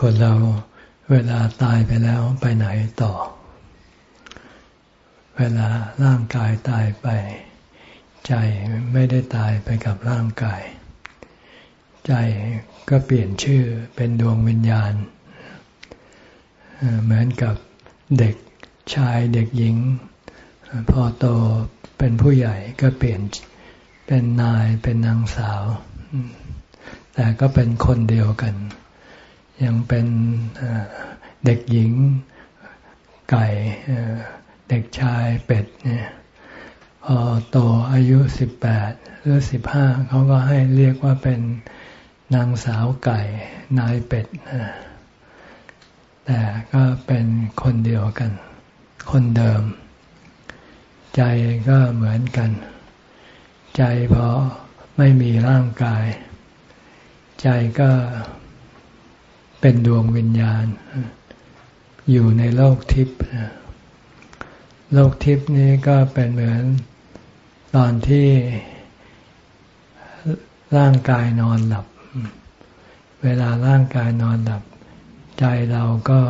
คนเราเวลาตายไปแล้วไปไหนต่อ เวลาร่างกายตายไป ใจไม่ได้ตายไปกับร่างกาย ใจก็เปลี่ยนชื่อเป็นดวงวิญญาณ เหมือนกับเด็กชายเด็กหญิง พอโตเป็นผู้ใหญ่ก็เปลี่ยนเป็นนายเป็นนางสาว แต่ก็เป็นคนเดียวกัน ยังเป็นเด็กหญิงไก่เด็กชายเป็ดเนี่ยพอโตอายุสิบแปดหรือสิบห้าเขาก็ให้เรียกว่าเป็นนางสาวไก่นายเป็ดแต่ก็เป็นคนเดียวกัน คนเดิม ใจก็เหมือนกัน ใจพอไม่มีร่างกาย ใจก็ เป็นดวงวิญญาณ อยู่ในโลกทิพย์โลกทิพย์นี้ก็เป็นเหมือนตอนที่ร่างกายนอนหลับ เวลาร่างกายนอนหลับ ใจเราก็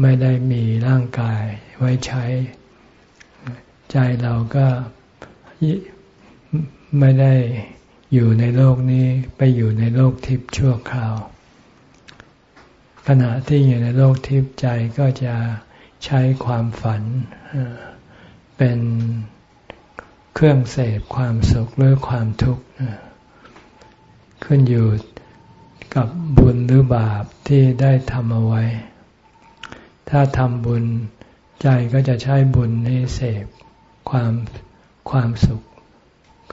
ไม่ได้มีร่างกายไว้ใช้ ใจเราก็ไม่ได้อยู่ในโลกนี้ไปอยู่ในโลกทิพย์ชั่วคราว ขณะที่อยู่ในโลกทิพย์ใจก็จะใช้ความฝัน เป็นเครื่องเสพความสุขหรือความทุกข์ขึ้นอยู่กับบุญหรือบาปที่ได้ทำเอาไว้ ถ้าทำบุญใจก็จะใช้บุญนี้เสพความความสุข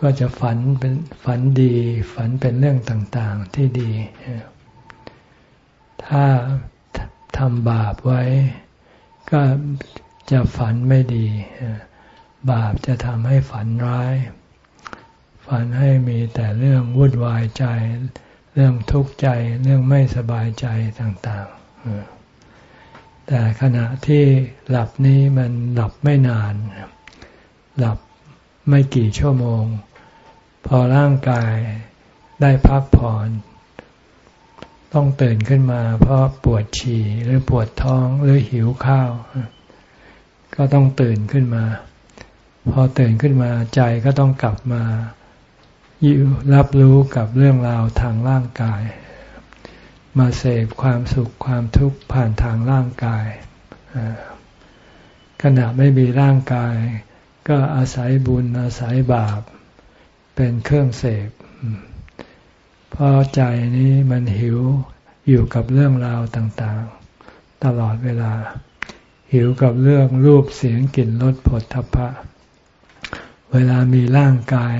ก็จะฝันเป็นฝันดี ฝันเป็นเรื่องต่าง ๆ ที่ดี ถ้าทำบาปไว้ ก็จะฝันไม่ดี บาปจะทำให้ฝันร้าย ฝันให้มีแต่เรื่องวุ่นวายใจ เรื่องทุกข์ใจ เรื่องไม่สบายใจต่าง ๆ แต่ขณะที่หลับนี้มันหลับไม่นาน หลับไม่กี่ชั่วโมง พอร่างกายได้พักผ่อน ต้องตื่นขึ้นมา เพราะปวดฉี่หรือปวดท้องหรือหิวข้าว ก็ต้องตื่นขึ้นมา พอตื่นขึ้นมาใจก็ต้องกลับมาอยู่รับรู้กับเรื่องราวทางร่างกาย มาเสพความสุขความทุกข์ผ่านทางร่างกาย ขณะไม่มีร่างกาย ก็อาศัยบุญอาศัยบาป เป็นเครื่องเสพ เพราะใจนี้มันหิวอยู่กับเรื่องราวต่างๆ ตลอดเวลา หิวกับเรื่องรูปเสียงกลิ่นรสผลทพะ เวลามีร่างกาย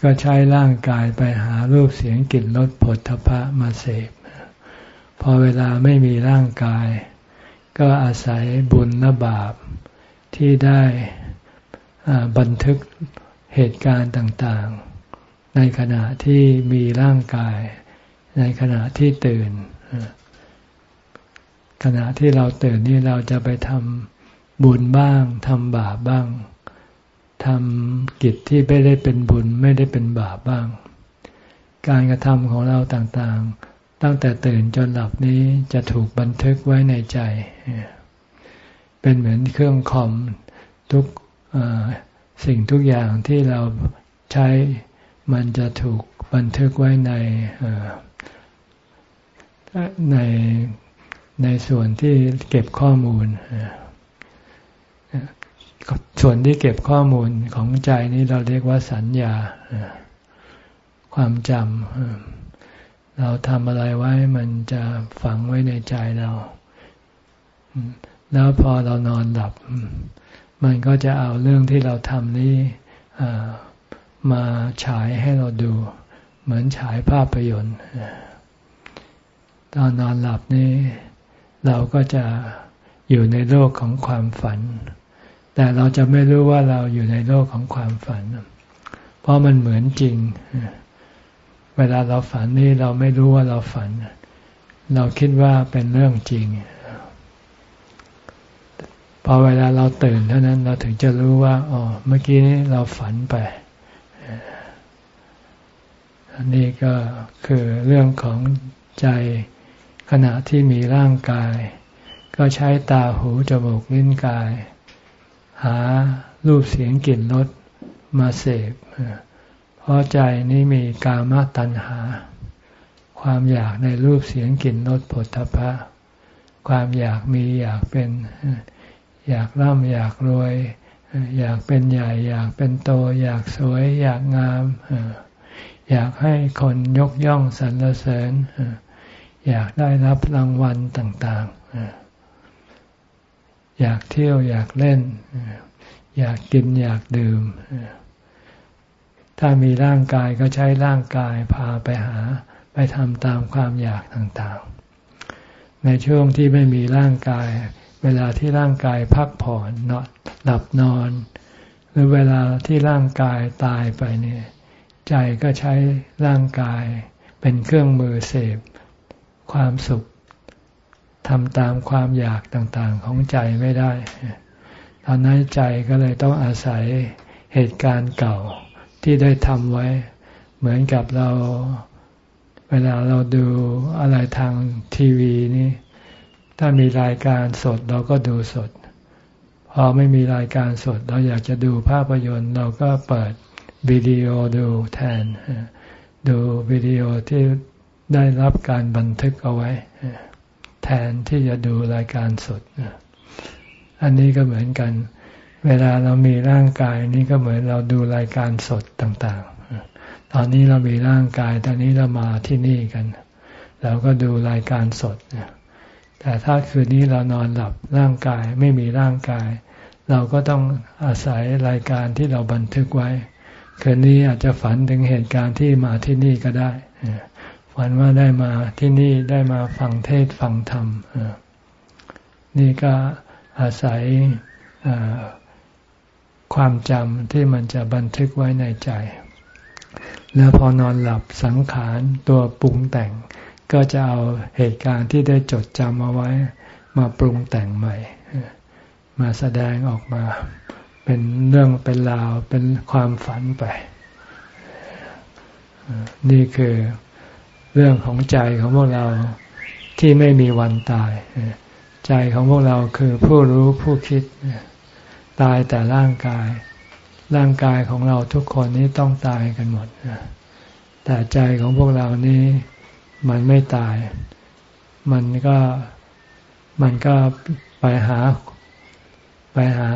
ก็ใช้ร่างกายไปหารูปเสียงกลิ่นรสผลทพะมาเสพ พอเวลาไม่มีร่างกาย ก็อาศัยบุญและบาปที่ได้บันทึกเหตุการณ์ต่างๆ ในขณะที่มีร่างกาย ในขณะที่ตื่น ขณะที่เราตื่นนี่เราจะไปทำบุญบ้างทำบาปบ้างทำกิจที่ไม่ได้เป็นบุญไม่ได้เป็นบาปบ้าง การกระทำของเราต่างๆ ตั้งแต่ตื่นจนหลับนี้จะถูกบันทึกไว้ในใจ เป็นเหมือนเครื่องคอมทุกสิ่งทุกอย่างที่เราใช้ มันจะถูกบันทึกไว้ในในในส่วนที่เก็บข้อมูล ส่วนที่เก็บข้อมูลของใจนี้เราเรียกว่าสัญญา ความจำ เราทำอะไรไว้มันจะฝังไว้ในใจเรา แล้วพอเรานอนหลับ มันก็จะเอาเรื่องที่เราทำนี้ มาฉายให้เราดู เหมือนฉายภาพยนตร์ตอนนอนหลับนี่เราก็จะอยู่ในโลกของความฝัน แต่เราจะไม่รู้ว่าเราอยู่ในโลกของความฝัน เพราะมันเหมือนจริง เวลาเราฝันนี่เราไม่รู้ว่าเราฝัน เราคิดว่าเป็นเรื่องจริง พอเวลาเราตื่นเท่านั้นเราถึงจะรู้ว่า อ๋อ เมื่อกี้นี้เราฝันไป อันนี้ก็คือเรื่องของใจขณะที่มีร่างกาย ก็ใช้ตาหูจมูกลิ้นกาย หารูปเสียงกลิ่นรสมาเสพเพราะใจนี้มีกามตัณหา ความอยากในรูปเสียงกลิ่นรสผลทพะ ความอยากมีอยากเป็น อยากร่ำอยากรวย อยากเป็นใหญ่ อยากเป็นโต อยากสวย อยากงามอยากให้คนยกย่องสรรเสริญอยากได้รับรางวัลต่างๆอยากเที่ยวอยากเล่น อยากกินอยากดื่มถ้ามีร่างกายก็ใช้ร่างกายพาไปหา ไปทำตามความอยากต่างๆ ในช่วงที่ไม่มีร่างกาย เวลาที่ร่างกายพักผ่อนนอนหลับนอน หรือเวลาที่ร่างกายตายไปเนี่ยใจก็ใช้ร่างกายเป็นเครื่องมือเสพความสุขทำตามความอยากต่างๆของใจไม่ได้ ตอนนั้นใจก็เลยต้องอาศัยเหตุการณ์เก่าที่ได้ทำไว้ เหมือนกับเราเวลาเราดูอะไรทางทีวีนี่ ถ้ามีรายการสดเราก็ดูสด พอไม่มีรายการสด เราอยากจะดูภาพยนตร์ เราก็เปิดวิดีโอดูแทน ดูวิดีโอที่ได้รับการบันทึกเอาไว้ แทนที่จะดูรายการสด อันนี้ก็เหมือนกัน เวลาเรามีร่างกายนี่ก็เหมือนเราดูรายการสดต่าง ๆ ตอนนี้เรามีร่างกาย ตอนนี้เรามาที่นี่กัน เราก็ดูรายการสด แต่ถ้าคืนนี้เรานอนหลับร่างกายไม่มีร่างกาย เราก็ต้องอาศัยรายการที่เราบันทึกไว้ คืนนี้อาจจะฝันถึงเหตุการณ์ที่มาที่นี่ก็ได้ฝันว่าได้มาที่นี่ได้มาฟังเทศฟังธรรมนี่ก็อาศัยความจำที่มันจะบันทึกไว้ในใจ แล้วพอนอนหลับสังขารตัวปรุงแต่ง ก็จะเอาเหตุการณ์ที่ได้จดจำเอาไว้มาปรุงแต่งใหม่ มาแสดงออกมาเป็นเรื่องเป็นราวเป็นความฝันไป นี่คือเรื่องของใจของพวกเราที่ไม่มีวันตาย ใจของพวกเราคือผู้รู้ผู้คิด ตายแต่ร่างกาย ร่างกายของเราทุกคนนี้ต้องตายกันหมดแต่ใจของพวกเรานี้ มันไม่ตาย มันก็มันก็ไปหา ไปหา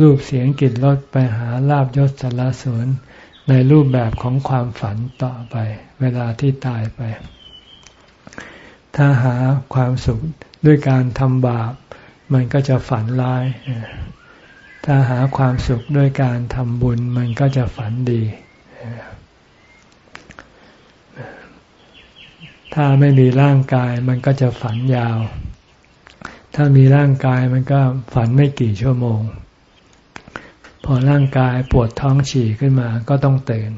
รูปเสียงกลิ่นรสไปหาลาบยศสารสวนในรูปแบบของความฝันต่อไป เวลาที่ตายไป ถ้าหาความสุขด้วยการทำบาป มันก็จะฝันร้าย ถ้าหาความสุขด้วยการทำบุญ มันก็จะฝันดี ถ้าไม่มีร่างกายมันก็จะฝันยาว ถ้ามีร่างกายมันก็ฝันไม่กี่ชั่วโมง พอร่างกายปวดท้องฉี่ขึ้นมาก็ต้องตื่น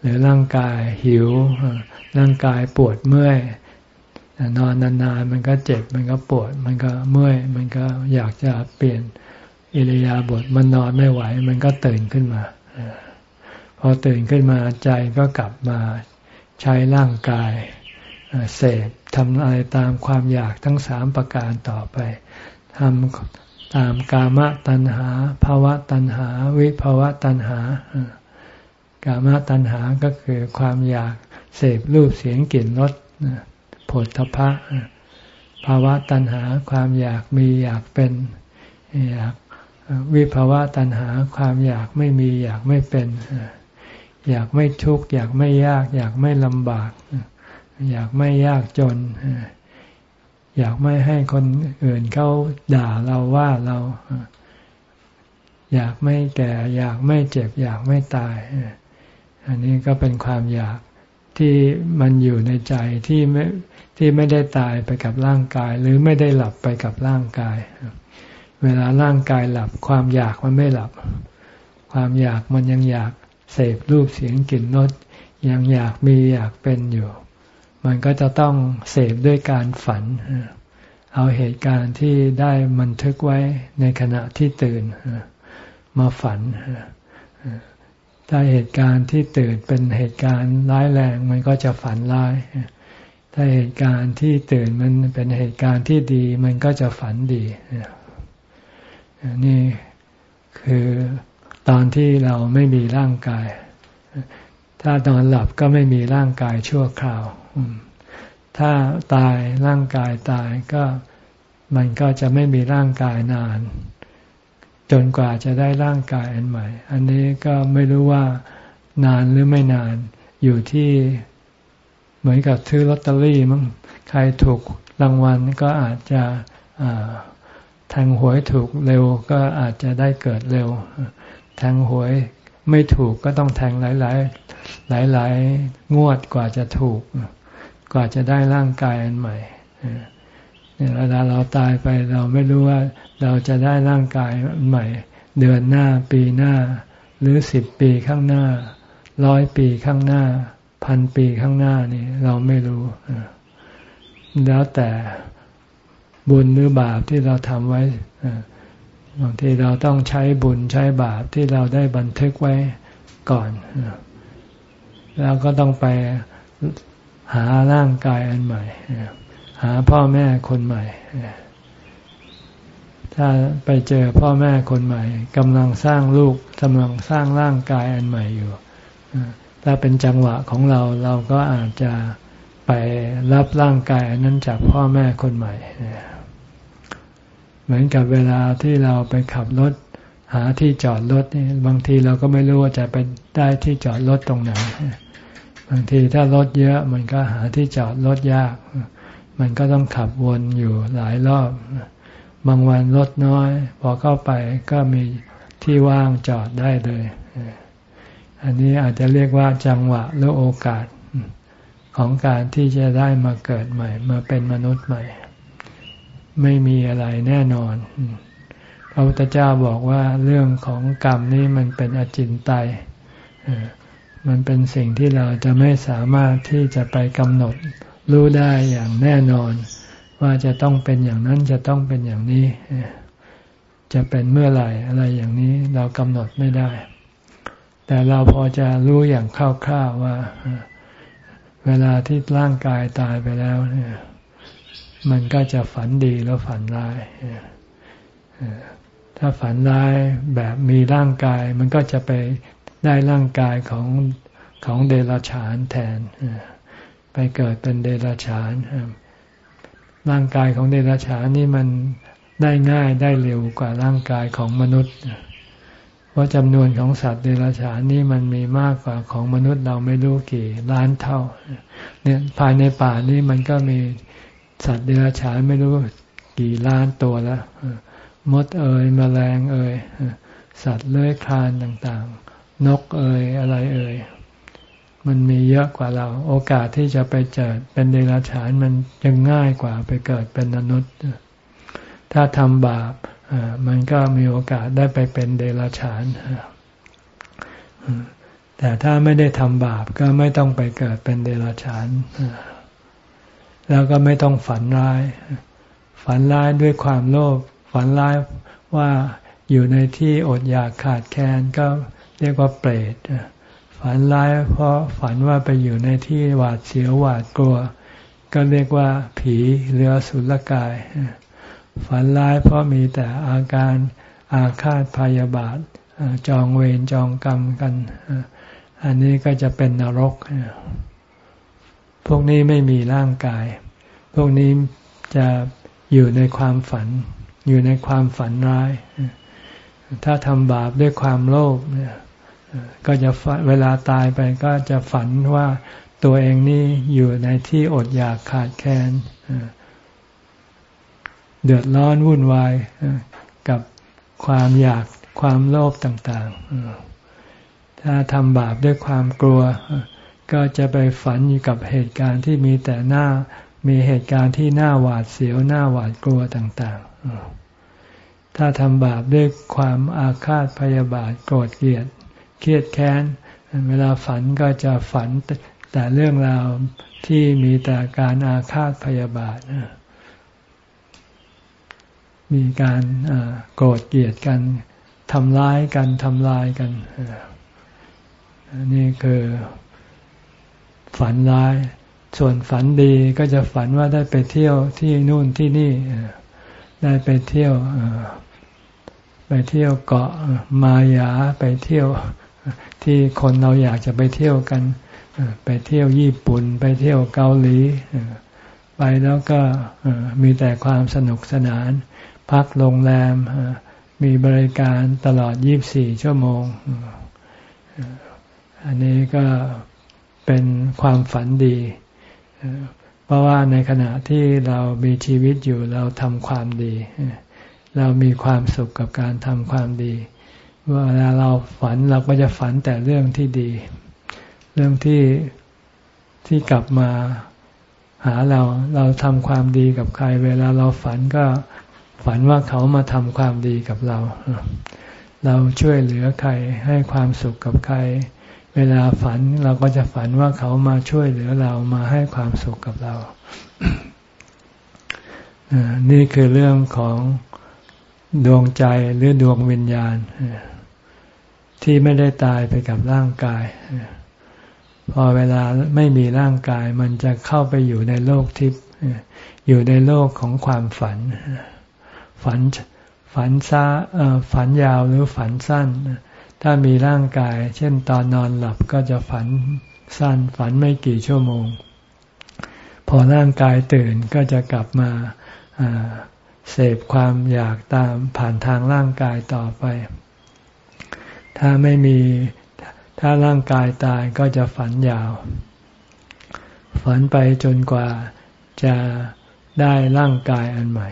หรือร่างกายหิว ร่างกายปวดเมื่อยนอนนานๆมันก็เจ็บมันก็ปวด มันก็เมื่อย มันก็อยากจะเปลี่ยนอิริยาบถมันนอนไม่ไหว มันก็ตื่นขึ้นมาพอตื่นขึ้นมาใจก็กลับมาใช้ร่างกาย เสพทำอะไรตามความอยากทั้งสามประการต่อไปทำตามกามตัณหาภาวะตัณหา วิภาวะตัณหากามตัณหาก็คือความอยากเสพรูปเสียงกลิ่นรสผลทพะภาวะตัณหาความอยากมีอยากเป็นอยากวิภาวะตัณหาความอยากไม่มีอยากไม่เป็น อยากไม่ทุกข์อยากไม่ยาก อยากไม่ลำบาก อยากไม่ยากจน อยากไม่ให้คนอื่นเขาด่าเราว่าเรา อยากไม่แก่ อยากไม่เจ็บ อยากไม่ตาย อันนี้ก็เป็นความอยากที่มันอยู่ในใจที่ไม่ที่ไม่ได้ตายไปกับร่างกาย หรือไม่ได้หลับไปกับร่างกาย เวลาร่างกายหลับ ความอยากมันไม่หลับ ความอยากมันยังอยากเสพรูปเสียงกลิ่นรสยังอยากมีอยากเป็นอยู่ มันก็จะต้องเสพด้วยการฝัน เอาเหตุการณ์ที่ได้มันทึกไว้ในขณะที่ตื่นมาฝัน ถ้าเหตุการณ์ที่ตื่นเป็นเหตุการณ์ร้ายแรงมันก็จะฝันร้าย ถ้าเหตุการณ์ที่ตื่นมันเป็นเหตุการณ์ที่ดี มันก็จะฝันดีนี่คือตอนที่เราไม่มีร่างกาย ถ้านอนหลับก็ไม่มีร่างกายชั่วคราว ถ้าตายร่างกายตายก็มันก็จะไม่มีร่างกายนาน จนกว่าจะได้ร่างกายอันใหม่ อันนี้ก็ไม่รู้ว่านานหรือไม่นาน อยู่ที่เหมือนกับซื้อลอตเตอรี่มั้งใครถูกรางวัลก็อาจจะแทงหวยถูกเร็วก็อาจจะได้เกิดเร็วแทงหวยไม่ถูกก็ต้องแทงหลายหลายหลายหลายงวดกว่าจะถูก กว่าจะได้ร่างกายอันใหม่เวลาเราตายไปเราไม่รู้ว่าเราจะได้ร่างกายใหม่ เดือนหน้าปีหน้า หรือสิบปีข้างหน้าร้อยปีข้างหน้า พันปีข้างหน้านี่เราไม่รู้แล้วแต่บุญหรือบาปที่เราทำไว้บางทีเราต้องใช้บุญใช้บาปที่เราได้บันทึกไว้ก่อน แล้วก็ต้องไป หาร่างกายอันใหม่ หาพ่อแม่คนใหม่ ถ้าไปเจอพ่อแม่คนใหม่กำลังสร้างลูกกำลังสร้างร่างกายอันใหม่อยู่ถ้าเป็นจังหวะของเราเราก็อาจจะไปรับร่างกายอันนั้นจากพ่อแม่คนใหม่ เหมือนกับเวลาที่เราไปขับรถหาที่จอดรถนี่บางทีเราก็ไม่รู้ว่าจะไปได้ที่จอดรถตรงไหน บางทีถ้ารถเยอะมันก็หาที่จอดรถยาก มันก็ต้องขับวนอยู่หลายรอบ บางวันรถน้อย พอเข้าไปก็มีที่ว่างจอดได้เลย อันนี้อาจจะเรียกว่าจังหวะหรือโอกาสของการที่จะได้มาเกิดใหม่ มาเป็นมนุษย์ใหม่ ไม่มีอะไรแน่นอน พระพุทธเจ้าบอกว่าเรื่องของกรรมนี้มันเป็นอจินไตย มันเป็นสิ่งที่เราจะไม่สามารถที่จะไปกำหนดรู้ได้อย่างแน่นอน ว่าจะต้องเป็นอย่างนั้นจะต้องเป็นอย่างนี้ จะเป็นเมื่อไหร่อะไรอย่างนี้เรากำหนดไม่ได้ แต่เราพอจะรู้อย่างคร่าวๆว่า เวลาที่ร่างกายตายไปแล้วเนี่ยมันก็จะฝันดีแล้วฝันร้าย ถ้าฝันร้ายแบบมีร่างกาย มันก็จะไป ได้ร่างกายของของเดรัจฉานแทน ไปเกิดเป็นเดรัจฉาน ร่างกายของเดรัจฉานนี่มันได้ง่ายได้เร็วกว่าร่างกายของมนุษย์ เพราะจำนวนของสัตว์เดรัจฉานนี่มันมีมากกว่าของมนุษย์เราไม่รู้กี่ล้านเท่า เนี่ยภายในป่านี่มันก็มีสัตว์เดรัจฉานไม่รู้กี่ล้านตัวแล้วมดเอ่ยแมลงเอ่ยสัตว์เลื้อยคลานต่างๆ นกเอ่ยอะไรเอ่ยมันมีเยอะกว่าเรา โอกาสที่จะไปเกิดเป็นเดรัจฉานมันยังง่ายกว่าไปเกิดเป็นมนุษย์ ถ้าทำบาปมันก็มีโอกาสได้ไปเป็นเดรัจฉานแต่ถ้าไม่ได้ทำบาปก็ไม่ต้องไปเกิดเป็นเดรัจฉานแล้วก็ไม่ต้องฝันร้าย ฝันร้ายด้วยความโลภฝันร้ายว่าอยู่ในที่อดอยากขาดแคลนก็ เรียกว่าเปรตฝันร้ายเพราะฝันว่าไปอยู่ในที่หวาดเสียวหวาดกลัว ก็เรียกว่าผีเรือสุลกาย ฝันร้ายเพราะมีแต่อาการอาฆาตพยาบาทจองเวรจองกรรมกัน อันนี้ก็จะเป็นนรก พวกนี้ไม่มีร่างกาย พวกนี้จะอยู่ในความฝัน อยู่ในความฝันร้าย ถ้าทำบาปด้วยความโลภเนี่ย ก็จะเวลาตายไปก็จะฝันว่าตัวเองนี่อยู่ในที่อดอยากขาดแคลนเดือดร้อนวุ่นวายกับความอยากความโลภต่างๆ ถ้าทำบาปด้วยความกลัว ก็จะไปฝันอยู่กับเหตุการณ์ที่มีแต่หน้ามีเหตุการณ์ที่หน้าหวาดเสียวหน้าหวาดกลัวต่างๆ ถ้าทำบาปด้วยความอาฆาตพยาบาทโกรธเกลียด เครียดแค้น เวลาฝันก็จะฝันแต่เรื่องราวที่มีแต่การอาฆาตพยาบาท มีการโกรธเกลียดกันทำร้ายกันทำลายกันนี่คือฝันร้าย ส่วนฝันดีก็จะฝันว่าได้ไปเที่ยวที่นู่นที่นี่ได้ไปเที่ยวไปเที่ยวเกาะมายาไปเที่ยว ที่คนเราอยากจะไปเที่ยวกันไปเที่ยวญี่ปุ่น ไปเที่ยวเกาหลีไปแล้วก็มีแต่ความสนุกสนาน พักโรงแรมมีบริการตลอด 24 ชั่วโมง อันนี้ก็เป็นความฝันดี เพราะว่าในขณะที่เรามีชีวิตอยู่เราทำความดี เรามีความสุขกับการทำความดี เวลาเราฝันเราก็จะฝันแต่เรื่องที่ดี เรื่องที่ที่กลับมาหาเราเราทำความดีกับใคร เวลาเราฝันก็ฝันว่าเขามาทำความดีกับเรา เราช่วยเหลือใครให้ความสุขกับใคร เวลาฝันเราก็จะฝันว่าเขามาช่วยเหลือเรามาให้ความสุขกับเรา นี่คือเรื่องของ ดวงใจหรือดวงวิญญาณ ที่ไม่ได้ตายไปกับร่างกาย พอเวลาไม่มีร่างกาย มันจะเข้าไปอยู่ในโลกทิพย์อยู่ในโลกของความฝัน ฝันฝันซาฝันยาวหรือฝันสั้น ถ้ามีร่างกาย เช่นตอนนอนหลับก็จะฝันสั้น ฝันไม่กี่ชั่วโมง พอร่างกายตื่นก็จะกลับมา เสพความอยากตามผ่านทางร่างกายต่อไป ถ้าไม่มีถ้าร่างกายตายก็จะฝันยาว ฝันไปจนกว่าจะได้ร่างกายอันใหม่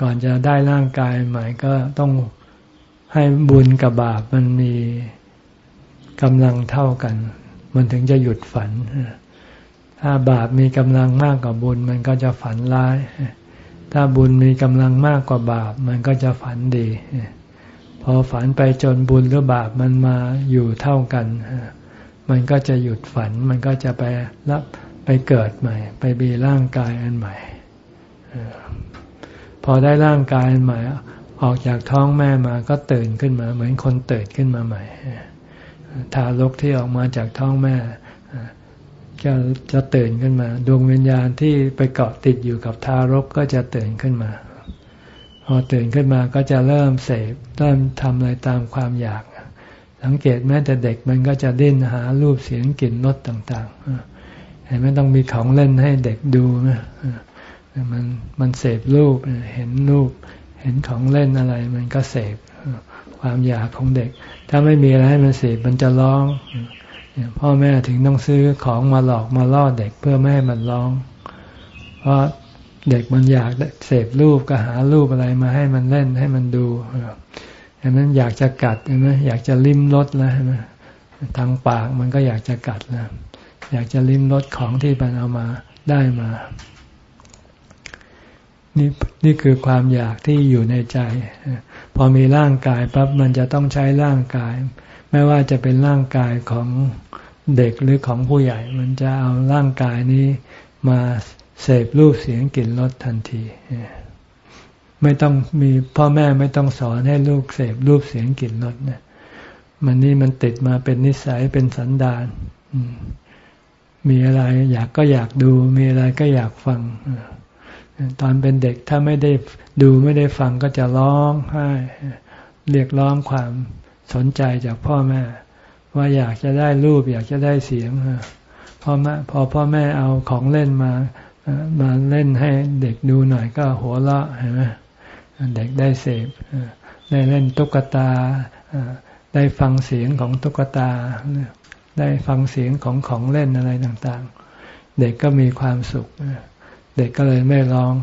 ก่อนจะได้ร่างกายใหม่ก็ต้องให้บุญกับบาปมันมีกำลังเท่ากัน มันถึงจะหยุดฝัน ถ้าบาปมีกำลังมากกว่าบุญ มันก็จะฝันร้าย ถ้าบุญมีกำลังมากกว่าบาป มันก็จะฝันดี พอฝันไปจนบุญหรือบาปมันมาอยู่เท่ากัน มันก็จะหยุดฝัน มันก็จะไปรับไปเกิดใหม่ ไปมีร่างกายอันใหม่ พอได้ร่างกายอันใหม่ ออกจากท้องแม่มาก็ตื่นขึ้นมา เหมือนคนตื่นขึ้นมาใหม่ ทารกที่ออกมาจากท้องแม่ จะจะตื่นขึ้นมา ดวงวิญญาณที่ไปเกาะติดอยู่กับทารกก็จะตื่นขึ้นมา พอตื่นขึ้นมาก็จะเริ่มเสพเริ่มทำอะไรตามความอยาก สังเกตแม้แต่เด็กมันก็จะดิ้นหารูปเสียงกลิ่นรสต่างๆเห็นไหมต้องมีของเล่นให้เด็กดูนะมันมันเสพรูปเห็นรูป เห็นของเล่นอะไร มันก็เสพความอยากของเด็ก ถ้าไม่มีอะไรให้มันเสพมันจะร้อง พ่อแม่ถึงต้องซื้อของมาหลอกมาล่อเด็กเพื่อไม่ให้มันร้อง เพราะเด็กมันอยากเสพรูปก็หารูปอะไรมาให้มันเล่นให้มันดูเห็นไหมอยากจะกัดเห็นไหมอยากจะลิ้มรสแล้วเห็นไหมทางปากมันก็อยากจะกัดแล้วอยากจะลิ้มรสของที่มันเอามาได้มา นี่นี่คือความอยากที่อยู่ในใจ พอมีร่างกายปั๊บมันจะต้องใช้ร่างกาย ไม่ว่าจะเป็นร่างกายของเด็กหรือของผู้ใหญ่ มันจะเอาร่างกายนี้มาเสพรูปเสียงกลิ่นรสทันที ไม่ต้องมีพ่อแม่ไม่ต้องสอนให้ลูกเสพรูปเสียงกลิ่นรสเนี่ยมันนี่มันติดมาเป็นนิสัยเป็นสันดานมีอะไรอยากก็อยากดู มีอะไรก็อยากฟังตอนเป็นเด็กถ้าไม่ได้ดูไม่ได้ฟังก็จะร้องไห้เรียกร้องความ สนใจจากพ่อแม่ ว่าอยากจะได้รูป อยากจะได้เสียงพ่อแม่พอพ่อแม่เอาของเล่นมามาเล่นให้เด็กดูหน่อยก็หัวเราะเห็นไหมเด็กได้เสพได้เล่นตุ๊กตาได้ฟังเสียงของตุ๊กตา ได้ฟังเสียงของของเล่นอะไรต่างๆ เด็กก็มีความสุข เด็กก็เลยไม่ร้อง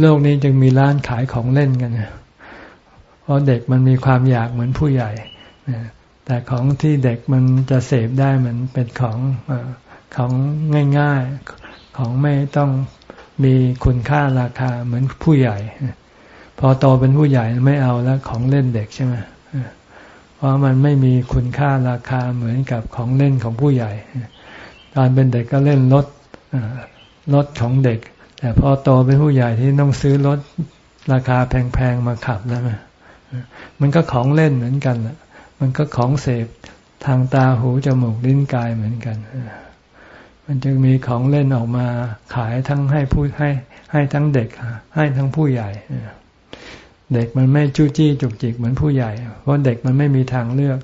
โลกนี้จึงมีร้านขายของเล่นกันเพ ราะเด็กมันมีความอยากเหมือนผู้ใหญ่แต่ของที่เด็กมันจะเสพได้มันเป็นของของง่ายๆของไม่ต้องมีคุณค่าราคาเหมือนผู้ใหญ่ พอโตเป็นผู้ใหญ่ไม่เอาแล้วของเล่นเด็กใช่ไหมเพราะมันไม่มีคุณค่าราคาเหมือนกับของเล่นของผู้ใหญ่ ตอนเป็นเด็กก็เล่นรถรถของเด็ก แต่พอโตเป็นผู้ใหญ่ที่ต้องซื้อรถราคาแพงๆมาขับแล้ว มันก็ของเล่นเหมือนกันมันก็ของเสพทางตาหูจมูกลิ้นกายเหมือนกันมันจึงมีของเล่นออกมาขายทั้งให้ผู้ให้ให้ทั้งเด็กให้ทั้งผู้ใหญ่เด็กมันไม่จู้จี้จุกจิกเหมือนผู้ใหญ่ เพราะเด็กมันไม่มีทางเลือก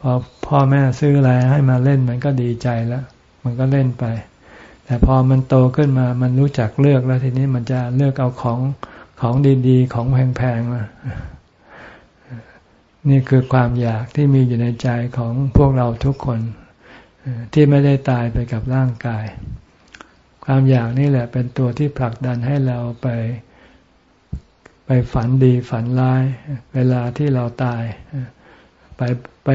พอพ่อแม่ซื้ออะไรให้มาเล่นมันก็ดีใจแล้ว มันก็เล่นไป แต่พอมันโตขึ้นมามันรู้จักเลือกแล้วทีนี้มันจะเลือกเอาของของดีๆ ของแพงๆมา นี่คือความอยากที่มีอยู่ในใจของพวกเราทุกคน ที่ไม่ได้ตายไปกับร่างกาย ความอยากนี่แหละเป็นตัวที่ผลักดันให้เราไป ไปฝันดีฝันร้าย เวลาที่เราตาย ไปไป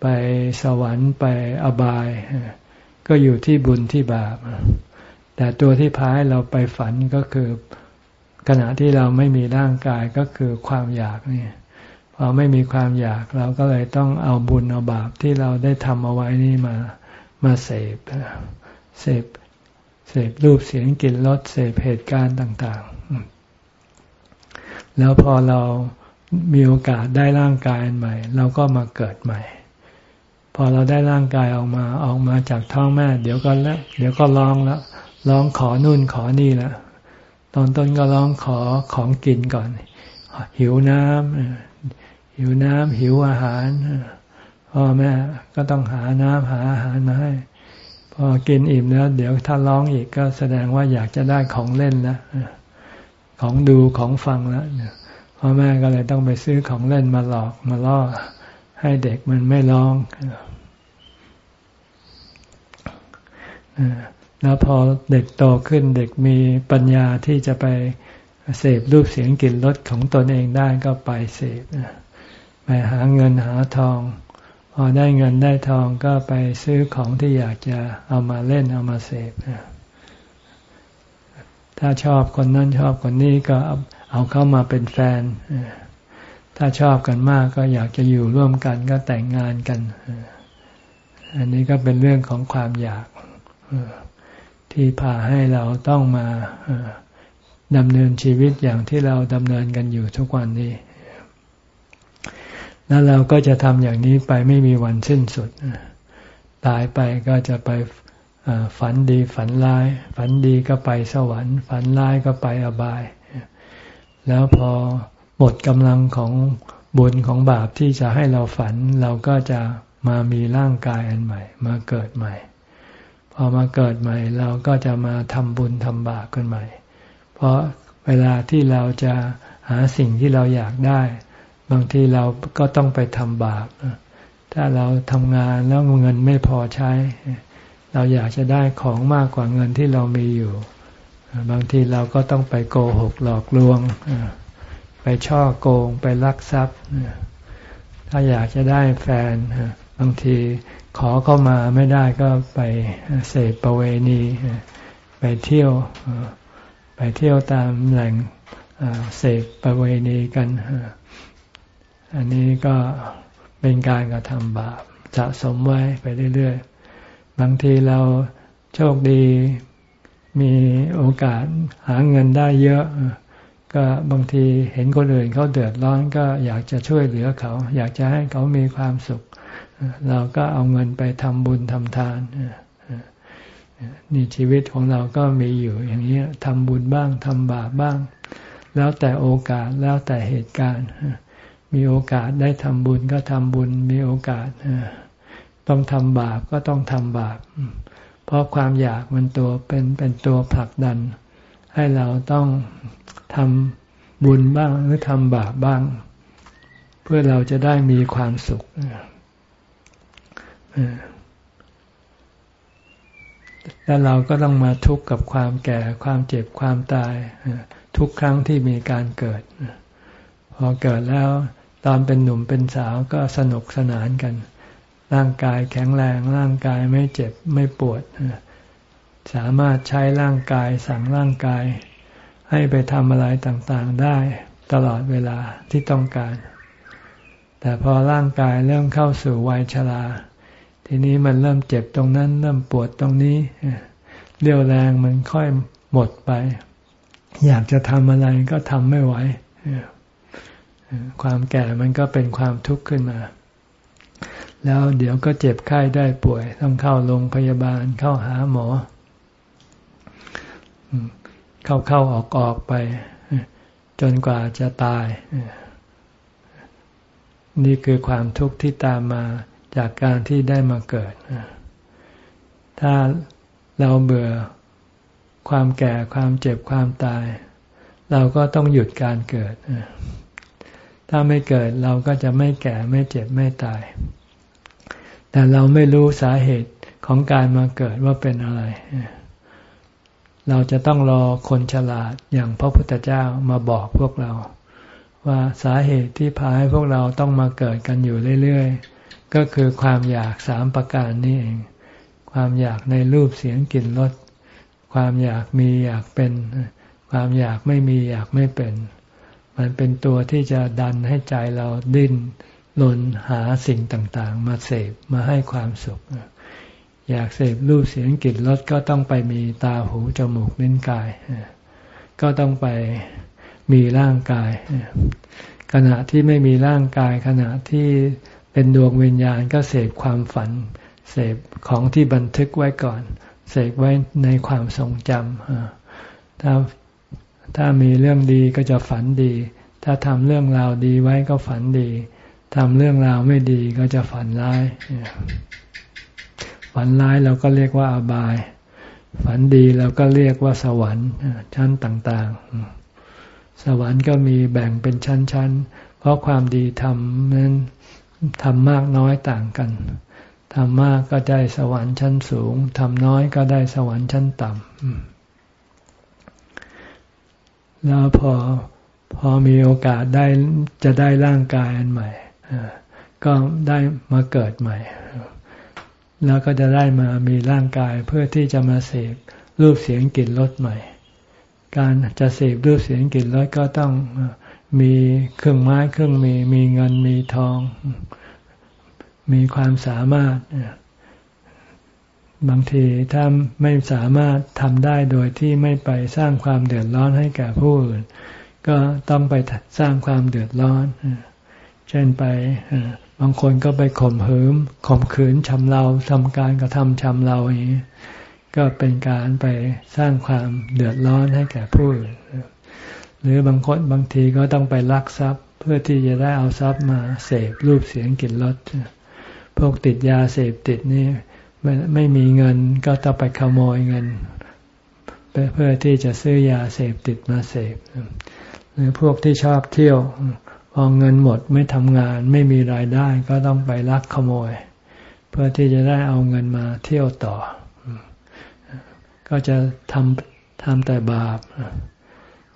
ไปสวรรค์ไปอบาย ก็อยู่ที่บุญที่บาป แต่ตัวที่พาให้เราไปฝันก็คือขณะที่เราไม่มีร่างกายก็คือความอยากนี่ พอไม่มีความอยากเราก็เลยต้องเอาบุญเอาบาปที่เราได้ทำเอาไว้นี่มามาเสพเสพเสพรูปเสียงกลิ่นรสเสพเหตุการณ์ต่าง ๆ แล้วพอเรามีโอกาสได้ร่างกายใหม่ เราก็มาเกิดใหม่ พอเราได้ร่างกายออกมาออกมาจากท้องแม่ เดี๋ยวก็แล้วเดี๋ยวก็ร้องแล้วร้องขอนู่นขอนี่แล้วตอนต้นก็ร้องขอของกินก่อน หิวน้ำ หิวน้ำหิวอาหารพ่อแม่ก็ต้องหาน้ำหาอาหารมาให้ พอกินอิ่มแล้ว เดี๋ยวถ้าร้องอีกก็แสดงว่าอยากจะได้ของเล่นแล้วของดูของฟังแล้วพ่อแม่ก็เลยต้องไปซื้อของเล่นมาหลอกมาล่อ ให้เด็กมันไม่ร้องแล้วพอเด็กโตขึ้นเด็กมีปัญญาที่จะไป เสพรูปเสียงกลิ่นรสของตนเองได้ก็ไปเสพไปหาเงินหาทอง พอได้เงินได้ทองก็ไปซื้อของที่อยากจะเอามาเล่นเอามาเสพถ้าชอบคนนั้นชอบคนนี้ก็เอาเข้ามาเป็นแฟน ถ้าชอบกันมากก็อยากจะอยู่ร่วมกันก็แต่งงานกัน อันนี้ก็เป็นเรื่องของความอยากที่พาให้เราต้องมา ดำเนินชีวิตอย่างที่เราดำเนินกันอยู่ทุกวันนี้ แล้วเราก็จะทำอย่างนี้ไปไม่มีวันสิ้นสุด ตายไปก็จะไปฝันดีฝันร้าย ฝันดีก็ไปสวรรค์ ฝันร้ายก็ไปอบาย แล้วพอหมดกำลังของบุญของบาปที่จะให้เราฝัน เราก็จะมามีร่างกายอันใหม่ มาเกิดใหม่ พอมาเกิดใหม่ เราก็จะมาทำบุญทำบาปกันใหม่ เพราะเวลาที่เราจะหาสิ่งที่เราอยากได้ บางทีเราก็ต้องไปทำบาปถ้าเราทำงานแล้วเงินไม่พอใช้ เราอยากจะได้ของมากกว่าเงินที่เรามีอยู่ บางทีเราก็ต้องไปโกหกหลอกลวง ไปช่อโกงไปลักทรัพย์ ถ้าอยากจะได้แฟน บางทีขอเข้ามาไม่ได้ก็ไปเสพประเวณี ไปเที่ยว ไปเที่ยวตามแหล่งเสพประเวณีกัน อันนี้ก็เป็นการกระทำบาปสะสมไว้ไปเรื่อยๆ บางทีเราโชคดีมีโอกาสหาเงินได้เยอะ ก็บางทีเห็นคนอื่นเขาเดือดร้อนก็อยากจะช่วยเหลือเขา อยากจะให้เขามีความสุข เราก็เอาเงินไปทำบุญทำทาน นี่ชีวิตของเราก็มีอยู่อย่างนี้ทำบุญบ้างทำบาปบ้าง แล้วแต่โอกาสแล้วแต่เหตุการณ์ มีโอกาสได้ทำบุญก็ทำบุญมีโอกาสต้องทำบาปก็ต้องทำบาป เพราะความอยากมันตัวเป็นเป็นตัวผลักดัน ให้เราต้องทำบุญบ้างหรือทำบาปบ้าง เพื่อเราจะได้มีความสุข แล้วเราก็ต้องมาทุกข์กับความแก่ความเจ็บความตาย ทุกครั้งที่มีการเกิด พอเกิดแล้วตอนเป็นหนุ่มเป็นสาวก็สนุกสนานกัน ร่างกายแข็งแรงร่างกายไม่เจ็บไม่ปวด สามารถใช้ร่างกายสั่งร่างกาย ให้ไปทำอะไรต่างๆได้ตลอดเวลาที่ต้องการ แต่พอร่างกายเริ่มเข้าสู่วัยชรา ทีนี้มันเริ่มเจ็บตรงนั้น เริ่มปวดตรงนี้เรี่ยวแรงมันค่อยหมดไป อยากจะทำอะไรก็ทำไม่ไหวความแก่มันก็เป็นความทุกข์ขึ้นมา แล้วเดี๋ยวก็เจ็บไข้ได้ป่วย ต้องเข้าโรงพยาบาลเข้าหาหมอ เข้าเข้าออกออกไป จนกว่าจะตาย นี่คือความทุกข์ที่ตามมา จากการที่ได้มาเกิด ถ้าเราเบื่อความแก่ความเจ็บความตาย เราก็ต้องหยุดการเกิด ถ้าไม่เกิดเราก็จะไม่แก่ไม่เจ็บไม่ตาย แต่เราไม่รู้สาเหตุของการมาเกิดว่าเป็นอะไร เราจะต้องรอคนฉลาดอย่างพระพุทธเจ้ามาบอกพวกเรา ว่าสาเหตุที่พาให้พวกเราต้องมาเกิดกันอยู่เรื่อยๆ ก็คือความอยากสามประการนี้เอง ความอยากในรูปเสียงกลิ่นรสความอยากมีอยากเป็น ความอยากไม่มีอยากไม่เป็น มันเป็นตัวที่จะดันให้ใจเราดิ้นหลนหาสิ่งต่างๆ มาเสพมาให้ความสุข อยากเสพรูปเสียงกลิ่นรสก็ต้องไปมีตาหูจมูกลิ้นกาย ก็ต้องไปมีร่างกาย ขณะที่ไม่มีร่างกายขณะที่ เป็นดวงวิญญาณก็เสพความฝัน เสพของที่บันทึกไว้ก่อน เสกไว้ในความทรงจำถ้าถ้ามีเรื่องดีก็จะฝันดี ถ้าทำเรื่องราวดีไว้ก็ฝันดีทำเรื่องราวไม่ดีก็จะฝันร้าย ฝันร้ายเราก็เรียกว่าอาบาย ฝันดีเราก็เรียกว่าสวรรค์ชั้นต่างๆ สวรรค์ก็มีแบ่งเป็นชั้นๆ เพราะความดีทำนั้น ทำมากน้อยต่างกันทำมากก็ได้สวรรค์ชั้นสูงทำน้อยก็ได้สวรรค์ชั้นต่ำแล้วพอพอมีโอกาสได้จะได้ร่างกายอันใหม่ก็ได้มาเกิดใหม่ แล้วก็จะได้มามีร่างกายเพื่อที่จะมาเสพรูปเสียงกลิ่นรสใหม่ การจะเสพรูปเสียงกลิ่นรสก็ต้อง มีเครื่องไม้เครื่องมีมีเงินมีทอง มีความสามารถ บางทีถ้าไม่สามารถทำได้โดยที่ไม่ไปสร้างความเดือดร้อนให้แก่ผู้อื่น ก็ต้องไปสร้างความเดือดร้อน เช่นไปบางคนก็ไปข่มหืมข่มขืนชำเราทำการกระทำชำเราอย่างนี้ก็เป็นการไปสร้างความเดือดร้อนให้แก่ผู้อื่น หรือบางคนบางทีก็ต้องไปลักทรัพย์ เพื่อที่จะได้เอาทรัพย์มาเสพรูปเสียงกลิ่นรสพวกติดยาเสพติดนี่ไม่ไม่มีเงินก็ต้องไปขโมยเงิน เพื่อที่จะซื้อยาเสพติดมาเสพหรือพวกที่ชอบเที่ยวพอเงินหมดไม่ทำงาน ไม่มีรายได้ก็ต้องไปลักขโมย เพื่อที่จะได้เอาเงินมาเที่ยวต่อ ก็จะทำทำแต่บาป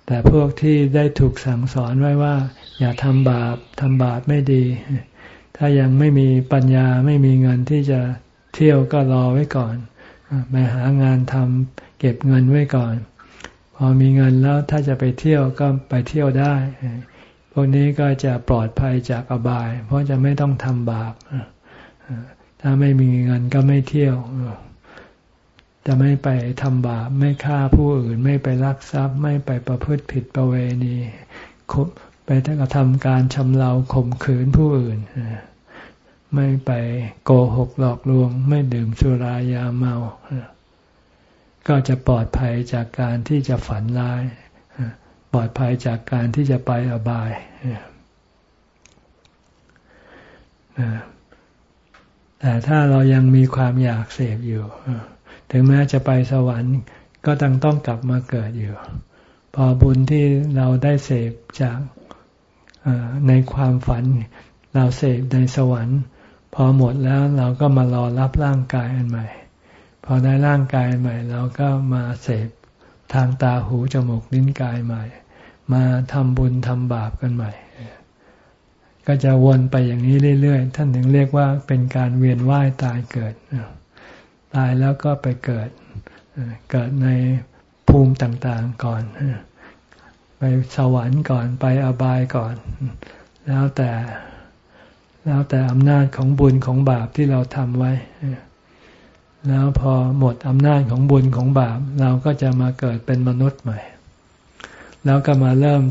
แต่พวกที่ได้ถูกสั่งสอนไว้ว่า อย่าทำบาปทำบาปไม่ดี ถ้ายังไม่มีปัญญาไม่มีเงินที่จะเที่ยวก็รอไว้ก่อนไปหางานทำเก็บเงินไว้ก่อน พอมีเงินแล้วถ้าจะไปเที่ยวก็ไปเที่ยวได้ พวกนี้ก็จะปลอดภัยจากอบาย เพราะจะไม่ต้องทำบาปถ้าไม่มีเงินก็ไม่เที่ยว จะไม่ไปทำบาปไม่ฆ่าผู้อื่น ไม่ไปลักทรัพย์ ไม่ไปประพฤติผิดประเวณีไปกระทำการชำเราข่มขืนผู้อื่น ไม่ไปโกหกหลอกลวง ไม่ดื่มสุรายาเมา ก็จะปลอดภัยจากการที่จะฝันร้าย ปลอดภัยจากการที่จะไปอบายแต่ถ้าเรายังมีความอยากเสพอยู่ ถึงแม้จะไปสวรรค์ก็ต้องต้องกลับมาเกิดอยู่ พอบุญที่เราได้เสพจากในความฝัน เราเสพในสวรรค์ พอหมดแล้วเราก็มารอรับร่างกายอันใหม่ พอได้ร่างกายใหม่ เราก็มาเสพทางตาหูจมูกลิ้นกายใหม่ มาทำบุญทำบาปกันใหม่ ก็จะวนไปอย่างนี้เรื่อยๆ ท่านถึงเรียกว่าเป็นการเวียนว่ายตายเกิด ตายแล้วก็ไปเกิด เกิดในภูมิต่างๆก่อน ไปสวรรค์ก่อนไปอบายก่อน แล้วแต่แล้วแต่อำนาจของบุญของบาปที่เราทำไว้ แล้วพอหมดอำนาจของบุญของบาป เราก็จะมาเกิดเป็นมนุษย์ใหม่ แล้วก็มาเริ่ม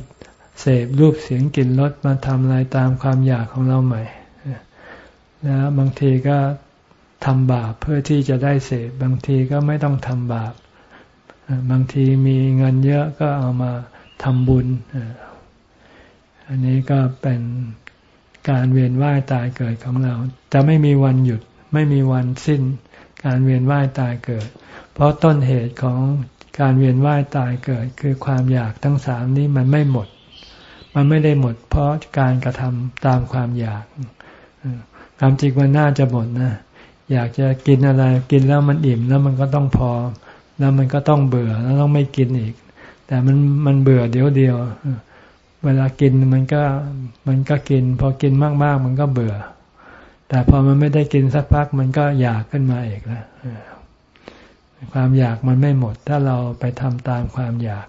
เสพรูปเสียงกลิ่นรสมาทำอะไรตามความอยากของเราใหม่ แล้วบางทีก็ ทำบาปเพื่อที่จะได้เสพบางทีก็ไม่ต้องทำบาป บางทีมีเงินเยอะก็เอามาทำบุญ อันนี้ก็เป็นการเวียนว่ายตายเกิดของเรา จะไม่มีวันหยุด ไม่มีวันสิ้น การเวียนว่ายตายเกิด เพราะต้นเหตุของการเวียนว่ายตายเกิด คือความอยากทั้งสามนี้มันไม่หมด มันไม่ได้หมด เพราะการกระทำตามความอยากความจริงมันน่าจะหมดนะ อยากจะกินอะไรกินแล้วมันอิ่มแล้วมันก็ต้องพอ แล้วมันก็ต้องเบื่อแล้วต้องไม่กินอีก แต่มันมันเบื่อเดียวเดียว เวลากินมันก็มันก็กิน พอกินมากๆ มันก็เบื่อ แต่พอมันไม่ได้กินสักพักมันก็อยากขึ้นมาอีกแล้วความอยากมันไม่หมด ถ้าเราไปทำตามความอยาก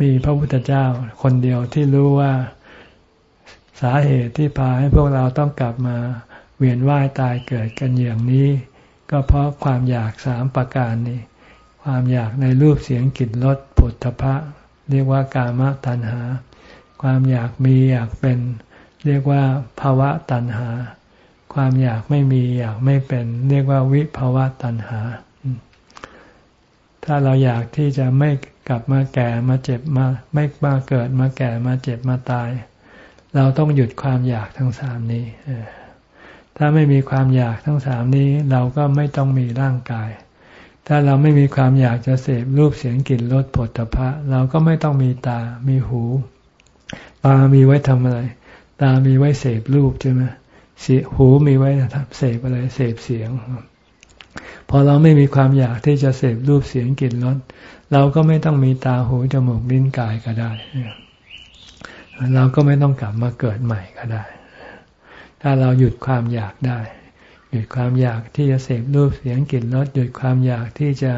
มีพระพุทธเจ้าคนเดียวที่รู้ว่าสาเหตุที่พาให้พวกเราต้องกลับมา เวียนว่ายตายเกิดกันอย่างนี้ ก็เพราะความอยากสามประการนี้ ความอยากในรูปเสียงกลิ่นรสผลทพะ เรียกว่ากามตัณหา ความอยากมีอยากเป็น เรียกว่าภาวะตัณหา ความอยากไม่มีอยากไม่เป็น เรียกว่าวิภาวะตัณหา ถ้าเราอยากที่จะไม่กลับมาแก่มาเจ็บมาไม่มาเกิดมาแก่มาเจ็บมาตาย เราต้องหยุดความอยากทั้งสามนี้ ถ้าไม่มีความอยากทั้งสามนี้เราก็ไม่ต้องมีร่างกาย ถ้าเราไม่มีความอยากจะเสพรูปเสียงกลิ่นรสผลตภะเราก็ไม่ต้องมีตา มีหู ตามีไว้ทำอะไร ตามีไว้เสพรูปใช่ไหมหูมีไว้ทำเสพอะไร เสพเสียง พอเราไม่มีความอยากที่จะเสพรูปเสียงกลิ่นรสเราก็ไม่ต้องมีตาหูจมูกลิ้นกายก็ได้ เราก็ไม่ต้องกลับมาเกิดใหม่ก็ได้ ถ้าเราหยุดความอยากได้ หยุดความอยากที่จะเสพรูปเสียงกลิ่นรสหยุดความอยากที่จะ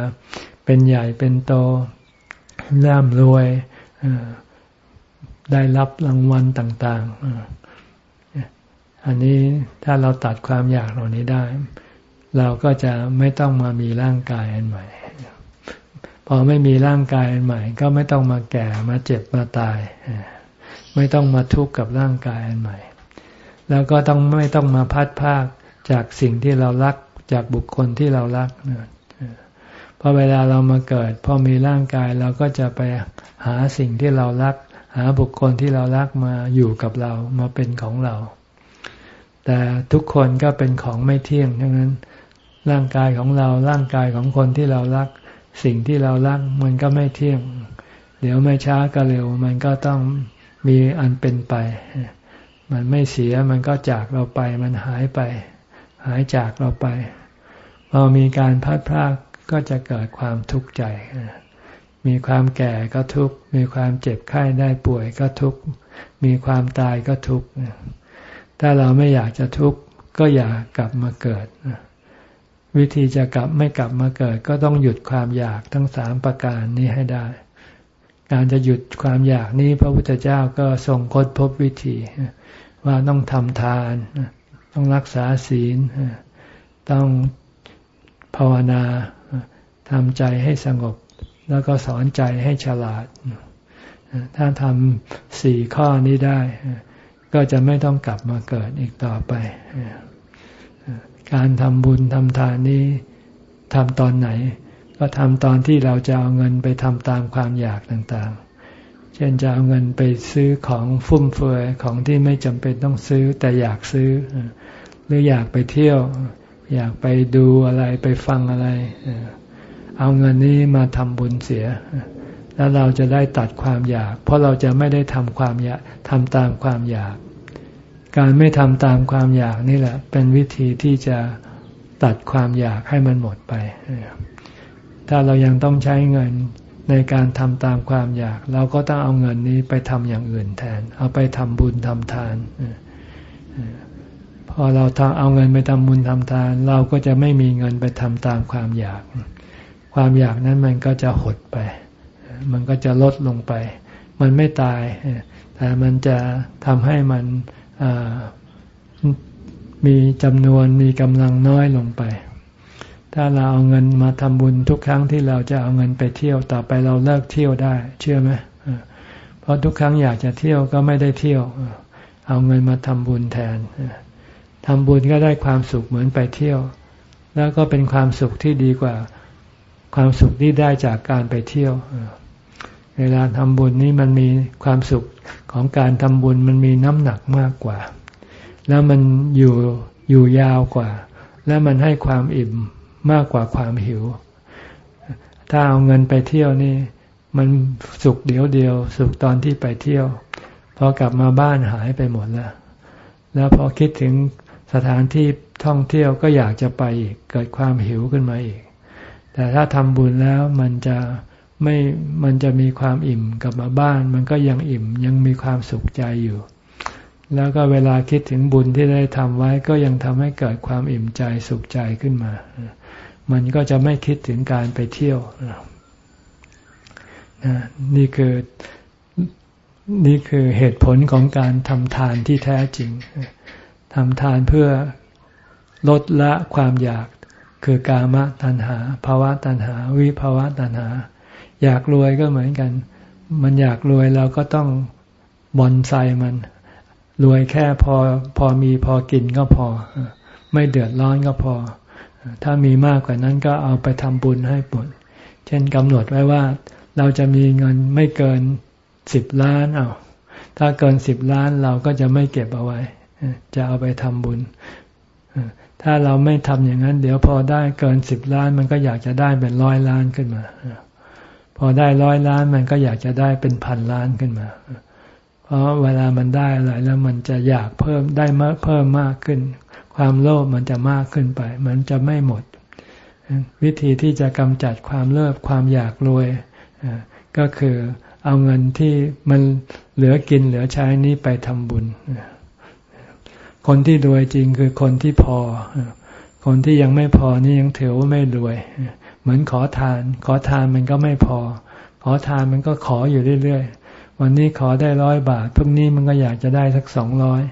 เป็นใหญ่เป็นโตร่ำรวยได้รับรางวัลต่าง ๆ อันนี้ถ้าเราตัดความอยากเหล่านี้ได้ เราก็จะไม่ต้องมามีร่างกายอันใหม่ พอไม่มีร่างกายอันใหม่ ก็ไม่ต้องมาแก่มาเจ็บมาตาย ไม่ต้องมาทุกข์กับร่างกายอันใหม่ แล้วก็ต้องไม่ต้องมาพัดภาคจากสิ่งที่เรารักจากบุคคลที่เรารักเพอเวลาเรามาเกิด พอมีร่างกายเราก็จะไปหาสิ่งที่เรารัก หาบุคคลที่เรารักมาอยู่กับเรามาเป็นของเรา แต่ทุกคนก็เป็นของไม่เที่ยงทั้งนั้น ร่างกายของเราร่างกายของคนที่เรารัก สิ่งที่เรารักมันก็ไม่เที่ยง เดี๋ยวไม่ช้าก็เร็ว มันก็ต้องมีอันเป็นไป มันไม่เสียมันก็จากเราไป มันหายไป หายจากเราไป พอมีการพัดพรากก็จะเกิดความทุกข์ใจ มีความแก่ก็ทุกข์ มีความเจ็บไข้ได้ป่วยก็ทุกข์ มีความตายก็ทุกข์ ถ้าเราไม่อยากจะทุกข์ก็อย่ากลับมาเกิด วิธีจะกลับไม่กลับมาเกิด ก็ต้องหยุดความอยากทั้งสามประการนี้ให้ได้ การจะหยุดความอยากนี้พระพุทธเจ้าก็ทรงค้นพบวิธี ว่าต้องทำทาน ต้องรักษาศีล ต้องภาวนาทำใจให้สงบ แล้วก็สอนใจให้ฉลาด ถ้าทำสี่ข้อนี้ได้ ก็จะไม่ต้องกลับมาเกิดอีกต่อไป การทำบุญทำทานนี้ทำตอนไหน ก็ทำตอนที่เราจะเอาเงินไปทำตามความอยากต่างๆ เช่นจะเอาเงินไปซื้อของฟุ่มเฟือยของที่ไม่จำเป็นต้องซื้อแต่อยากซื้อ หรืออยากไปเที่ยว อยากไปดูอะไรไปฟังอะไร เอาเงินนี้มาทำบุญเสีย แล้วเราจะได้ตัดความอยาก เพราะเราจะไม่ได้ทำความอยากทำตามความอยาก การไม่ทำตามความอยากนี่แหละ เป็นวิธีที่จะตัดความอยากให้มันหมดไป ถ้าเรายังต้องใช้เงินในการทำตามความอยาก เราก็ต้องเอาเงินนี้ไปทำอย่างอื่นแทน เอาไปทำบุญทำทานพอเราเอาเงินไปทำบุญทำทาน เราก็จะไม่มีเงินไปทำตามความอยาก ความอยากนั้นมันก็จะหดไป มันก็จะลดลงไป มันไม่ตาย แต่มันจะทำให้มันมีจำนวนมีกำลังน้อยลงไป ถ้าเราเอาเงินมาทำบุญทุกครั้งที่เราจะเอาเงินไปเที่ยวต่อไปเราเลิกเที่ยวได้ เชื่อไหมเพราะทุกครั้งอยากจะเที่ยวก็ไม่ได้เที่ยว เอาเงินมาทำบุญแทนทำบุญก็ได้ความสุขเหมือนไปเที่ยว แล้วก็เป็นความสุขที่ดีกว่า ความสุขที่ได้จากการไปเที่ยวเวลาทำบุญนี่มันมีความสุขของการทำบุญมันมีน้ำหนักมากกว่า แล้วมันอยู่อยู่ยาวกว่า และมันให้ความอิ่ม มากกว่าความหิว ถ้าเอาเงินไปเที่ยวนี่ มันสุขเดียวเดียว สุขตอนที่ไปเที่ยว พอกลับมาบ้านหายไปหมดแล้วแล้วพอคิดถึงสถานที่ท่องเที่ยวก็อยากจะไปอีก เกิดความหิวขึ้นมาอีก แต่ถ้าทำบุญแล้วมันจะไม่มันจะมีความอิ่มกลับมาบ้าน มันก็ยังอิ่มยังมีความสุขใจอยู่ แล้วก็เวลาคิดถึงบุญที่ได้ทำไว้ก็ยังทำให้เกิดความอิ่มใจสุขใจขึ้นมา มันก็จะไม่คิดถึงการไปเที่ยวนี่คือนี่คือเหตุผลของการทำทานที่แท้จริงทำทานเพื่อลดละความอยากคือกามตัณหาภาวะตัณหา วิภาวะตัณหา อยากรวยก็เหมือนกัน มันอยากรวยเราก็ต้องบอนไซมัน รวยแค่พอพอมีพอกินก็พอ ไม่เดือดร้อนก็พอ ถ้ามีมากกว่านั้นก็เอาไปทำบุญให้หมดเช่นกำหนดไว้ว่า เราจะมีเงินไม่เกินสิบล้านเอาถ้าเกินสิบล้านเราก็จะไม่เก็บเอาไว้ จะเอาไปทำบุญ ถ้าเราไม่ทำอย่างนั้น เดี๋ยวพอได้เกินสิบล้านมันก็อยากจะได้เป็นร้อยล้านขึ้นมา พอได้ร้อยล้านมันก็อยากจะได้เป็นพันล้านขึ้นมา เพราะเวลามันได้อะไรแล้วมันจะอยากเพิ่มได้เพิ่มมากขึ้น ความโลภมันจะมากขึ้นไป มันจะไม่หมด วิธีที่จะกำจัดความเลิภความอยากรวย ก็คือเอาเงินที่มันเหลือกินเหลือใช้นี้ไปทำบุญ คนที่รวยจริงคือคนที่พอ คนที่ยังไม่พอนี่ยังถือว่าไม่รวย เหมือนขอทาน ขอทานมันก็ไม่พอ ขอทานมันก็ขออยู่เรื่อยๆ วันนี้ขอได้ร้อยบาทพรุ่งนี้มันก็อยากจะได้สักสองร้อย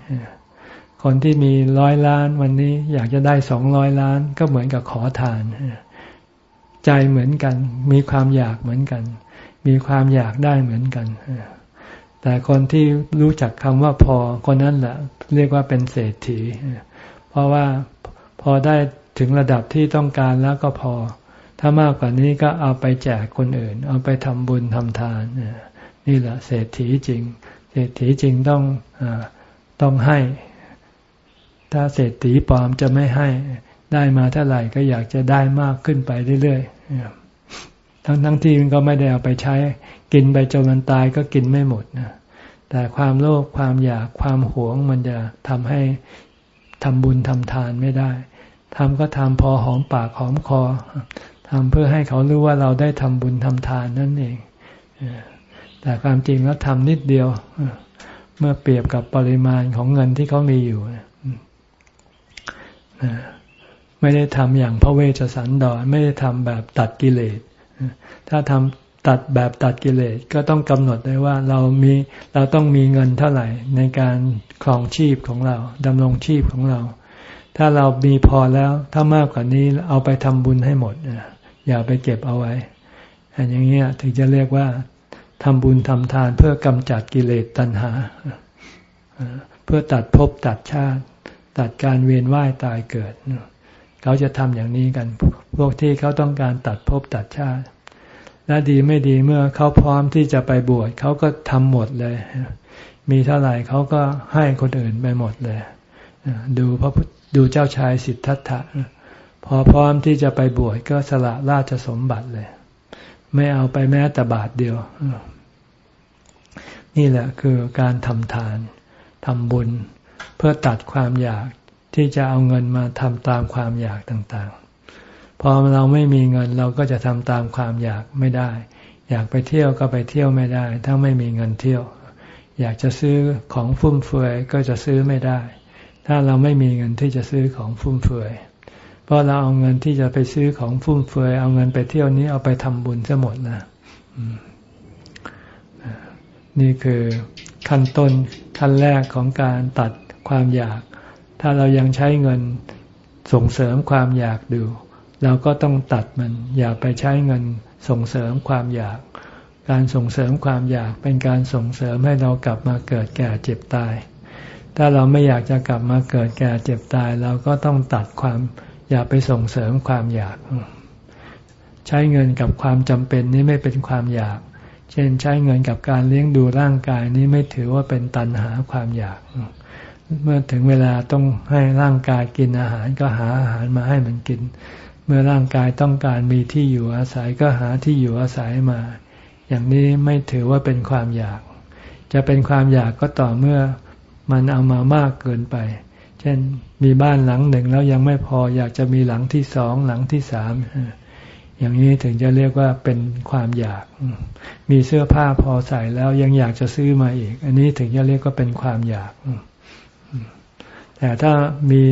คนที่มีร้อยล้านวันนี้อยากจะได้สองร้อยล้าน ก็เหมือนกับขอทาน ใจเหมือนกัน มีความอยากเหมือนกัน มีความอยากได้เหมือนกันแต่คนที่รู้จักคำว่าพอคนนั้นแหละเรียกว่าเป็นเศรษฐี เพราะว่าพอได้ถึงระดับที่ต้องการแล้วก็พอ ถ้ามากกว่านี้ก็เอาไปแจกคนอื่น เอาไปทำบุญทำทานนี่แหละเศรษฐีจริง เศรษฐีจริงต้องอต้องให้ ถ้าเศรษฐีปลอมจะไม่ให้ได้มาเท่าไหร่ก็อยากจะได้มากขึ้นไปเรื่อยๆทั้งทั้งที่มันก็ไม่ได้เอาไปใช้ กินไปจนมันตายก็กินไม่หมดนะแต่ความโลภความอยากความหวงมันจะทำให้ทำบุญทำทานไม่ได้ทำก็ทำพอหอมปากหอมคอทำเพื่อให้เขารู้ว่าเราได้ทำบุญทำทานนั่นเองแต่ความจริงแล้วทำนิดเดียว เมื่อเปรียบกับปริมาณของเงินที่เขามีอยู่ ไม่ได้ทำอย่างพระเวชสันดรไม่ได้ทำแบบตัดกิเลสถ้าทำตัดแบบตัดกิเลสก็ต้องกำหนดได้ว่าเรามีเราต้องมีเงินเท่าไหร่ในการครองชีพของเราดำรงชีพของเรา ถ้าเรามีพอแล้วถ้ามากกว่านี้เอาไปทำบุญให้หมดอย่าไปเก็บเอาไว้อันอย่างเงี้ยถึงจะเรียกว่าทำบุญทำทานเพื่อกำจัดกิเลสตัณหา เพื่อตัดภพตัดชาติ ตัดการเวียนว่ายตายเกิด เขาจะทำอย่างนี้กัน พวกที่เขาต้องการตัดภพตัดชาติ และดีไม่ดีเมื่อเขาพร้อมที่จะไปบวชเขาก็ทำหมดเลย มีเท่าไหร่เขาก็ให้คนอื่นไปหมดเลย ดูพระดูเจ้าชายสิทธัตถะพอพร้อมที่จะไปบวชก็สละราชสมบัติเลย ไม่เอาไปแม้แต่บาทเดียว นี่แหละคือการทำทานทำบุญ เพื่อตัดความอยากที่จะเอาเงินมาทำตามความอยากต่างๆ พอเราไม่มีเงินเราก็จะทำตามความอยากไม่ได้ อยากไปเที่ยวก็ไปเที่ยวไม่ได้ ถ้าไม่มีเงินเที่ยว อยากจะซื้อของฟุ่มเฟือยก็จะซื้อไม่ได้ ถ้าเราไม่มีเงินที่จะซื้อของฟุ่มเฟือยเพราะเราเอาเงินที่จะไปซื้อของฟุ่มเฟือยเอาเงินไปเที่ยวนี้เอาไปทำบุญซะหมดนะนี่คือขั้นต้นขั้นแรกของการตัด ความอยาก ถ้าเรายังใช้เงินส่งเสริมความอยากดู เราก็ต้องตัดมัน อย่าไปใช้เงินส่งเสริมความอยาก การส่งเสริมความอยากเป็นการส่งเสริมให้เรากลับมาเกิดแก่เจ็บตาย ถ้าเราไม่อยากจะกลับมาเกิดแก่เจ็บตาย เราก็ต้องตัดความ อย่าไปส่งเสริมความอยาก ใช้เงินกับความจำเป็นนี้ไม่เป็นความอยาก เช่นใช้เงินกับการเลี้ยงดูร่างกายนี้ไม่ถือว่าเป็นตันหาความอยาก เมื่อถึงเวลาต้องให้ร่างกายกินอาหารก็หาอาหารมาให้มันกิน เมื่อร่างกายต้องการมีที่อยู่อาศัยก็หาที่อยู่อาศัยมา อย่างนี้ไม่ถือว่าเป็นความอยาก จะเป็นความอยากก็ต่อเมื่อมันเอามามากเกินไป เช่นมีบ้านหลังหนึ่งแล้วยังไม่พออยากจะมีหลังที่สองหลังที่สามอย่างนี้ถึงจะเรียกว่าเป็นความอยาก มีเสื้อผ้าพอใส่แล้วยังอยากจะซื้อมาอีก อันนี้ถึงจะเรียกว่าเป็นความอยาก แต่ถ้ามี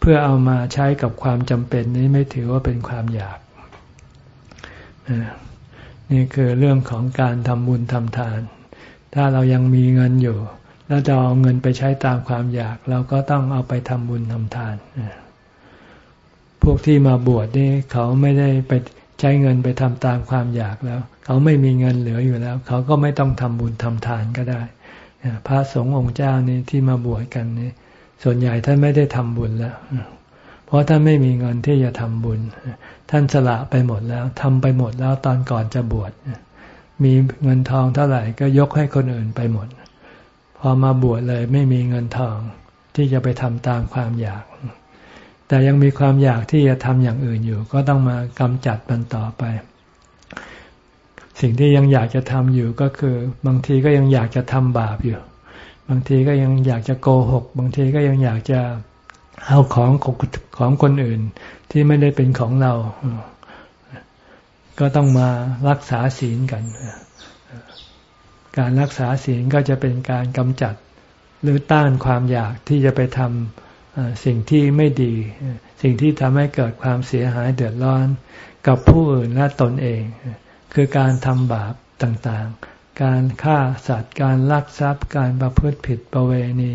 เพื่อเอามาใช้กับความจำเป็นนี้ไม่ถือว่าเป็นความอยากนี่คือเรื่องของการทำบุญทำทาน ถ้าเรายังมีเงินอยู่ แล้วจะเอาเงินไปใช้ตามความอยาก เราก็ต้องเอาไปทำบุญทำทาน พวกที่มาบวชนี่เขาไม่ได้ไปใช้เงินไปทำตามความอยากแล้ว เขาไม่มีเงินเหลืออยู่แล้ว เขาก็ไม่ต้องทำบุญทำทานก็ได้พระสงฆ์องค์เจ้านี่ที่มาบวชกันนี่ ส่วนใหญ่ท่านไม่ได้ทำบุญแล้ว เพราะท่านไม่มีเงินที่จะทำบุญ ท่านสละไปหมดแล้วทำไปหมดแล้วตอนก่อนจะบวชมีเงินทองเท่าไหร่ก็ยกให้คนอื่นไปหมด พอมาบวชเลยไม่มีเงินทองที่จะไปทำตามความอยาก แต่ยังมีความอยากที่จะทำอย่างอื่นอยู่ ก็ต้องมากำจัดมันต่อไป สิ่งที่ยังอยากจะทำอยู่ก็คือบางทีก็ยังอยากจะทำบาปอยู่ บางทีก็ยังอยากจะโกหก บางทีก็ยังอยากจะเอาของของคนอื่น ที่ไม่ได้เป็นของเรา ก็ต้องมารักษาศีลกัน การรักษาศีลก็จะเป็นการกำจัดหรือต้านความอยากที่จะไปทำสิ่งที่ไม่ดี สิ่งที่ทำให้เกิดความเสียหายเดือดร้อนกับผู้อื่นและตนเอง คือการทำบาปต่างๆ การฆ่าสัตว์ การลักทรัพย์ การประพฤติผิดประเวณี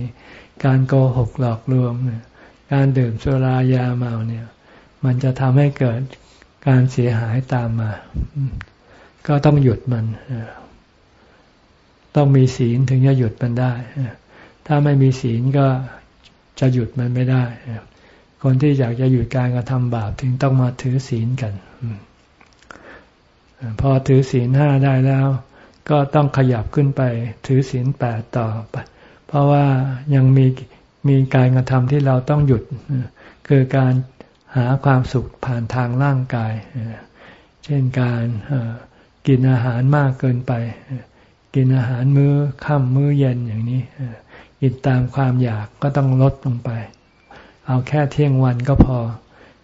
การโกหกหลอกลวง การดื่มสุรายาเมาเนี่ย มันจะทำให้เกิดการเสียหายตามมา ก็ต้องหยุดมัน ต้องมีศีลถึงจะหยุดมันได้ ถ้าไม่มีศีลก็จะหยุดมันไม่ได้ คนที่อยากจะหยุดการกระทำบาปถึงต้องมาถือศีลกัน พอถือศีลห้าได้แล้ว ก็ต้องขยับขึ้นไปถือศีลแปดต่อไป เพราะว่ายังมีมีการกระทำที่เราต้องหยุด คือการหาความสุขผ่านทางร่างกาย เช่นการกินอาหารมากเกินไป กินอาหารมื้อค่ำมื้อเย็นอย่างนี้กินตามความอยากก็ต้องลดลงไป เอาแค่เที่ยงวันก็พอ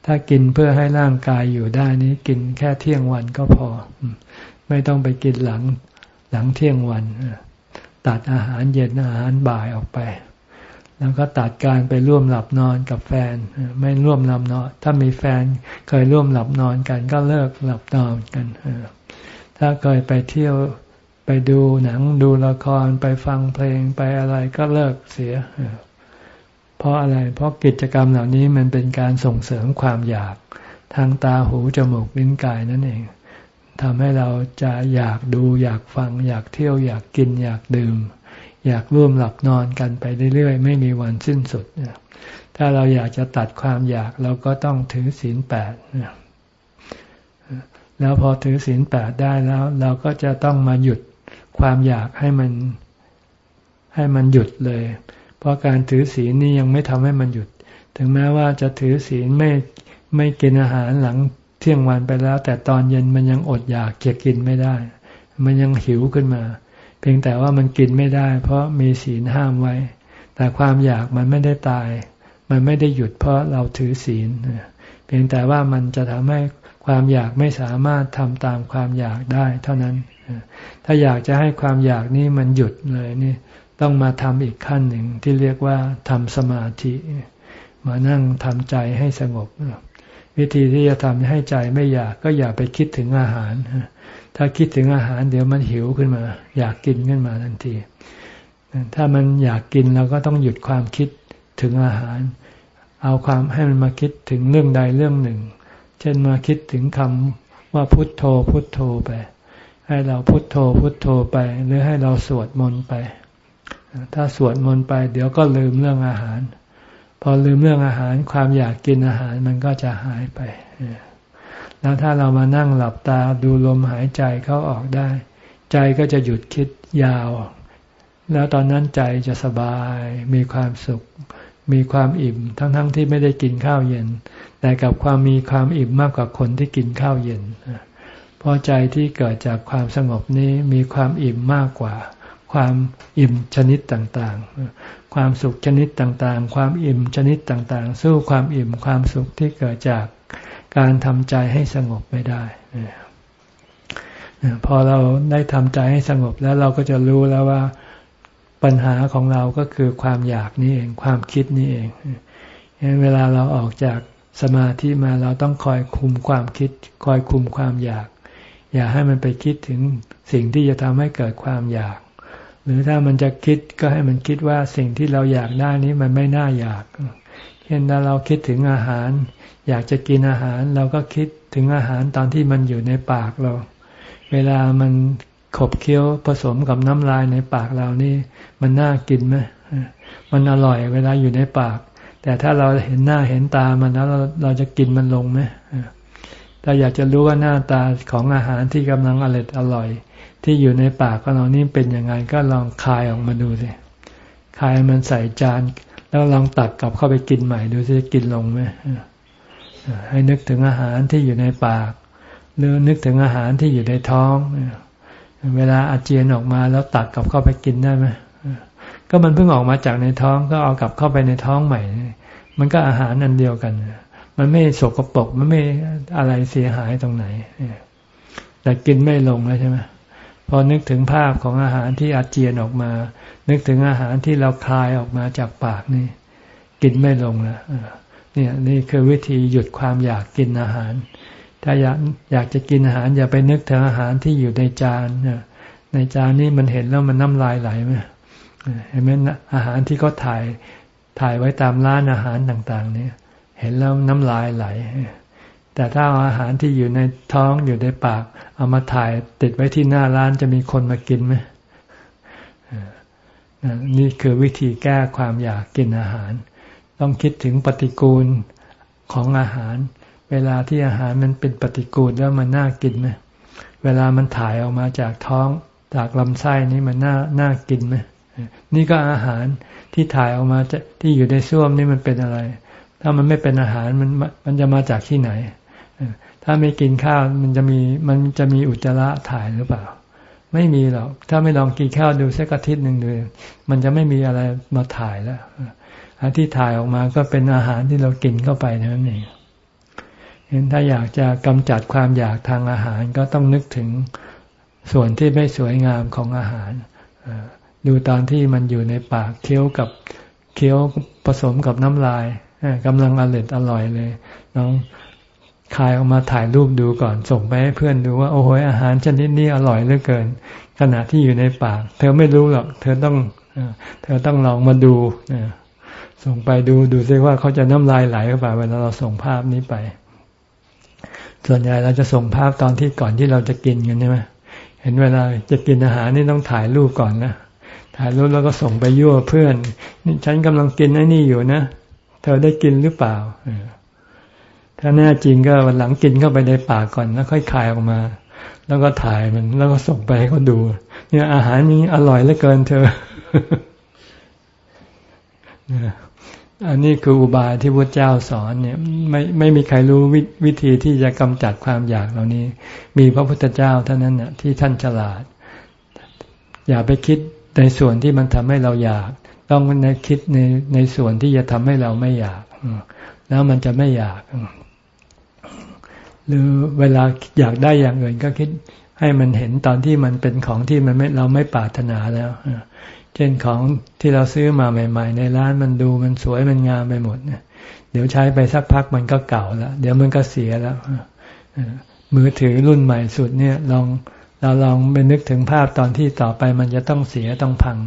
ถ้ากินเพื่อให้ร่างกายอยู่ได้นี้กินแค่เที่ยงวันก็พอ ไม่ต้องไปกินหลัง หลังเที่ยงวัน ตัดอาหารเย็นอาหารบ่ายออกไป แล้วก็ตัดการไปร่วมหลับนอนกับแฟน ไม่ร่วมหลับนอน ถ้ามีแฟนเคยร่วมหลับนอนกัน ก็เลิกหลับนอนกัน ถ้าเคยไปเที่ยวไปดูหนังดูละครไปฟังเพลงไปอะไรก็เลิกเสีย เพราะอะไร เพราะกิจกรรมเหล่านี้มันเป็นการส่งเสริมความอยากทางตาหูจมูกลิ้นกายนั่นเอง ทำให้เราจะอยากดูอยากฟัง อยากเที่ยวอยากกินอยากดื่ม อยากร่วมหลับนอนกันไปเรื่อยๆ ไม่มีวันสิ้นสุด ถ้าเราอยากจะตัดความอยากเราก็ต้องถือศีลแปดแล้วพอถือศีลแปดได้แล้ว เราก็จะต้องมาหยุดความอยากให้มันให้มันหยุดเลย เพราะการถือศีลนี่ยังไม่ทำให้มันหยุด ถึงแม้ว่าจะถือศีลไม่ไม่กินอาหารหลัง เที่ยงวันไปแล้ว แต่ตอนเย็นมันยังอดอยากจะกินไม่ได้ มันยังหิวขึ้นมา เพียงแต่ว่ามันกินไม่ได้ เพราะมีศีลห้ามไว้ แต่ความอยากมันไม่ได้ตาย มันไม่ได้หยุดเพราะเราถือศีล เพียงแต่ว่ามันจะทำให้ความอยากไม่สามารถทำตามความอยากได้ เท่านั้น ถ้าอยากจะให้ความอยากนี้มันหยุดเลยนี่ต้องมาทำอีกขั้นหนึ่งที่เรียกว่าทำสมาธิ มานั่งทำใจให้สงบ วิธีที่จะทำให้ใจไม่อยากก็อย่าไปคิดถึงอาหาร ถ้าคิดถึงอาหาร เดี๋ยวมันหิวขึ้นมา อยากกินขึ้นมาทันที ถ้ามันอยากกินเราก็ต้องหยุดความคิดถึงอาหาร เอาความให้มันมาคิดถึงเรื่องใดเรื่องหนึ่ง เช่นมาคิดถึงคำว่าพุทโธพุทโธไป ให้เราพุทโธพุทโธไป หรือให้เราสวดมนต์ไป ถ้าสวดมนต์ไป เดี๋ยวก็ลืมเรื่องอาหาร อลืมเรื่องอาหารความอยากกินอาหารมันก็จะหายไป แล้วถ้าเรามานั่งหลับตาดูลมหายใจเข้าออกได้ ใจก็จะหยุดคิดยาว แล้วตอนนั้นใจจะสบาย มีความสุข มีความอิ่ม ทั้งๆทที่ไม่ได้กินข้าวเย็น แต่กับความมีความอิ่มมากกว่าคนที่กินข้าวเย็นเพราะใจที่เกิดจากความสงบนี้มีความอิ่มมากกว่า ความอิ่มชนิดต่างๆ ความสุขชนิดต่างๆ ความอิ่มชนิดต่างๆ สู้ความอิ่มความสุขที่เกิดจากการทำใจให้สงบไม่ได้พอเราได้ทำใจให้สงบแล้วเราก็จะรู้แล้วว่าปัญหาของเราก็คือความอยากนี่เอง ความคิดนี่เองเวลาเราออกจากสมาธิมาเราต้องคอยคุมความคิด คอยคุมความอยาก อย่าให้มันไปคิดถึงสิ่งที่จะทำให้เกิดความอยาก หรือถ้ามันจะคิดก็ให้มันคิดว่าสิ่งที่เราอยากได้นี้มันไม่น่าอยาก เช่นถ้าเราคิดถึงอาหาร อยากจะกินอาหาร เราก็คิดถึงอาหารตอนที่มันอยู่ในปากเรา เวลามันขบเคี้ยวผสมกับน้ำลายในปากเรานี่ มันน่ากินไหมมันอร่อยเวลาอยู่ในปาก แต่ถ้าเราเห็นหน้าเห็นตามันแล้วเราเราจะกินมันลงไหมถ้าอยากจะรู้ว่าหน้าตาของอาหารที่กำลังอร่อยอร่อย ที่อยู่ในปากของเรานี่เป็นยังไงก็ลองคายออกมาดูสิคายมันใส่จาน แล้วลองตักกลับเข้าไปกินใหม่ดูสิกินลงไหมให้นึกถึงอาหารที่อยู่ในปาก หรือนึกถึงอาหารที่อยู่ในท้อง เวลาอาเจียนออกมาแล้วตักกลับเข้าไปกินได้ไหมก็มันเพิ่งออกมาจากในท้องก็เอากลับเข้าไปในท้องใหม่ มันก็อาหารนันเดียวกัน มันไม่สกปรกมันไม่อะไรเสียหายตรงไหนแต่กินไม่ลงแล้วใช่ไหม พอนึกถึงภาพของอาหารที่อาเจียนออกมา นึกถึงอาหารที่เราคลายออกมาจากปากนี่ กินไม่ลงแล้วเนี่ยนี่คือวิธีหยุดความอยากกินอาหาร ถ้าอยากอยากจะกินอาหาร อย่าไปนึกถึงอาหารที่อยู่ในจานในจานนี่มันเห็นแล้วมันน้ำลายไหลไหมเห็นไหมอาหารที่เขาถ่ายถ่ายไว้ตามร้านอาหารต่าง ๆ เนี่ย เห็นแล้วน้ำลายไหล แต่ถ้าเอาอาหารที่อยู่ในท้องอยู่ในปาก เอามาถ่ายติดไว้ที่หน้าร้านจะมีคนมากินไหมนี่คือวิธีแก้ความอยากกินอาหาร ต้องคิดถึงปฏิกูลของอาหาร เวลาที่อาหารมันเป็นปฏิกูลแล้วมันน่ากินไหมเวลามันถ่ายออกมาจากท้องจากลำไส้นี้มันน่าน่ากินไหมนี่ก็อาหารที่ถ่ายออกมาจะที่อยู่ในส้วมนี่มันเป็นอะไร ถ้ามันไม่เป็นอาหารมันมันจะมาจากที่ไหน ถ้าไม่กินข้าวมันจะมีมันจะมีอุจจาระถ่ายหรือเปล่า ไม่มีหรอก ถ้าไม่ลองกินข้าวดูสักอาทิตย์หนึ่งดูมันจะไม่มีอะไรมาถ่ายแล้วอันที่ถ่ายออกมาก็เป็นอาหารที่เรากินเข้าไปนั่นเองเห็นถ้าอยากจะกำจัดความอยากทางอาหารก็ต้องนึกถึงส่วนที่ไม่สวยงามของอาหาร ดูตอนที่มันอยู่ในปากเคี้ยวกับเคี้ยวผสมกับน้ำลายกำลังอร่อยอร่อยเลยน้อง คายออกมาถ่ายรูปดูก่อนส่งไปให้เพื่อนดูว่า โอ้โหอาหารชนิดนี้อร่อยเหลือเกิน ขณะที่อยู่ในปาก เธอไม่รู้หรอก เธอต้องเธอต้องลองมาดูส่งไปดูดูซิว่าเขาจะน้ำลายไหลหรือเปล่าเวลาเราส่งภาพนี้ไป ส่วนใหญ่เราจะส่งภาพตอนที่ก่อนที่เราจะกินกันใช่ไหมเห็นเวลาจะกินอาหารนี่ต้องถ่ายรูปก่อนนะถ่ายรูปแล้วก็ส่งไปยั่วเพื่อนนี่ฉันกำลังกินไอ้นี่อยู่นะเธอได้กินหรือเปล่า ถ้าแน่จริงก็วันหลังกินเข้าไปในปากก่อนแล้วค่อยคายออกมา แล้วก็ถ่ายมันแล้วก็ส่งไปให้เขาดู เนี่ยอาหารนี้อร่อยเหลือเกินเธออันนี้คืออุบายที่พระเจ้าสอนเนี่ย ไม่ไม่มีใครรู้ววิธีที่จะกำจัดความอยากเหล่านี้ มีพระพุทธเจ้าเท่านั้นน่ะที่ท่านฉลาด อย่าไปคิดในส่วนที่มันทำให้เราอยาก ต้องในคิดในในส่วนที่จะทำให้เราไม่อยาก แล้วมันจะไม่อยาก หรือเวลาอยากได้อย่างอื่นก็คิดให้มันเห็นตอนที่มันเป็นของที่มันไม่เราไม่ปรารถนาแล้วเช่นของที่เราซื้อมาใหม่ ๆ ในร้านมันดูมันสวยมันงามไปหมดเนี่ยเดี๋ยวใช้ไปสักพักมันก็เก่าแล้ว เดี๋ยวมันก็เสียแล้วมือถือรุ่นใหม่สุดเนี่ยลองเราลองไปนึกถึงภาพตอนที่ต่อไปมันจะต้องเสียต้องพัง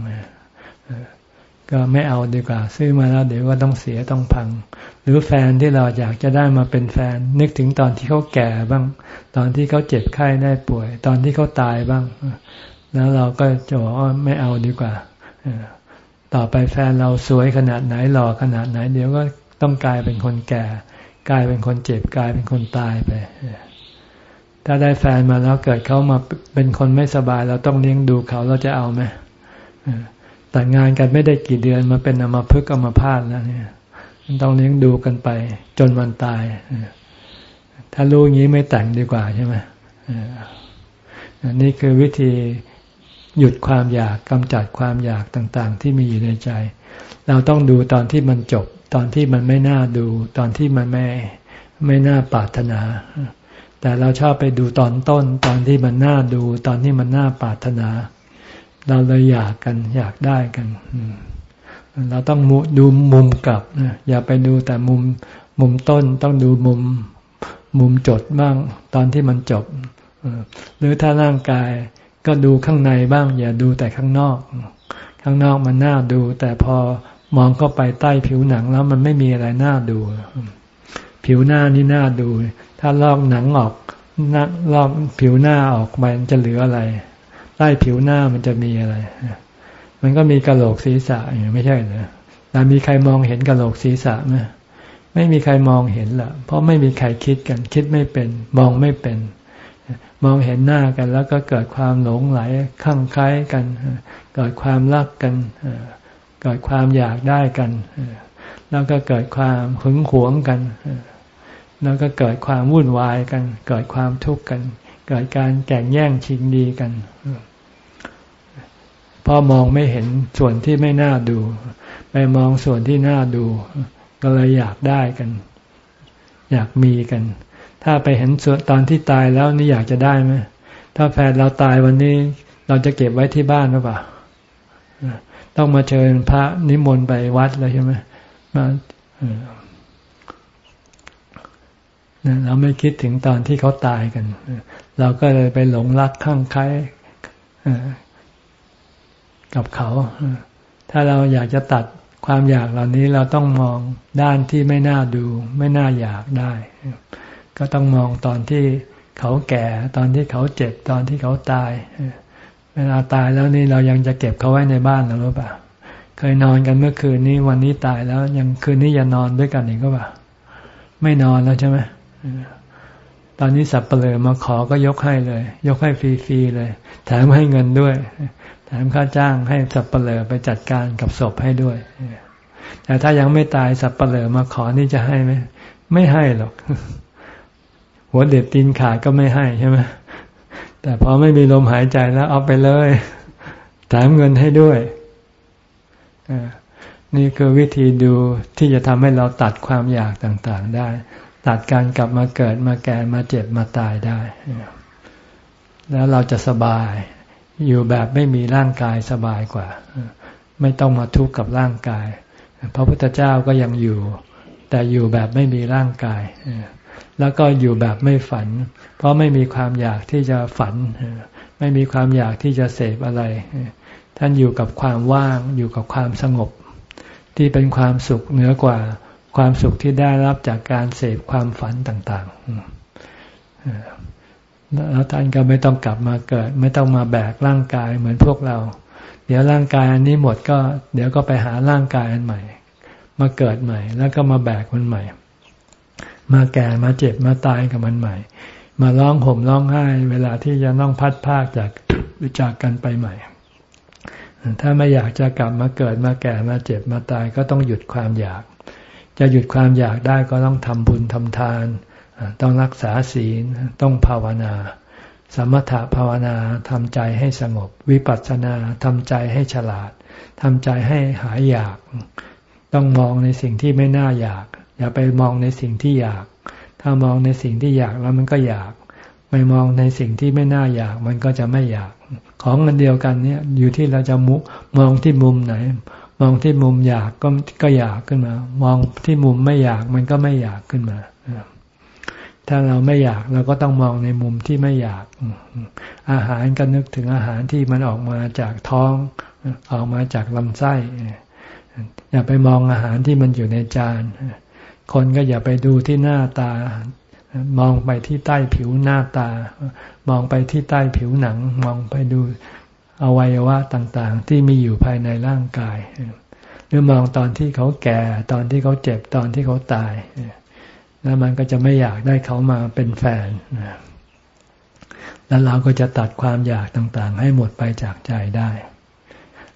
ก็ไม่เอาดีกว่า ซื้อมาแล้วเดี๋ยวก็ต้องเสียต้องพัง หรือแฟนที่เราอยากจะได้มาเป็นแฟน นึกถึงตอนที่เขาแก่บ้าง ตอนที่เขาเจ็บไข้ได้ป่วย ตอนที่เขาตายบ้าง แล้วเราก็จะบอกว่าไม่เอาดีกว่าต่อไปแฟนเราสวยขนาดไหนหล่อขนาดไหน เดี๋ยวก็ต้องกลายเป็นคนแก่ กลายเป็นคนเจ็บกลายเป็นคนตายไปถ้าได้แฟนมาแล้วเกิดเขามาเป็นคนไม่สบาย เราต้องเลี้ยงดูเขาเราจะเอาไหม แต่งงานกันไม่ได้กี่เดือนมาเป็นอมาพึกอมาพาดแล้วเนี่ยต้องเลี้ยงดูกันไป จนวันตาย ถ้ารู้อย่างนี้ไม่แต่งดีกว่าใช่ไหมนี่คือวิธีหยุดความอยากกำจัดความอยากต่างๆ ที่มีอยู่ในใจ เราต้องดูตอนที่มันจบ ตอนที่มันไม่น่าดู ตอนที่มันไม่ไม่น่าปรารถนา แต่เราชอบไปดูตอนต้น ตอนที่มันน่าดู ตอนที่มันน่าปรารถนา เราเลยอยากกัน อยากได้กันเราต้องดูมุมกลับนะอย่าไปดูแต่มุมมุมต้นต้องดูมุมมุมจดบ้าง ตอนที่มันจบหรือถ้าร่างกายก็ดูข้างในบ้าง อย่าดูแต่ข้างนอก ข้างนอกมันน่าดู แต่พอมองเข้าไปใต้ผิวหนังแล้วมันไม่มีอะไรน่าดู ผิวหน้านี่น่าดู ถ้าลอกหนังออกลอกผิวหน้าออกมันจะเหลืออะไร ใต้ผิวหน้ามันจะมีอะไร มันก็มีกระโหลกศีรษะอย่างไม่ใช่เหรอแต่มีใครมองเห็นกระโหลกศีรษะไหมไม่มีใครมองเห็นละเพราะไม่มีใครคิดกัน คิดไม่เป็น มองไม่เป็น มองเห็นหน้ากันแล้วก็เกิดความหลงไหลข้างคล้ายกัน เกิดความรักกัน เกิดความอยากได้กัน แล้วก็เกิดความหึงหวงกัน แล้วก็เกิดความวุ่นวายกัน เกิดความทุกข์กัน เกิดการแก่งแย่งชิงดีกัน พอมองไม่เห็นส่วนที่ไม่น่าดู ไปมองส่วนที่น่าดู ก็เลยอยากได้กัน อยากมีกัน ถ้าไปเห็นส่วนตอนที่ตายแล้วนี่อยากจะได้ไหมถ้าแฟนเราตายวันนี้ เราจะเก็บไว้ที่บ้านหรือเปล่าต้องมาเชิญพระนิมนต์ไปวัดแล้วใช่ไหมมาเราไม่คิดถึงตอนที่เขาตายกัน เราก็เลยไปหลงรักข้างใคร กับเขา ถ้าเราอยากจะตัดความอยากเหล่านี้เราต้องมองด้านที่ไม่น่าดู ไม่น่าอยากได้ ก็ต้องมองตอนที่เขาแก่ตอนที่เขาเจ็บตอนที่เขาตาย เวลาตายแล้วนี่เรายังจะเก็บเขาไว้ในบ้านหรือเปล่า เคยนอนกันเมื่อคืนนี้วันนี้ตายแล้วยังคืนนี้จะนอนด้วยกันอีกก็เปล่า ไม่นอนแล้วใช่ไหมตอนนี้สับเปลือมาขอก็ยกให้เลย ยกให้ฟรีๆเลยแถมให้เงินด้วย แถมค่าจ้างให้สับเปลือไปจัดการกับศพให้ด้วย แต่ถ้ายังไม่ตายสับเปลือมาขอนี่จะให้ไหมไม่ให้หรอก หัวเด็ดตีนขาดก็ไม่ให้ใช่ไหมแต่พอไม่มีลมหายใจแล้วเอาไปเลยแถมเงินให้ด้วยนี่คือวิธีดูที่จะทำให้เราตัดความอยากต่างๆได้ ตัดการกลับมาเกิดมาแก่มาเจ็บมาตายได้ แล้วเราจะสบาย อยู่แบบไม่มีร่างกายสบายกว่า ไม่ต้องมาทุกข์กับร่างกาย พระพุทธเจ้าก็ยังอยู่ แต่อยู่แบบไม่มีร่างกาย แล้วก็อยู่แบบไม่ฝัน เพราะไม่มีความอยากที่จะฝัน ไม่มีความอยากที่จะเสพอะไร ท่านอยู่กับความว่าง อยู่กับความสงบ ที่เป็นความสุขเหนือกว่าความสุขที่ได้รับจากการเสพความฝันต่าง ๆ แล้วท่านก็ไม่ต้องกลับมาเกิด ไม่ต้องมาแบกร่างกายเหมือนพวกเรา เดี๋ยวร่างกายอันนี้หมดก็ เดี๋ยวก็ไปหาร่างกายอันใหม่ มาเกิดใหม่ แล้วก็มาแบกมันใหม่ มาแก่มาเจ็บมาตายกับมันใหม่ มาร้องห่มร้องไห้เวลาที่จะต้องพัดภาคจากจากกันไปใหม่ ถ้าไม่อยากจะกลับมาเกิดมาแก่มาเจ็บมาตายก็ต้องหยุดความอยาก จะหยุดความอยากได้ก็ต้องทำบุญทำทาน ต้องรักษาศีลต้องภาวนา สมถภาวนาทำใจให้สงบ วิปัสสนาทำใจให้ฉลาดทำใจให้หายอยาก ต้องมองในสิ่งที่ไม่น่าอยาก อย่าไปมองในสิ่งที่อยาก ถ้ามองในสิ่งที่อยากแล้วมันก็อยากไม่มองในสิ่งที่ไม่น่าอยาก มันก็จะไม่อยาก ของมันเดียวกันเนี่ยอยู่ที่เราจะมุมองที่มุมไหน มองที่มุมอยากก็ก็อยากขึ้นมา มองที่มุมไม่อยากมันก็ไม่อยากขึ้นมา ถ้าเราไม่อยากเราก็ต้องมองในมุมที่ไม่อยาก อาหารก็นึกถึงอาหารที่มันออกมาจากท้อง ออกมาจากลำไส้ อย่าไปมองอาหารที่มันอยู่ในจาน คนก็อย่าไปดูที่หน้าตา มองไปที่ใต้ผิวหน้าตา มองไปที่ใต้ผิวหนัง มองไปดูอวัยวะต่างๆ ที่มีอยู่ภายในร่างกาย หรือมองตอนที่เขาแก่ ตอนที่เขาเจ็บ ตอนที่เขาตาย แล้วมันก็จะไม่อยากได้เขามาเป็นแฟนแล้วเราก็จะตัดความอยากต่างๆ ให้หมดไปจากใจได้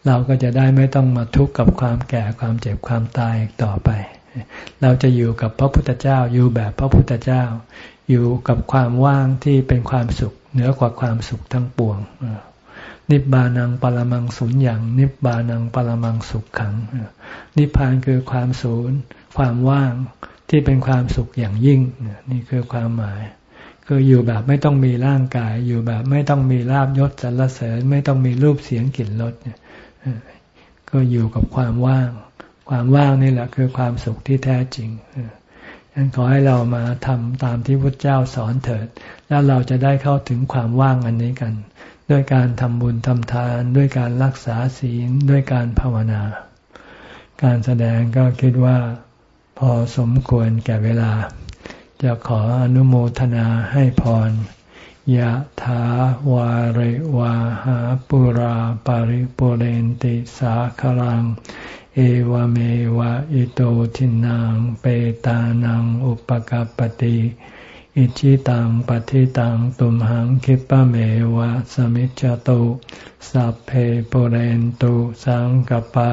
เราก็จะได้ไม่ต้องมาทุกข์กับความแก่ความเจ็บความตายต่อไป เราจะอยู่กับพระพุทธเจ้าอยู่แบบพระพุทธเจ้า อยู่กับความว่างที่เป็นความสุข เหนือกว่าความสุขทั้งปวง นิบานังปรมังสุญญ์อย่างนิบานังปรมังสุขขัง นิพพานคือความศูนย์ความว่าง ที่เป็นความสุขอย่างยิ่งนี่คือความหมาย คืออยู่แบบไม่ต้องมีร่างกาย อยู่แบบไม่ต้องมีลาบยศสรรเสริญ ไม่ต้องมีรูปเสียงกลิ่นรสเนี่ยก็อยู่กับความว่าง ความว่างนี่แหละคือความสุขที่แท้จริงฉะนั้นขอให้เรามาทำตามที่พระเจ้าสอนเถิด แล้วเราจะได้เข้าถึงความว่างอันนี้กัน ด้วยการทำบุญทำทาน ด้วยการรักษาศีล ด้วยการภาวนา การแสดงก็คิดว่า อสมควรแก่เวลา จะขออนุโมทนาให้พรยะถาวาริวาหาปุราปาริปุเรนติสาคลัง เอวเมวะอิโตทินังเปตานังอุปกปติอิชิตังปฏิตังตุมหังคิปะเมวะสมิจจตุสัพเพปุเรนตุสังกปา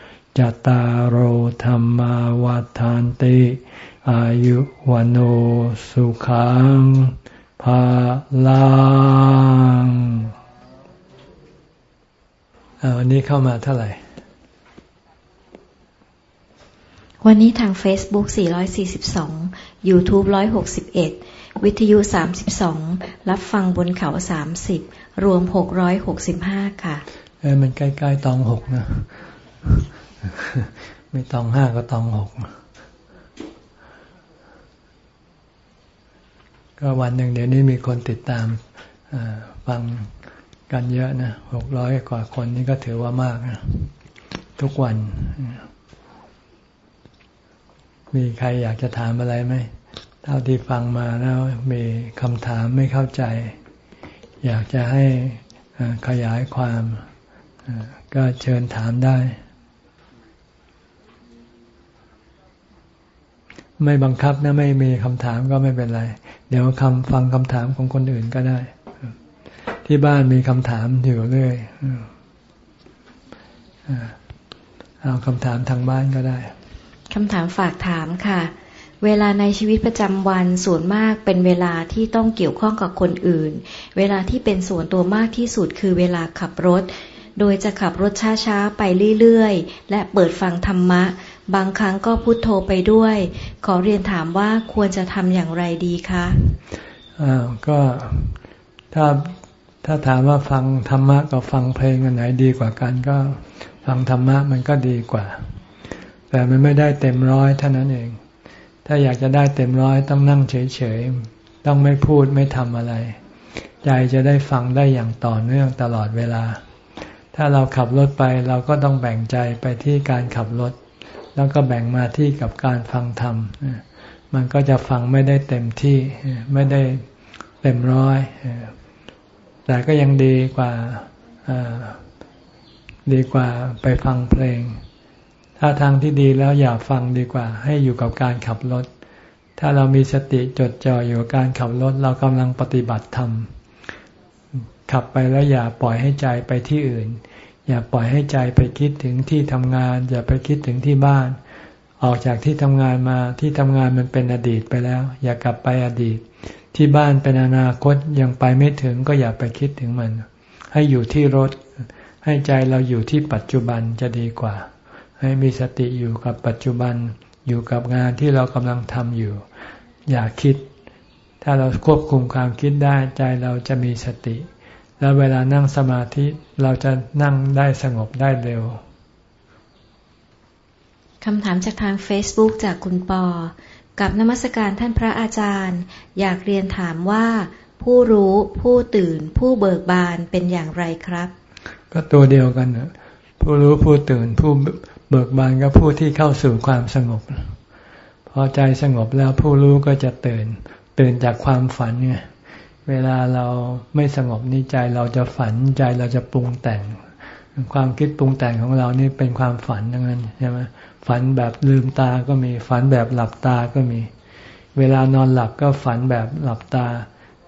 จตารโหธรรมาวาทานติ อายุวันโอสุขังภาลังวันนี้เข้ามาเท่าไหร่ วันนี้ทาง Facebook 442 YouTube 161 วิทยุ 32 รับฟังบนเขา 30 รวม 665 ค่ะ เออมันใกล้ ๆ ตองหกนะ ไม่ตองห้าก็ตองหกก็วันหนึ่งเดี๋ยวนี้มีคนติดตามฟังกันเยอะนะหกร้อยกว่าคนนี่ก็ถือว่ามากนะทุกวัน มีใครอยากจะถามอะไรไหมเท่าที่ฟังมาแล้วมีคำถามไม่เข้าใจ อยากจะให้ขยายความก็เชิญถามได้ ไม่บังคับนะไม่มีคำถามก็ไม่เป็นไร เดี๋ยวคำฟังคำถามของคนอื่นก็ได้ ที่บ้านมีคำถามอยู่เรื่อยเอาคำถามทางบ้านก็ได้คำถามฝากถามค่ะ เวลาในชีวิตประจำวันส่วนมากเป็นเวลาที่ต้องเกี่ยวข้องกับคนอื่น เวลาที่เป็นส่วนตัวมากที่สุดคือเวลาขับรถ โดยจะขับรถช้าๆ ไปเรื่อยๆ และเปิดฟังธรรมะ บางครั้งก็พุโทโธไปด้วย ขอเรียนถามว่าควรจะทำอย่างไรดีคะอ้าวก็ถ้าถ้าถามว่าฟังธรรมะกับฟังเพลงอันไหนดีกว่ากันก็ฟังธรรมะมันก็ดีกว่า แต่มันไม่ได้เต็มร้อยเท่านั้นเอง ถ้าอยากจะได้เต็มร้อยต้องนั่งเฉยๆ ต้องไม่พูดไม่ทำอะไร ใจจะได้ฟังได้อย่างต่อเนื่องตลอดเวลา ถ้าเราขับรถไปเราก็ต้องแบ่งใจไปที่การขับรถ แล้วก็แบ่งมาที่กับการฟังธรรม มันก็จะฟังไม่ได้เต็มที่ไม่ได้เต็มร้อย แต่ก็ยังดีกว่าดีกว่าไปฟังเพลง ถ้าทางที่ดีแล้วอย่าฟังดีกว่า ให้อยู่กับการขับรถ ถ้าเรามีสติจดจ่ออยู่กับการขับรถ เรากำลังปฏิบัติธรรม ขับไปแล้วอย่าปล่อยให้ใจไปที่อื่น อย่าปล่อยให้ใจไปคิดถึงที่ทำงาน อย่าไปคิดถึงที่บ้าน ออกจากที่ทำงานมาที่ทำงานมันเป็นอดีตไปแล้ว อย่ากลับไปอดีต ที่บ้านเป็นอนาคตยังไปไม่ถึงก็อย่าไปคิดถึงมัน ให้อยู่ที่รถ ให้ใจเราอยู่ที่ปัจจุบันจะดีกว่า ให้มีสติอยู่กับปัจจุบัน อยู่กับงานที่เรากำลังทำอยู่ อย่าคิด ถ้าเราควบคุมความคิดได้ใจเราจะมีสติ แล้วเวลานั่งสมาธิเราจะนั่งได้สงบได้เร็วคำถามจากทาง Facebook จากคุณปอ กับนมัสการท่านพระอาจารย์ อยากเรียนถามว่า ผู้รู้ผู้ตื่น ผู้เบิกบานเป็นอย่างไรครับ ก็ตัวเดียวกันนะผู้รู้ผู้ตื่น ผู้เบิกบานก็ผู้ที่เข้าสู่ความสงบ พอใจสงบแล้วผู้รู้ก็จะตื่น ตื่นจากความฝันไง เวลาเราไม่สงบนี่ใจเราจะฝันใจเราจะปรุงแต่ง ความคิดปรุงแต่งของเรานี่เป็นความฝันทั้งนั้นใช่ไหมฝันแบบลืมตาก็มีฝันแบบหลับตาก็มี เวลานอนหลับก็ฝันแบบหลับตา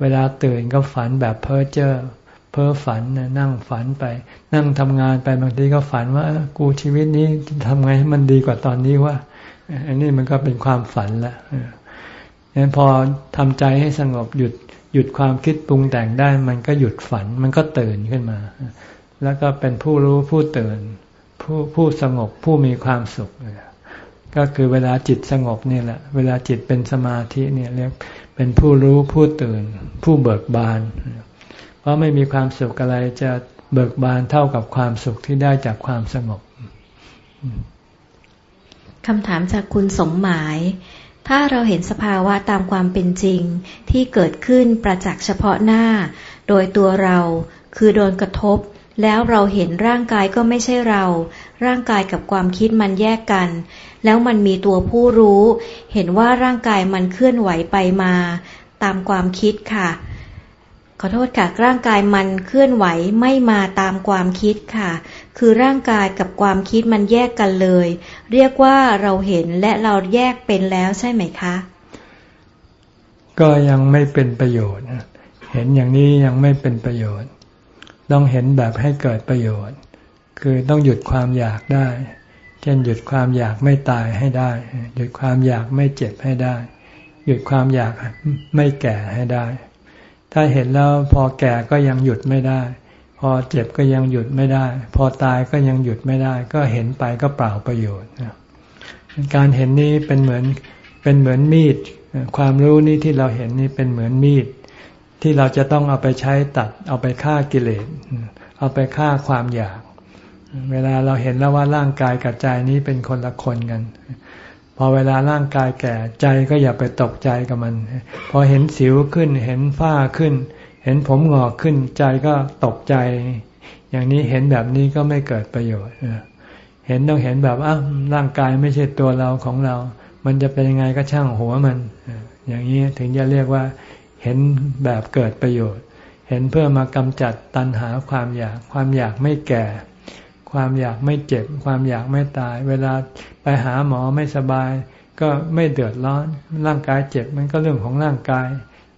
เวลาตื่นก็ฝันแบบเพ้อเจ้อเพ้อฝันนั่งฝันไป นั่งทำงานไปบางทีก็ฝันว่า กูชีวิตนี้ทำไงให้มันดีกว่าตอนนี้ว่าอันนี้มันก็เป็นความฝันละงั้นพอทำใจให้สงบหยุด หยุดความคิดปรุงแต่งได้ มันก็หยุดฝัน มันก็ตื่นขึ้นมา แล้วก็เป็นผู้รู้ผู้ตื่น ผู้ผู้สงบผู้มีความสุข ก็คือเวลาจิตสงบนี่แหละ เวลาจิตเป็นสมาธิเนี่ยเรียกเป็นผู้รู้ผู้ตื่น ผู้เบิกบาน เพราะไม่มีความสุขอะไรจะเบิกบานเท่ากับความสุขที่ได้จากความสงบคำถามจากคุณสมหมาย ถ้าเราเห็นสภาวะตามความเป็นจริงที่เกิดขึ้นประจักษ์เฉพาะหน้า โดยตัวเราคือโดนกระทบ แล้วเราเห็นร่างกายก็ไม่ใช่เรา ร่างกายกับความคิดมันแยกกัน แล้วมันมีตัวผู้รู้ เห็นว่าร่างกายมันเคลื่อนไหวไปมา ตามความคิดค่ะ ขอโทษค่ะ ร่างกายมันเคลื่อนไหวไม่มาตามความคิดค่ะ คือร่างกายกับความคิดมันแยกกันเลย เรียกว่าเราเห็นและเราแยกเป็นแล้วใช่ไหมคะ ก็ยังไม่เป็นประโยชน์ เห็นอย่างนี้ยังไม่เป็นประโยชน์ ต้องเห็นแบบให้เกิดประโยชน์ คือต้องหยุดความอยากได้ เช่นหยุดความอยากไม่ตายให้ได้ หยุดความอยากไม่เจ็บให้ได้ หยุดความอยากไม่แก่ให้ได้ ถ้าเห็นแล้วพอแก่ก็ยังหยุดไม่ได้ อเจ็บก็ยังหยุดไม่ได้ พอตายก็ยังหยุดไม่ได้ ก็เห็นไปก็เปล่าประโยชน์การเห็นนี้เป็นเหมือนเป็นเหมือนมีด ความรู้นี้ที่เราเห็นนี้เป็นเหมือนมีด ที่เราจะต้องเอาไปใช้ตัด เอาไปฆ่ากิเลสเอาไปฆ่าความอยาก เวลาเราเห็นแล้วว่าร่างกายกับใจนี้เป็นคนละคนกันพอเวลาร่างกายแก่ใจก็อย่าไปตกใจกับมัน พอเห็นสิวขึ้นเห็นฝ้าขึ้น เห็นผมหงอกขึ้นใจก็ตกใจ อย่างนี้เห็นแบบนี้ก็ไม่เกิดประโยชน์เห็นต้องเห็นแบบอ้าร่างกายไม่ใช่ตัวเราของเรา มันจะเป็นยังไงก็ช่างหัวมัน อย่างนี้ถึงจะเรียกว่า เห็นแบบเกิดประโยชน์ เห็นเพื่อมากำจัดตัณหาความอยาก ความอยากไม่แก่ ความอยากไม่เจ็บ ความอยากไม่ตาย เวลาไปหาหมอไม่สบาย ก็ไม่เดือดร้อน ร่างกายเจ็บมันก็เรื่องของร่างกาย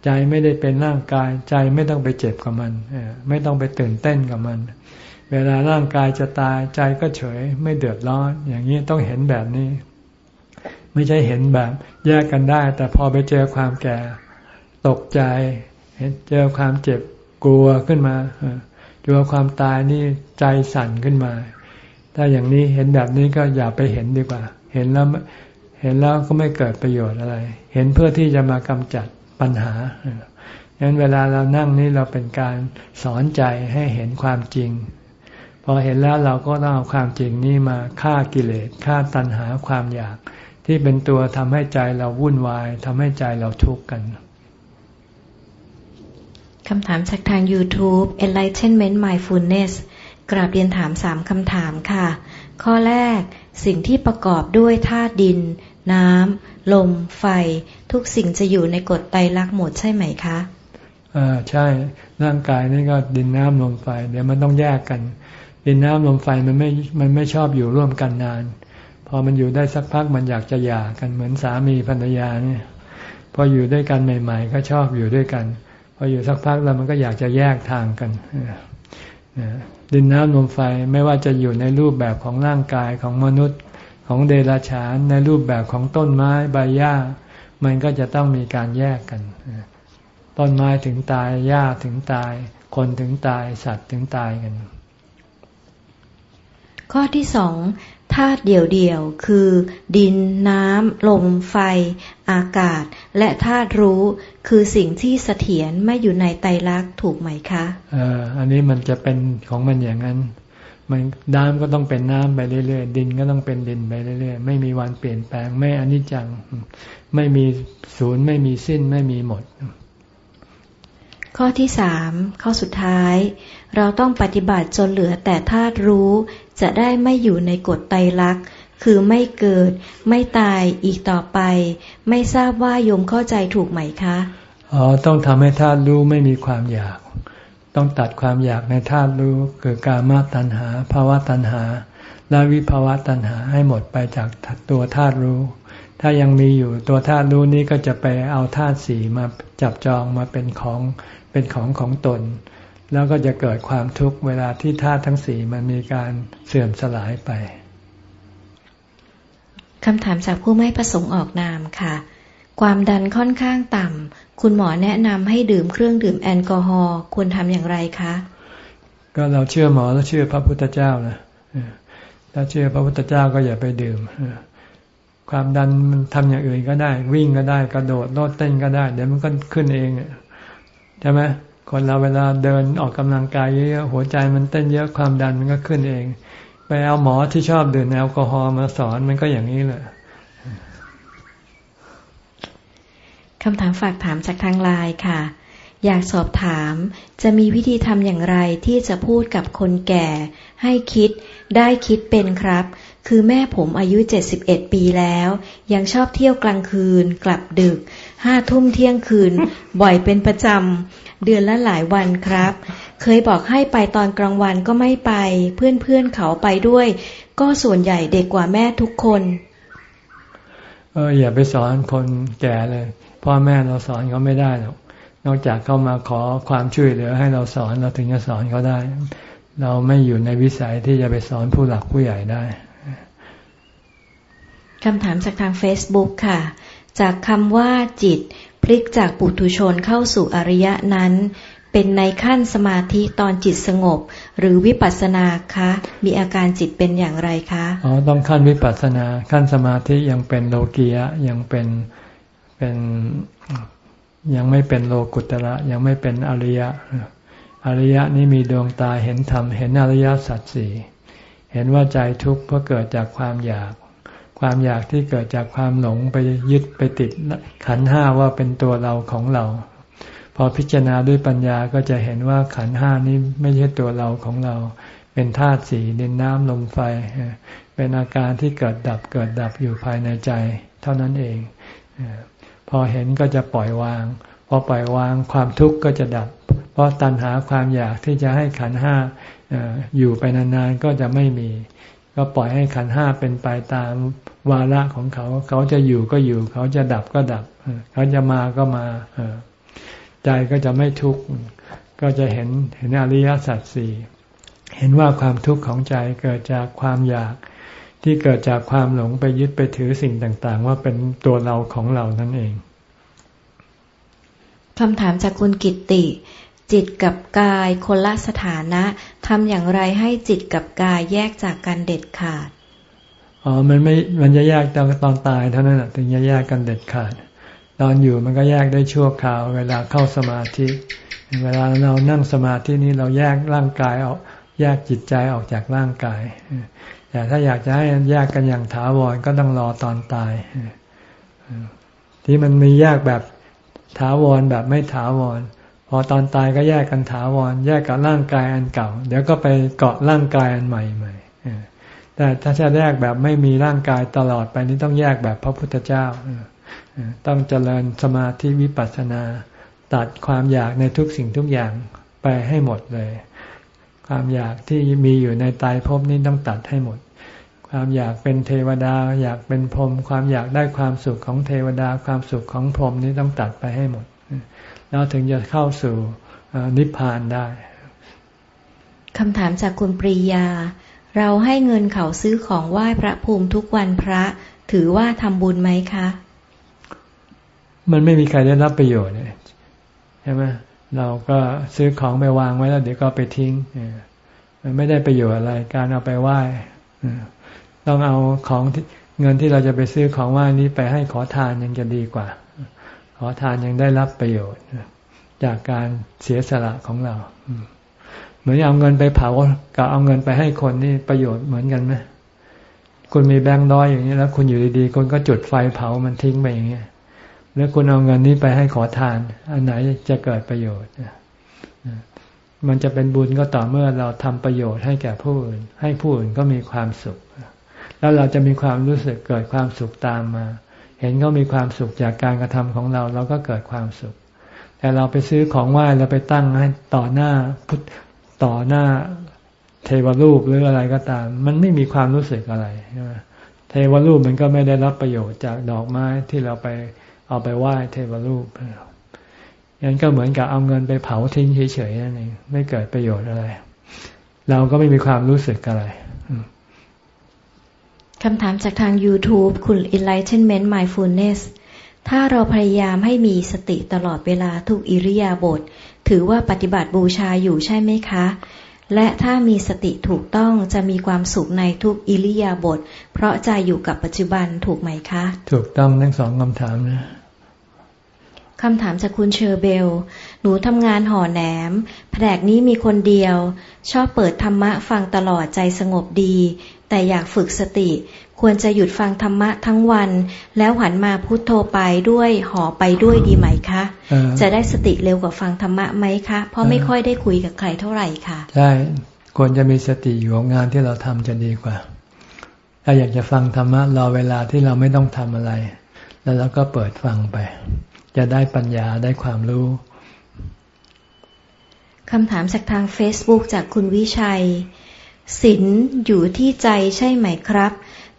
ใจไม่ได้เป็นร่างกายใจไม่ต้องไปเจ็บกับมันไม่ต้องไปตื่นเต้นกับมัน เวลาร่างกายจะตายใจก็เฉยไม่เดือดร้อน อย่างนี้ต้องเห็นแบบนี้ ไม่ใช่เห็นแบบแยกกันได้ แต่พอไปเจอความแก่ ตกใจ เห็นเจอความเจ็บกลัวขึ้นมาเจอความตายนี่ใจสั่นขึ้นมา ถ้าอย่างนี้เห็นแบบนี้ก็อย่าไปเห็นดีกว่า เห็นแล้วเห็นแล้วก็ไม่เกิดประโยชน์อะไร เห็นเพื่อที่จะมากำจัด ปัญหาดังนั้นเวลาเรานั่งนี่เราเป็นการสอนใจให้เห็นความจริง พอเห็นแล้วเราก็ต้องเอาความจริงนี้มาฆ่ากิเลสฆ่าตัณหาความอยาก ที่เป็นตัวทำให้ใจเราวุ่นวายทำให้ใจเราทุกข์กันคำถามจากทาง YouTube Enlightenment Mindfulness กราบเรียนถามสามคำถามค่ะ ข้อแรกสิ่งที่ประกอบด้วยธาตุดิน น้ำ ลม ไฟ ทุกสิ่งจะอยู่ในกฎไตรลักษณ์หมดใช่ไหมคะอ่าใช่ร่างกายนี่ก็ดินน้ำลมไฟเดี๋ยวมันต้องแยกกัน ดินน้ำลมไฟมันไม่มันไม่ชอบอยู่ร่วมกันนาน พอมันอยู่ได้สักพักมันอยากจะหย่ากันเหมือนสามีภรรยาเนี่ยพออยู่ด้วยกันใหม่ ๆ ก็ชอบอยู่ด้วยกัน พออยู่สักพักแล้วมันก็อยากจะแยกทางกันดินน้ำลมไฟไม่ว่าจะอยู่ในรูปแบบของร่างกายของมนุษย์ของเดรัจฉานในรูปแบบของต้นไม้ใบหญ้า มันก็จะต้องมีการแยกกัน ต้นไม้ถึงตาย หญ้าถึงตาย คนถึงตาย สัตว์ถึงตายกันขข้อที่สองธาตุเดี่ยวๆ คือ ดิน น้ำ ลม ไฟ อากาศ และธาตุรู้ คือสิ่งที่เสถียรไม่อยู่ในไตรลักษณ์ถูกไหมคะ เอออันนี้มันจะเป็นของมันอย่างนั้น มันน้ำก็ต้องเป็นน้ำไปเรื่อยๆ ดินก็ต้องเป็นดินไปเรื่อยๆ ไม่มีวันเปลี่ยนแปลง ไม่อนิจจัง ไม่มีศูนย์ ไม่มีสิ้น ไม่มีหมด ข้อที่สามข้อสุดท้าย เราต้องปฏิบัติจนเหลือแต่ธาตุรู้ จะได้ไม่อยู่ในกฎไตรลักษณ์ คือไม่เกิด ไม่ตายอีกต่อไป ไม่ทราบว่าโยมเข้าใจถูกไหมคะ อ๋อ ต้องทำให้ธาตุรู้ไม่มีความอยาก ต้องตัดความอยากในธาตุรู้คือการมาตัณหาภาวะตัณหา และวิภาวะตัณหาให้หมดไปจากตัวธาตุรู้ ถ้ายังมีอยู่ตัวธาตุรู้นี้ก็จะไปเอาธาตุสีมาจับจองมาเป็นของเป็นของของตน แล้วก็จะเกิดความทุกข์เวลาที่ธาตุทั้งสี่มันมีการเสื่อมสลายไปคำถามจากผู้ไม่ประสงค์ออกนามค่ะ ความดันค่อนข้างต่ำ คุณหมอแนะนำให้ดื่มเครื่องดื่มแอลกอฮอล์ควรทำอย่างไรคะ ก็เราเชื่อหมอแล้วเชื่อพระพุทธเจ้านะถ้าเชื่อพระพุทธเจ้าก็อย่าไปดื่มความดันมันทำอย่างอื่นก็ได้ วิ่งก็ได้กระโดดโลดเต้นก็ได้ เดี๋ยวมันก็ขึ้นเองใช่ไหมคนเราเวลาเดินออกกำลังกายเยอะหัวใจมันเต้นเยอะความดันมันก็ขึ้นเอง ไปเอาหมอที่ชอบดื่มแอลกอฮอล์มาสอนมันก็อย่างนี้แหละ คำถามฝากถามจากทางไลน์ค่ะ อยากสอบถาม จะมีวิธีทำอย่างไรที่จะพูดกับคนแก่ ให้คิด ได้คิดเป็นครับ คือแม่ผมอายุ 71 ปีแล้ว ยังชอบเที่ยวกลางคืน กลับดึกห้าทุ่มเที่ยงคืน บ่อยเป็นประจำ เดือนละหลายวันครับ เคยบอกให้ไปตอนกลางวันก็ไม่ไป เพื่อนเพื่อนเขาไปด้วย ก็ส่วนใหญ่เด็กกว่าแม่ทุกคนเอออย่าไปสอนคนแก่เลย พ่อแม่เราสอนเขาไม่ได้หรอกนอกจากเขามาขอความช่วยเหลือให้เราสอนเราถึงจะสอนเขาได้ เราไม่อยู่ในวิสัยที่จะไปสอนผู้หลักผู้ใหญ่ได้คำถามจากทาง Facebook ค่ะ จากคำว่าจิต พลิกจากปุถุชนเข้าสู่อริยะนั้น เป็นในขั้นสมาธิตอนจิตสงบ หรือวิปัสสนาคะ มีอาการจิตเป็นอย่างไรคะ อ๋อ ต้องขั้นวิปัสสนา ขั้นสมาธิยังเป็นโลกียะยังเป็น เป็นยังไม่เป็นโลกุตระยังไม่เป็นอริยะ อริยะนี้มีดวงตาเห็นธรรม เห็นอริยสัจสี่เห็นว่าใจทุกข์เพราะเกิดจากความอยาก ความอยากที่เกิดจากความหลงไปยึดไปติดขันห้าว่าเป็นตัวเราของเรา พอพิจารณาด้วยปัญญาก็จะเห็นว่าขันห้านี้ไม่ใช่ตัวเราของเรา เป็นธาตุสีดินน้ำลมไฟ เป็นอาการที่เกิดดับเกิดดับอยู่ภายในใจ เท่านั้นเอง พอเห็นก็จะปล่อยวาง พอปล่อยวางความทุกข์ก็จะดับ เพราะตัณหาความอยากที่จะให้ขันห้าอยู่ไปนานๆก็จะไม่มี ก็ปล่อยให้ขันห้าเป็นไปตามวาระของเขา เขาจะอยู่ก็อยู่ เขาจะดับก็ดับ เขาจะมาก็มาใจก็จะไม่ทุกข์ก็จะเห็นเห็นอริยสัจสี่เห็นว่าความทุกข์ของใจเกิดจากความอยาก ที่เกิดจากความหลงไปยึดไปถือสิ่งต่าง ๆ ว่าเป็นตัวเราของเรานั่นเองคำถามจากคุณกิตติ จิตกับกายคนละสถานะทำอย่างไรให้จิตกับกายแยกจากกันเด็ดขาดอ๋อมันไม่มันจะแยกตอนตอนตายเท่านั้นถึงจะแยกกันเด็ดขาด ตอนอยู่มันก็แยกได้ชั่วคราว เวลาเข้าสมาธิ เวลาเรานั่งสมาธินี้เราแยกร่างกายออกแยกจิตใจออกจากร่างกาย แต่ถ้าอยากจะให้แยกกันอย่างถาวรก็ต้องรอตอนตาย ที่มันมีแยกแบบถาวรแบบไม่ถาวร พอตอนตายก็แยกกันถาวร แยกกับร่างกายอันเก่า เดี๋ยวก็ไปเกาะร่างกายอันใหม่ใหม่แต่ถ้าจะแยกแบบไม่มีร่างกายตลอดไปนี้ต้องแยกแบบพระพุทธเจ้าต้องเจริญสมาธิวิปัสสนา ตัดความอยากในทุกสิ่งทุกอย่างไปให้หมดเลย ความอยากที่มีอยู่ในตายภพนี้ต้องตัดให้หมด ความอยากเป็นเทวดา อยากเป็นพรหมความอยากได้ความสุขของเทวดา ความสุขของพรหมนี้ต้องตัดไปให้หมด แล้วถึงจะเข้าสู่นิพพานได้คำถามจากคุณปรียา เราให้เงินเขาซื้อของไหว้พระภูมิทุกวันพระ ถือว่าทำบุญไหมคะ มันไม่มีใครได้รับประโยชน์ใช่ไหมเราก็ซื้อของไปวางไว้แล้วเดี๋ยวก็ไปทิ้งมันไม่ได้ประโยชน์อะไร การเอาไปไหว้ ต้องเอาของเงินที่เราจะไปซื้อของว่านี้ไปให้ขอทานยังจะดีกว่า ขอทานยังได้รับประโยชน์จากการเสียสละของเราเหมือนเอาเงินไปเผากับเอาเงินไปให้คนนี่ประโยชน์เหมือนกันไหมคุณมีแบงค์ร้อยอย่างนี้แล้ว คุณอยู่ดีๆคนก็จุดไฟเผามันทิ้งไปอย่างเงี้ยแล้วคุณเอาเงินนี้ไปให้ขอทาน อันไหนจะเกิดประโยชน์มันจะเป็นบุญก็ต่อเมื่อเราทำประโยชน์ให้แก่ผู้อื่น ให้ผู้อื่นก็มีความสุข แล้วเราจะมีความรู้สึกเกิดความสุขตามมา เห็นเขามีความสุขจากการกระทำของเรา เราก็เกิดความสุข แต่เราไปซื้อของไหว้เราไปตั้งให้ต่อหน้าพุทต่อหน้าเทวรูปหรืออะไรก็ตาม มันไม่มีความรู้สึกอะไรใช่ไหมเทวรูปมันก็ไม่ได้รับประโยชน์จากดอกไม้ที่เราไปเอาไปไหว้เทวรูปยันก็เหมือนกับเอาเงินไปเผาทิ้งเฉยๆนั่นเองไม่เกิดประโยชน์อะไร เราก็ไม่มีความรู้สึกอะไร คำถามจากทาง YouTube คุณ Enlightenment Mindfulness ถ้าเราพยายามให้มีสติตลอดเวลาทุกอิริยาบถถือว่าปฏิบัติบูชาอยู่ใช่ไหมคะ และถ้ามีสติถูกต้องจะมีความสุขในทุกอิริยาบถเพราะใจอยู่กับปัจจุบันถูกไหมคะ ถูกต้องทั้งสองคำถามนะคำถามจากคุณเชอร์เบล หนูทำงานห่อแหนม แผนกนี้มีคนเดียว ชอบเปิดธรรมะฟังตลอดใจสงบดี แต่อยากฝึกสติ ควรจะหยุดฟังธรรมะทั้งวัน แล้วหันมาพุโทโธไปด้วยห่อไปด้วยดีไหมคะ จะได้สติเร็วกว่าฟังธรรมะไหมคะ เพราะไม่ค่อยได้คุยกับใครเท่าไหร่ค่ะ ใช่ ควรจะมีสติอยู่กับงานที่เราทำจะดีกว่า ถ้าอยากจะฟังธรรมะรอเวลาที่เราไม่ต้องทำอะไร แล้วเราก็เปิดฟังไป จะได้ปัญญาได้ความรู้คำถามจากทาง Facebook จากคุณวิชัย ศีลอยู่ที่ใจใช่ไหมครับ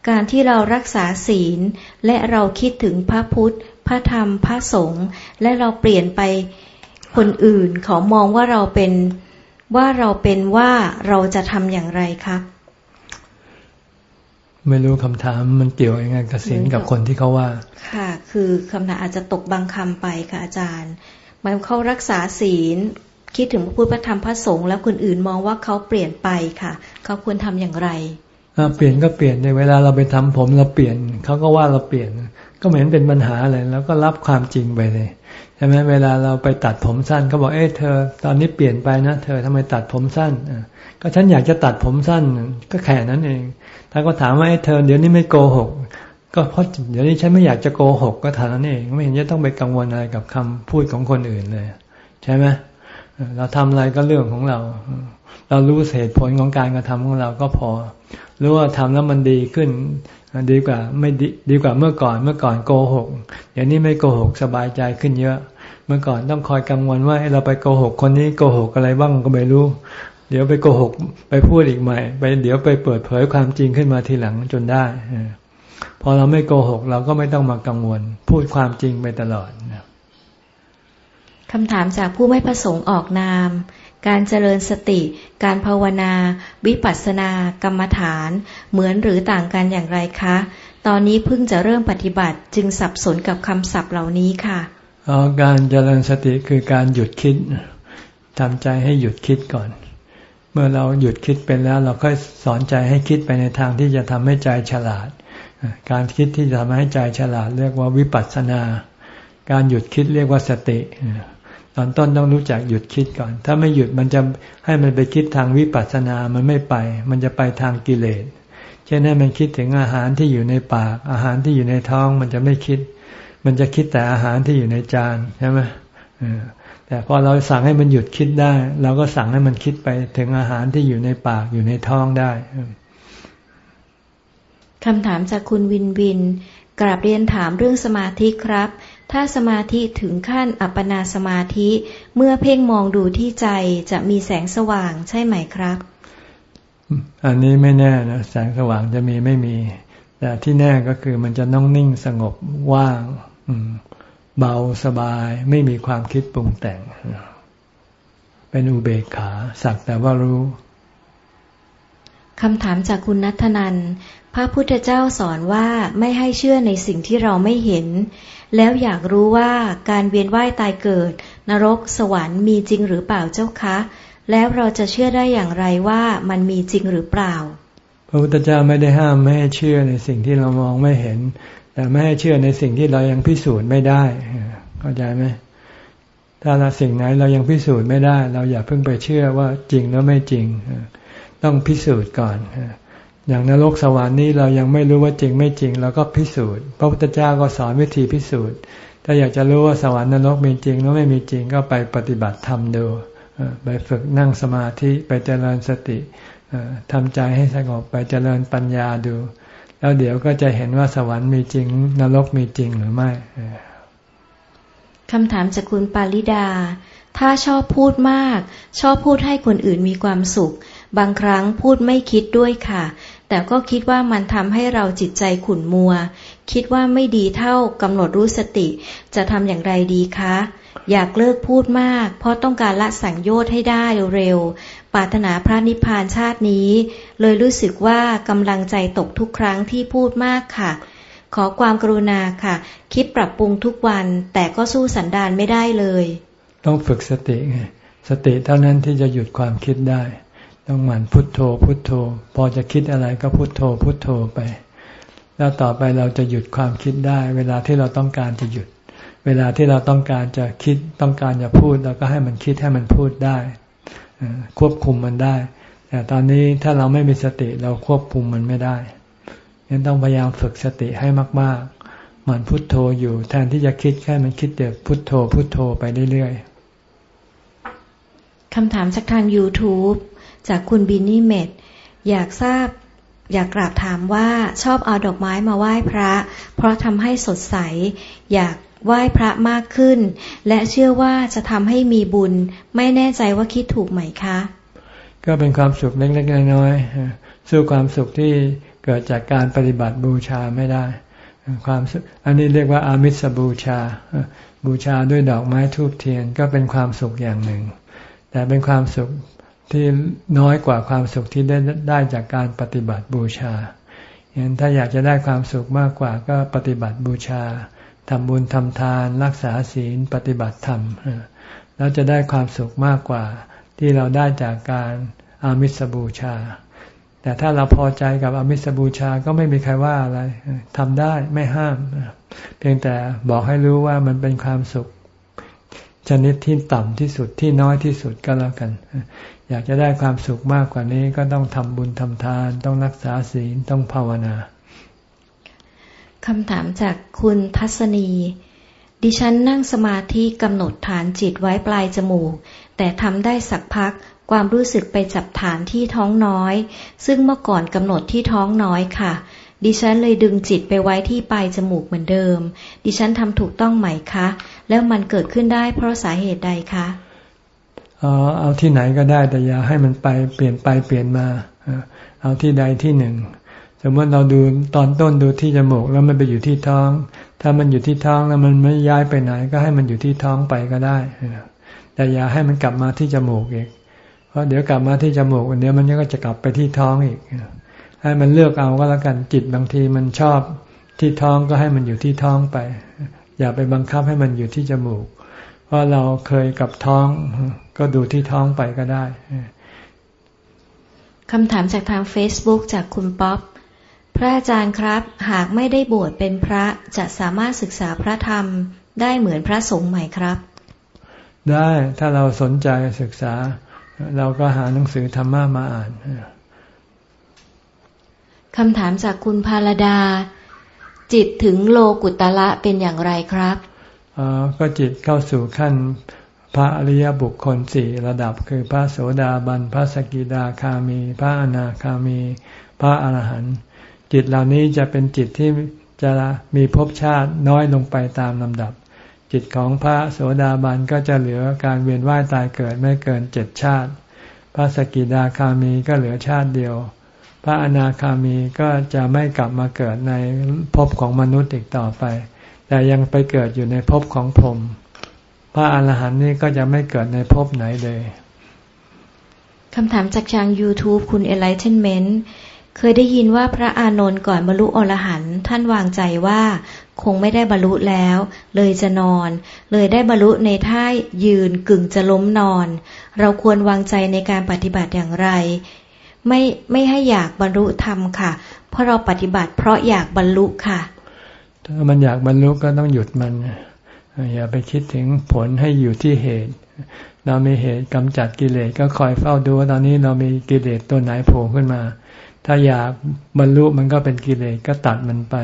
การที่เรารักษาศีล และเราคิดถึงพระพุทธ พระธรรม พระสงฆ์ และเราเปลี่ยนไปคนอื่น เขามองว่าเราเป็นว่าเราเป็นว่าเราจะทำอย่างไรครับ ไม่รู้คำถามมันเกี่ยวยังไงกับศีลกับคนที่เขาว่า ค่ะ คือคำถามอาจจะตกบางคำไปค่ะอาจารย์มันเขารักษาศีล คิดถึงพระพุทธธรรมพระสงฆ์แล้วคนอื่นมองว่าเขาเปลี่ยนไปค่ะ เขาควรทำอย่างไรเปลี่ยนก็เปลี่ยนในเวลาเราไปทำผมเราเปลี่ยนเขาก็ว่าเราเปลี่ยน ก็เหมือนเป็นปัญหาเลยแล้วก็รับความจริงไปเลยใช่ไหมเวลาเราไปตัดผมสั้นเขาบอกเอ้เธอ ตอนนี้เปลี่ยนไปนะเธอทำไมตัดผมสั้นก็ฉันอยากจะตัดผมสั้นก็แค่นั้นเอง ถ้าก็ถามว่าไอ้เธอ เดี๋ยวนี้ไม่โกหก ก็เพราะเดี๋ยวนี้ฉันไม่อยากจะโกหกก็เท่านั้นเองไม่เห็นจะต้องไปกังวลอะไรกับคำพูดของคนอื่นเลย ใช่ไหม เราทำอะไรก็เรื่องของเรา เรารู้เหตุผลของการกระทำของเราก็พอ รู้ว่าทำแล้วมันดีขึ้น ดีกว่าไม่ดีดีกว่าเมื่อก่อนเมื่อก่อนโกหกเดี๋ยวนี้ไม่โกหกสบายใจขึ้นเยอะ เมื่อก่อนต้องคอยกังวลว่าเราไปโกหกคนนี้โกหกอะไรบ้างก็ไม่รู้ เดี๋ยวไปโกหกไปพูดอีกใหม่ ไปเดี๋ยวไปเปิดเผยความจริงขึ้นมาทีหลังจนได้พอเราไม่โกหก เราก็ไม่ต้องมากังวล พูดความจริงไปตลอดคำถามจากผู้ไม่ประสงค์ออกนาม การเจริญสติ การภาวนา วิปัสสนา กรรมฐาน เหมือนหรือต่างกันอย่างไรคะ ตอนนี้เพิ่งจะเริ่มปฏิบัติจึงสับสนกับคำศัพท์เหล่านี้ค่ะออการเจริญสติคือการหยุดคิดทำใจให้หยุดคิดก่อน เมื่อเราหยุดคิดเป็นแล้วเราค่อยสอนใจให้คิดไปในทางที่จะทำให้ใจฉลาด การคิดที่จะทำให้ใจฉลาด เรียกว่าวิปัสสนา การหยุดคิดเรียกว่าสติ ตอนต้นต้องรู้จักหยุดคิดก่อน ถ้าไม่หยุดมันจะให้มันไปคิดทางวิปัสสนามันไม่ไป มันจะไปทางกิเลสเช่นนั้นมันคิดถึงอาหารที่อยู่ในปาก อาหารที่อยู่ในท้องมันจะไม่คิด มันจะคิดแต่อาหารที่อยู่ในจานใช่ไหมแต่พอเราสั่งให้มันหยุดคิดได้ เราก็สั่งให้มันคิดไปถึงอาหารที่อยู่ในปากอยู่ในท้องได้คำถามจากคุณวินวินกราบเรียนถามเรื่องสมาธิครับ ถ้าสมาธิถึงขั้นอัปปนาสมาธิ เมื่อเพ่งมองดูที่ใจจะมีแสงสว่างใช่ไหมครับ อันนี้ไม่แน่นะแสงสว่างจะมีไม่มี แต่ที่แน่ก็คือมันจะต้องนิ่งสงบว่างเบาสบายไม่มีความคิดปรุงแต่ง เป็นอุเบกขาสักแต่ว่ารู้คำถามจากคุณนัทนัน พระพุทธเจ้าสอนว่าไม่ให้เชื่อในสิ่งที่เราไม่เห็น แล้วอยากรู้ว่าการเวียนว่ายตายเกิด นรกสวรรค์มีจริงหรือเปล่าเจ้าคะ แล้วเราจะเชื่อได้อย่างไรว่ามันมีจริงหรือเปล่า พระพุทธเจ้าไม่ได้ห้ามไม่ให้เชื่อในสิ่งที่เรามองไม่เห็น แต่ไม่ให้เชื่อในสิ่งที่เรายังพิสูจน์ไม่ได้เข้าใจไหมถ้าเราสิ่งไหนเรายังพิสูจน์ไม่ได้ เราอย่าเพิ่งไปเชื่อว่าจริงแล้วไม่จริง ต้องพิสูจน์ก่อน อย่างนรกสวรรค์นี้เรายังไม่รู้ว่าจริงไม่จริงเราก็พิสูจน์ พระพุทธเจ้าก็สอนวิธีพิสูจน์ถ้าอยากจะรู้ว่าสวรรค์นรกมีจริงแล้วไม่มีจริงก็ไปปฏิบัติธรรมดูไปฝึกนั่งสมาธิไปเจริญสติทำใจให้สงบไปเจริญปัญญาดู แล้วเดี๋ยวก็จะเห็นว่าสวรรค์มีจริง นรกมีจริงหรือไม่คำถามจากคุณปาริดา ถ้าชอบพูดมาก ชอบพูดให้คนอื่นมีความสุข บางครั้งพูดไม่คิดด้วยค่ะ แต่ก็คิดว่ามันทำให้เราจิตใจขุ่นมัว คิดว่าไม่ดีเท่ากำหนดรู้สติ จะทำอย่างไรดีคะ อยากเลิกพูดมาก เพราะต้องการละสังโยชน์ให้ได้เร็วๆปรารถนาพระนิพพานชาตินี้ เลยรู้สึกว่ากำลังใจตกทุกครั้งที่พูดมากค่ะ ขอความกรุณาค่ะ คิดปรับปรุงทุกวัน แต่ก็สู้สันดานไม่ได้เลย ต้องฝึกสติไงสติเท่านั้นที่จะหยุดความคิดได้ ต้องหมั่นพุทโธพุทโธ พอจะคิดอะไรก็พุทโธพุทโธไป แล้วต่อไปเราจะหยุดความคิดได้ เวลาที่เราต้องการจะหยุด เวลาที่เราต้องการจะคิดต้องการจะพูดเราก็ให้มันคิดให้มันพูดได้ควบคุมมันได้ แต่ตอนนี้ถ้าเราไม่มีสติเราควบคุมมันไม่ได้ยังต้องพยายามฝึกสติให้มาก ๆ หมั่นพุทโธอยู่แทนที่จะคิดแค่มันคิดเดี๋ยวพุทโธพุทโธไปเรื่อยๆคำถามจากทาง YouTube จากคุณบินนี่เมดอยากทราบ อยากกราบถามว่าชอบเอาดอกไม้มาไหว้พระ เพราะทำให้สดใส อยากไหว้พระมากขึ้น และเชื่อว่าจะทำให้มีบุญ ไม่แน่ใจว่าคิดถูกไหมคะ ก็เป็นความสุขเล็กๆน้อยๆสู้ความสุขที่เกิดจากการปฏิบัติบูชาไม่ได้ ความอันนี้เรียกว่าอามิสบูชา บูชาด้วยดอกไม้ทูบเทียนก็เป็นความสุขอย่างหนึ่ง แต่เป็นความสุข ที่น้อยกว่าความสุขที่ได้ได้จากการปฏิบัติบูชาอย่างนั้นถ้าอยากจะได้ความสุขมากกว่าก็ปฏิบัติบูชาทำบุญทำทาน รักษาศีลปฏิบัติธรรมแล้วจะได้ความสุขมากกว่า ที่เราได้จากการอามิสบูชา แต่ถ้าเราพอใจกับอมิสบูชาก็ไม่มีใครว่าอะไรทำได้ไม่ห้าม เพียงแต่บอกให้รู้ว่ามันเป็นความสุข ชนิดที่ต่ำที่สุดที่น้อยที่สุดก็แล้วกัน อยากจะได้ความสุขมากกว่านี้ก็ต้องทำบุญทำทาน ต้องรักษาศีลต้องภาวนาคำถามจากคุณทัศนี ดิฉันนั่งสมาธิกำหนดฐานจิตไว้ปลายจมูก แต่ทำได้สักพักความรู้สึกไปจับฐานที่ท้องน้อย ซึ่งเมื่อก่อนกำหนดที่ท้องน้อยค่ะ ดิฉันเลยดึงจิตไปไว้ที่ปลายจมูกเหมือนเดิม ดิฉันทำถูกต้องไหมคะ แล้วมันเกิดขึ้นได้เพราะสาเหตุใดคะอ๋อเอาที่ไหนก็ได้แต่อย่าให้มันไปเปลี่ยนไปเปลี่ยนมาเอาที่ใดที่หนึ่ง สมมติเราดูตอนต้นดูที่จมูกแล้วมันไปอยู่ที่ท้อง ถ้ามันอยู่ที่ท้องแล้วมันไม่ย้ายไปไหน ก็ให้มันอยู่ที่ท้องไปก็ได้แต่อย่าให้มันกลับมาที่จมูกอีกเพราะเดี๋ยวกลับมาที่จมูกเดี๋ยวมันก็จะกลับไปที่ท้องอีกให้มันเลือกเอาก็แล้วกันจิตบางทีมันชอบที่ท้องก็ให้มันอยู่ที่ท้องไป อย่าไปบังคับให้มันอยู่ที่จมูก เพราะเราเคยกับท้อง ก็ดูที่ท้องไปก็ได้คำถามจากทาง Facebook จากคุณป๊อปพระอาจารย์ครับ หากไม่ได้บวชเป็นพระจะสามารถศึกษาพระธรรมได้เหมือนพระสงฆ์ไหมครับ ได้ถ้าเราสนใจศึกษา เราก็หาหนังสือธรรมะมาอ่านคำถามจากคุณพาลดา จิตถึงโลกุตละเป็นอย่างไรครับอ๋อก็จิตเข้าสู่ขั้นพระอริยบุคคลสี่ระดับคือพระโสดาบัน พระสกิดาคามี พระอนาคามี พระอรหันต์จิตเหล่านี้จะเป็นจิตที่จะมีภพชาติน้อยลงไปตามลำดับ จิตของพระโสดาบันก็จะเหลือการเวียนว่ายตายเกิดไม่เกินเจ็ดชาติ พระสกิดาคามีก็เหลือชาติเดียว พระอนาคามีก็จะไม่กลับมาเกิดในภพของมนุษย์อีกต่อไป แต่ยังไปเกิดอยู่ในภพของพรหมพระอรหันต์นี่ก็จะไม่เกิดในภพไหนเลยคำถามจากทาง YouTube คุณ Enlightenment เคยได้ยินว่าพระอานนท์ก่อนบรรลุอรหันต์ท่านวางใจว่าคงไม่ได้บรรลุแล้ว เลยจะนอน เลยได้บรรลุในท่ายืนกึ่งจะล้มนอน เราควรวางใจในการปฏิบัติอย่างไร ไม่ไม่ให้อยากบรรลุธรรมค่ะ เพราะเราปฏิบัติ เพราะอยากบรรลุค่ะ ถ้ามันอยากบรรลุก็ต้องหยุดมันอย่าไปคิดถึงผลให้อยู่ที่เหตุ เรามีเหตุกำจัดกิเลสก็คอยเฝ้าดูว่าตอนนี้เรามีกิเลสตัวไหนโผล่ขึ้นมา ถ้าอยากบรรลุมันก็เป็นกิเลสก็ตัดมันไป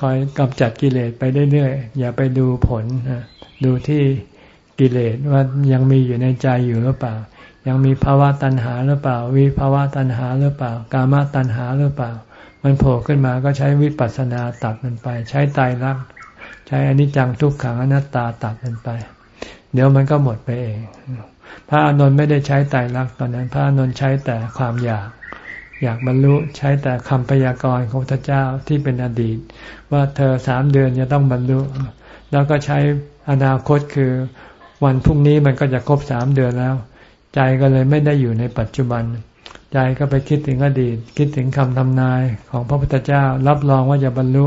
คอยกำจัดกิเลสไปเรื่อยๆ อย่าไปดูผล ดูที่กิเลสว่ายังมีอยู่ในใจอยู่หรือเปล่า ยังมีภาวะตัณหาหรือเปล่า วิภาวะตัณหาหรือเปล่ากามตัณหาหรือเปล่า มันโผล่ขึ้นมาก็ใช้วิปัสสนาตัดมันไป ใช้ไตรลักษณ์ใช้อนิจจังทุกขังอนัตตาตัดมันไป เดี๋ยวมันก็หมดไปเอง พระอานนท์ไม่ได้ใช้ไตรลักษณ์ตอนนั้น พระอานนท์ใช้แต่ความอยาก อยากบรรลุใช้แต่คำพยากรณ์ของพระเจ้าที่เป็นอดีต ว่าเธอสามเดือนจะต้องบรรลุ แล้วก็ใช้อนาคตคือวันพรุ่งนี้มันก็จะครบสามเดือนแล้ว ใจก็เลยไม่ได้อยู่ในปัจจุบัน ใจก็ไปคิดถึงอดีต คิดถึงคำทำนายของพระพุทธเจ้า รับรองว่าจะบรรลุ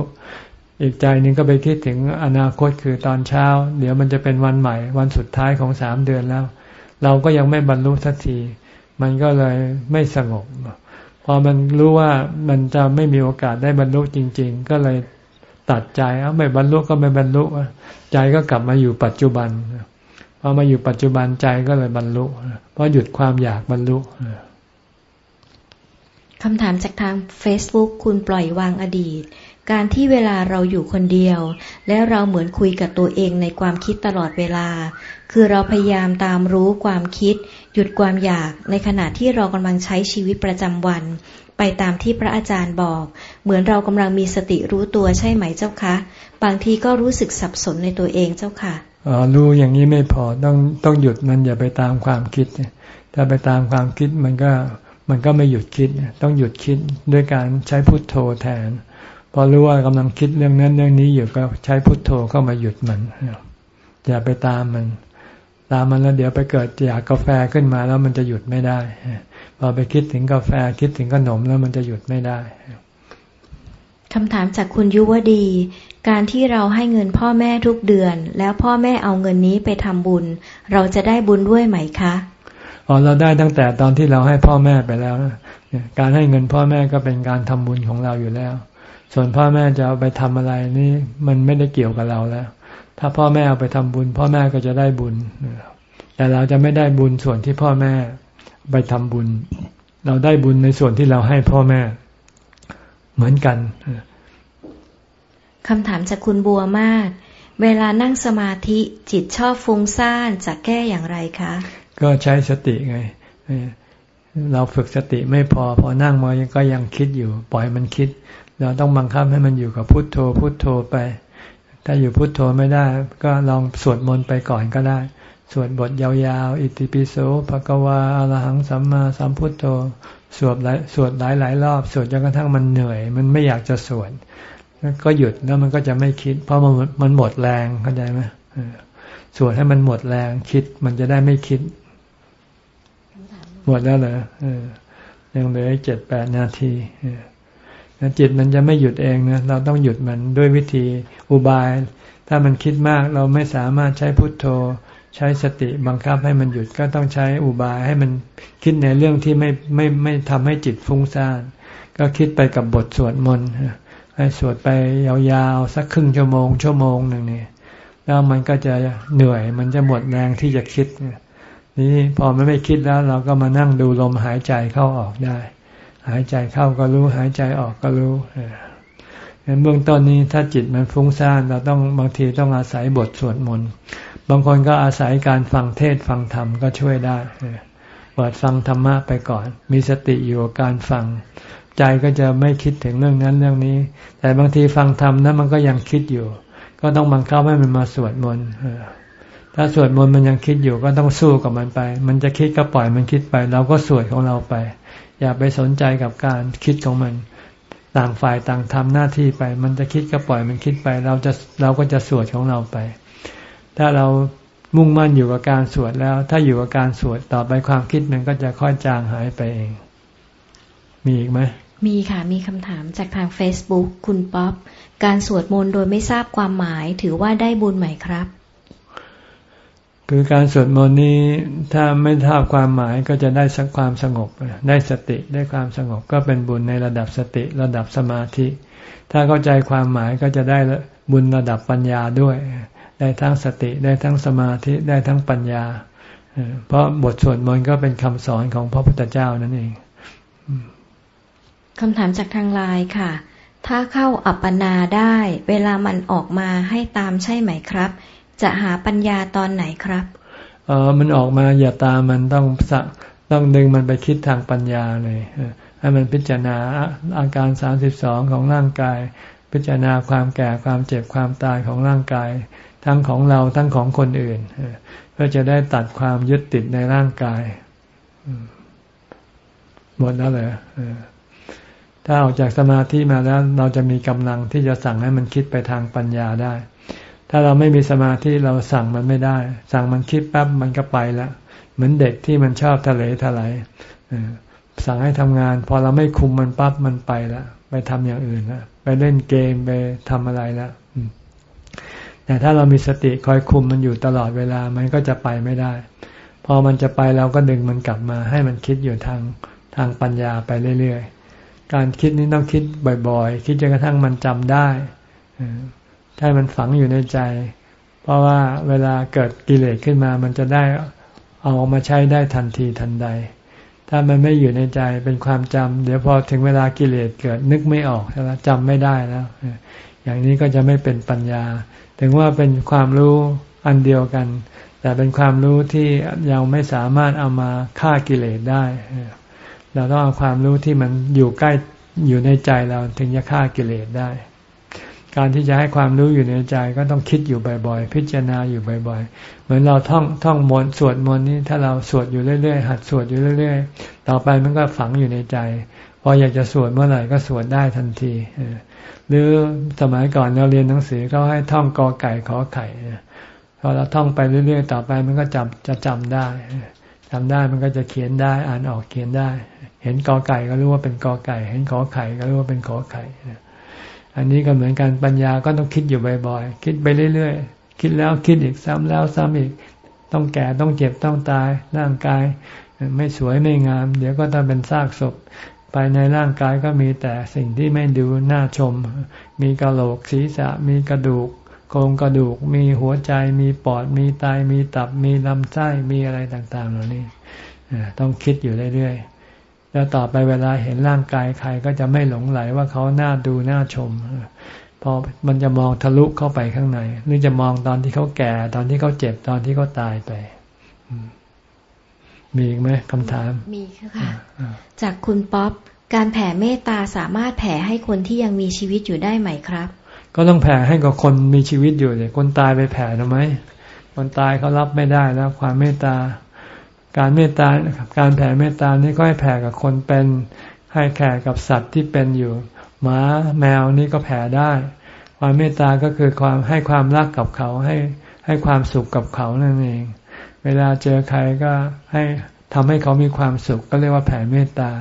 อีกใจหนึ่งก็ไปคิดถึงอนาคตคือตอนเช้า เดี๋ยวมันจะเป็นวันใหม่ วันสุดท้ายของสามเดือนแล้ว เราก็ยังไม่บรรลุสักที มันก็เลยไม่สงบ พอมันรู้ว่ามันจะไม่มีโอกาสได้บรรลุจริง ๆ ก็เลยตัดใจ เอาไม่บรรลุก็ไม่บรรลุ ใจก็กลับมาอยู่ปัจจุบัน อมาอยู่ปัจจุบันใจก็เลยบรรลุ เพราะหยุดความอยากบรรลุคำถามจากทาง Facebook คุณปล่อยวางอดีต การที่เวลาเราอยู่คนเดียว และเราเหมือนคุยกับตัวเองในความคิดตลอดเวลา คือเราพยายามตามรู้ความคิด หยุดความอยากในขณะที่เรากำลังใช้ชีวิตประจำวัน ไปตามที่พระอาจารย์บอก เหมือนเรากำลังมีสติรู้ตัวใช่ไหมเจ้าคะ บางทีก็รู้สึกสับสนในตัวเองเจ้าค่ะ รู้อย่างนี้ไม่พอต้องต้องหยุดมันอย่าไปตามความคิด ถ้าไปตามความคิดมันก็มันก็ไม่หยุดคิด ต้องหยุดคิดด้วยการใช้พุทโธแทน พอรู้ว่ากำลังคิดเรื่องนั้นเรื่องนี้อยู่ก็ใช้พุทโธเข้ามาหยุดมัน อย่าไปตามมัน ตามมันแล้วเดี๋ยวไปเกิดอยากกาแฟขึ้นมาแล้วมันจะหยุดไม่ได้ พอไปคิดถึงกาแฟคิดถึงขนมแล้วมันจะหยุดไม่ได้ คำถามจากคุณยุวดี การที่เราให้เงินพ่อแม่ทุกเดือน แล้วพ่อแม่เอาเงินนี้ไปทำบุญ เราจะได้บุญด้วยไหมคะอ๋อเราได้ตั้งแต่ตอนที่เราให้พ่อแม่ไปแล้วการให้เงินพ่อแม่ก็เป็นการทำบุญของเราอยู่แล้ว ส่วนพ่อแม่จะเอาไปทำอะไรนี่มันไม่ได้เกี่ยวกับเราแล้ว ถ้าพ่อแม่เอาไปทำบุญ พ่อแม่ก็จะได้บุญ แต่เราจะไม่ได้บุญส่วนที่พ่อแม่ไปทำบุญ เราได้บุญในส่วนที่เราให้พ่อแม่ เหมือนกันคำถามจากคุณบัวมากเวลานั่งสมาธิจิตชอบฟุ้งซ่านจะแก้อย่างไรคะ ก็ใช้สติไง เราฝึกสติไม่พอ พอนั่งมายังก็ยังคิดอยู่ ปล่อยมันคิด เราต้องบังคับให้มันอยู่กับพุทโธพุทโธไป ถ้าอยู่พุทโธไม่ได้ ก็ลองสวดมนต์ไปก่อนก็ได้ สวดบทยาวๆ อิติปิโสภะกวาอรหังสัมมาสัมพุทโธ สวดหลายสวดหลายหลายรอบ สวดจนกระทั่งมันเหนื่อย มันไม่อยากจะสวดก็หยุดแล้วมันก็จะไม่คิด เพราะมันมันหมดแรงเข้าใจไหมสวดให้มันหมดแรงคิดมันจะได้ไม่คิด หมดแล้วเหรอยังเหลือเจ็ดแปดนาทีจิตมันจะไม่หยุดเองนะเราต้องหยุดมันด้วยวิธีอุบาย ถ้ามันคิดมากเราไม่สามารถใช้พุทโธ ใช้สติบังคับให้มันหยุดก็ต้องใช้อุบายให้มันคิดในเรื่องที่ไม่ไม่ไม่ทำให้จิตฟุ้งซ่านก็คิดไปกับบทสวดมนต์ให้สวดไปยาวๆสักครึ่งชั่วโมง ชั่วโมงหนึ่งนี่แล้วมันก็จะเหนื่อย มันจะหมดแรงที่จะคิดนี่พอมันไม่คิดแล้ว เราก็มานั่งดูลมหายใจเข้าออกได้ หายใจเข้าก็รู้ หายใจออกก็รู้เบื้องต้นนี้ถ้าจิตมันฟุ้งซ่านเราต้องบางทีต้องอาศัยบทสวดมนต์ บางคนก็อาศัยการฟังเทศฟังธรรมก็ช่วยได้เปิดฟังธรรมะไปก่อน มีสติอยู่กับการฟัง ใจก็จะไม่คิดถึงเรื่องนั้นเรื่องนี้ แต่บางทีฟังธรรมนั้นมันก็ยังคิดอยู่ ก็ต้องบังคับให้มันมาสวดมนต์ถ้าสวดมนต์มันยังคิดอยู่ก็ต้องสู้กับมันไป มันจะคิดก็ปล่อยมันคิดไป เราก็สวดของเราไป อย่าไปสนใจกับการคิดของมัน ต่างฝ่ายต่างทำหน้าที่ไป มันจะคิดก็ปล่อยมันคิดไป เราจะเราก็จะสวดของเราไป ถ้าเรามุ่งมั่นอยู่กับการสวดแล้ว ถ้าอยู่กับการสวดต่อไปความคิดมันก็จะค่อยจางหายไปเอง มีอีกไหมมีค่ะ มีคำถามจากทาง Facebook คุณป๊อป การสวดมนต์โดยไม่ทราบความหมายถือว่าได้บุญไหมครับ คือการสวดมนต์นี้ถ้าไม่ทราบความหมายก็จะได้สักความสงบ ได้สติได้ความสงบก็เป็นบุญในระดับสติระดับสมาธิ ถ้าเข้าใจความหมายก็จะได้บุญระดับปัญญาด้วย ได้ทั้งสติได้ทั้งสมาธิได้ทั้งปัญญา เพราะบทสวดมนต์ก็เป็นคำสอนของพระพุทธเจ้านั่นเองคำถามจากทางไลน์ค่ะ ถ้าเข้าอัปปนาได้ เวลามันออกมาให้ตามใช่ไหมครับ จะหาปัญญาตอนไหนครับเออมันออกมาอย่าตามมันต้องสักต้องดึงมันไปคิดทางปัญญาเลยให้มันพิจารณาอาการสามสิบสองของร่างกาย พิจารณาความแก่ความเจ็บความตายของร่างกาย ทั้งของเราทั้งของคนอื่น เพื่อจะได้ตัดความยึดติดในร่างกาย หมดแล้วเลยถ้าออกจากสมาธิมาแล้ว เราจะมีกำลังที่จะสั่งให้มันคิดไปทางปัญญาได้ ถ้าเราไม่มีสมาธิเราสั่งมันไม่ได้ สั่งมันคิดแป๊บมันก็ไปละเหมือนเด็กที่มันชอบทะเลทลายสั่งให้ทำงาน พอเราไม่คุมมันปั๊บมันไปละไปทำอย่างอื่นละไปเล่นเกมไปทำอะไรละ แต่ถ้าเรามีสติคอยคุมมันอยู่ตลอดเวลามันก็จะไปไม่ได้ พอมันจะไปเราก็ดึงมันกลับมาให้มันคิดอยู่ทางทางปัญญาไปเรื่อยๆ การคิดนี้ต้องคิดบ่อยๆ คิดจนกระทั่งมันจำได้ให้มันฝังอยู่ในใจ เพราะว่าเวลาเกิดกิเลสขึ้นมา มันจะได้เอาออกมาใช้ได้ทันทีทันใด ถ้ามันไม่อยู่ในใจเป็นความจำเดี๋ยวพอถึงเวลากิเลสเกิดนึกไม่ออกแล้วจำไม่ได้แล้ว อย่างนี้ก็จะไม่เป็นปัญญา ถึงว่าเป็นความรู้อันเดียวกัน แต่เป็นความรู้ที่ยังไม่สามารถเอามาฆ่ากิเลสได้ เราต้องเอาความรู้ที่มันอยู่ใกล้อยู่ในใจเราถึงจะฆ่ากิเลสได้ การที่จะให้ความรู้อยู่ในใจก็ต้องคิดอยู่บ่อยๆ พิจารณาอยู่บ่อยๆ เหมือนเราท่องท่องมนต์สวดมนต์นี้ถ้าเราสวดอยู่เรื่อยๆ หัดสวดอยู่เรื่อย ๆ ต่อไปมันก็ฝังอยู่ในใจ พออยากจะสวดเมื่อไหร่ก็สวดได้ทันที หรือสมัยก่อนเราเรียนหนังสือเขาให้ท่องกอไก่ขอไข่พอเราท่องไปเรื่อยๆ ต่อไปมันก็จำจะจำได้จำได้มันก็จะเขียนได้ อ่านออกเขียนได้ เห็นกอไก่ก็รู้ว่าเป็นกอไก่ เห็นขอไข่ก็รู้ว่าเป็นขอไข่อันนี้ก็เหมือนกันปัญญาก็ต้องคิดอยู่บ่อยๆ คิดไปเรื่อยๆ คิดแล้วคิดอีกซ้ำแล้วซ้ำอีก ต้องแก่ต้องเจ็บต้องตายร่างกาย ไม่สวยไม่งาม เดี๋ยวก็ต้องเป็นซากศพ ภายในร่างกายก็มีแต่สิ่งที่ไม่ดูน่าชม มีกระโหลกศีรษะ มีกระดูกโครงกระดูก มีหัวใจ มีปอด มีไต มีตับ มีลำไส้ มีอะไรต่างๆ เหล่านี้ต้องคิดอยู่เรื่อยๆ แล้วต่อไปเวลาเห็นร่างกายใครก็จะไม่หลงไหลว่าเขาน่าดูน่าชม พอมันจะมองทะลุเข้าไปข้างใน หรือจะมองตอนที่เขาแก่ ตอนที่เขาเจ็บ ตอนที่เขาตายไปมี อีกไหมคำถาม มีค่ะ จากคุณป๊อป การแผ่เมตตาสามารถแผ่ให้คนที่ยังมีชีวิตอยู่ได้ไหมครับ ก็ต้องแผ่ให้กับคนมีชีวิตอยู่เลยคนตายไปแผ่ทำไมคนตายเขารับไม่ได้แล้วความเมตตา การเมตตาการแผ่เมตตานี่ก็ให้แผ่กับคนเป็นให้แผ่กับสัตว์ที่เป็นอยู่หมาแมวนี่ก็แผ่ได้ ความเมตตาก็คือความให้ความรักกับเขาให้ให้ความสุขกับเขานั่นเอง เวลาเจอใครก็ให้ทำให้เขามีความสุข ก็เรียกว่าแผ่เมตตา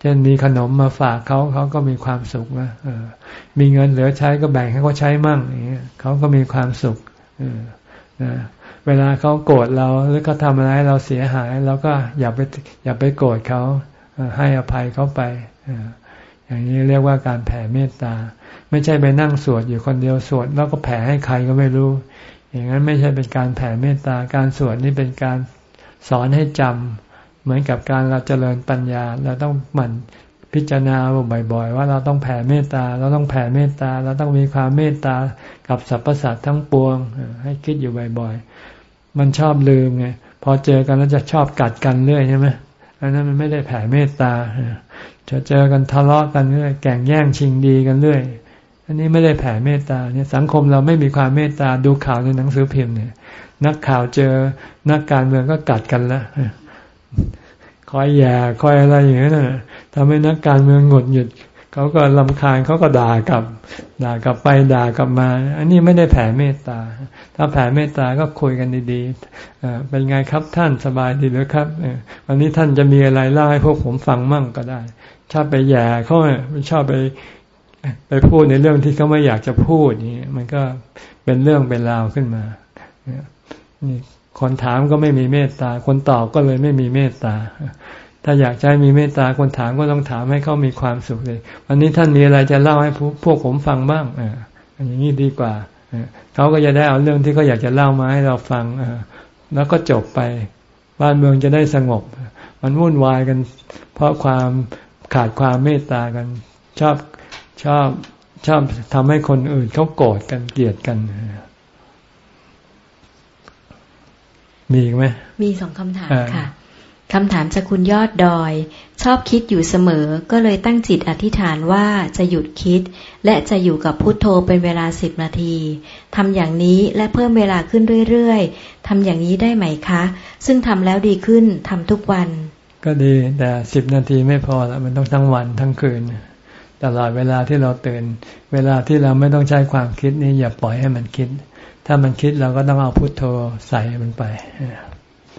เช่นมีขนมมาฝากเขาเขาก็มีความสุขนะมีเงินเหลือใช้ก็แบ่งให้เขาใช้มั่งอย่างเงี้ยเขาก็มีความสุขนะเวลาเขาโกรธเราหรือเขาทำอะไรเราเสียหายเราก็อย่าไปอย่าไปโกรธเขาให้อภัยเขาไปอย่างนี้เรียกว่าการแผ่เมตตา ไม่ใช่ไปนั่งสวดอยู่คนเดียวสวด แล้วก็แผ่ให้ใครก็ไม่รู้ อย่างนั้นไม่ใช่เป็นการแผ่เมตตา การสวดนี่เป็นการสอนให้จำเหมือนกับการเราเจริญปัญญา เราต้องหมั่นพิจารณาบ่อยๆ ว่าเราต้องแผ่เมตตา เราต้องแผ่เมตตา เราต้องมีความเมตตากับสรรพสัตว์ทั้งปวง ให้คิดอยู่บ่อยๆ มันชอบลืมไง พอเจอกันแล้วจะชอบกัดกันเรื่อยใช่ไหมอันนั้นมันไม่ได้แผ่เมตตาจะเจอกันทะเลาะกันเรื่อย แก่งแย่งชิงดีกันเรื่อย อันนี้ไม่ได้แผ่เมตตาเนี่ยสังคมเราไม่มีความเมตตาดูข่าวในหนังสือพิมพ์เนี่ย นักข่าวเจอนักการเมืองก็กัดกันละคอยแย่คอยอะไรอย่างเงี้ยทำให้นักการเมืองหงุดหงิดเขาก็ลำคาญเขาก็ด่ากลับ ด่ากลับไปด่ากลับมา อันนี้ไม่ได้แผ่เมตตา ถ้าแผ่เมตตาก็คุยกันดีๆเป็นไงครับท่านสบายดีหรือครับวันนี้ท่านจะมีอะไรเล่าให้พวกผมฟังมั่งก็ได้ชอบไปแย่เขาไม่ชอบไป ไปพูดในเรื่องที่เขาไม่อยากจะพูดนี่มันก็เป็นเรื่องเป็นราวขึ้นมานี่คนถามก็ไม่มีเมตตา คนตอบก็เลยไม่มีเมตตา ถ้าอยากใช้มีเมตตาคนถามก็ต้องถามให้เขามีความสุขเลย วันนี้ท่านมีอะไรจะเล่าให้พวกผมฟังบ้างอ่าอย่างนี้ดีกว่าเขาก็จะได้เอาเรื่องที่เขาอยากจะเล่ามาให้เราฟังแล้วก็จบไป บ้านเมืองจะได้สงบ มันวุ่นวายกัน เพราะความขาดความเมตตากัน ชอบ ชอบชอบทำให้คนอื่นเขาโกรธกันเกลียดกัน มีไหม มีสองคำถามค่ะคำถามจากคุณยอดดอย ชอบคิดอยู่เสมอ ก็เลยตั้งจิตอธิษฐานว่าจะหยุดคิด และจะอยู่กับพุทโธเป็นเวลาสิบนาทีทำอย่างนี้และเพิ่มเวลาขึ้นเรื่อยๆทำอย่างนี้ได้ไหมคะ ซึ่งทำแล้วดีขึ้นทำทุกวัน ก็ดีแต่สิบนาทีไม่พอแล้วมันต้องทั้งวันทั้งคืน ตลอดเวลาที่เราตื่น เวลาที่เราไม่ต้องใช้ความคิดนี้อย่าปล่อยให้มันคิด ถ้ามันคิดเราก็ต้องเอาพุทโธใส่มันไป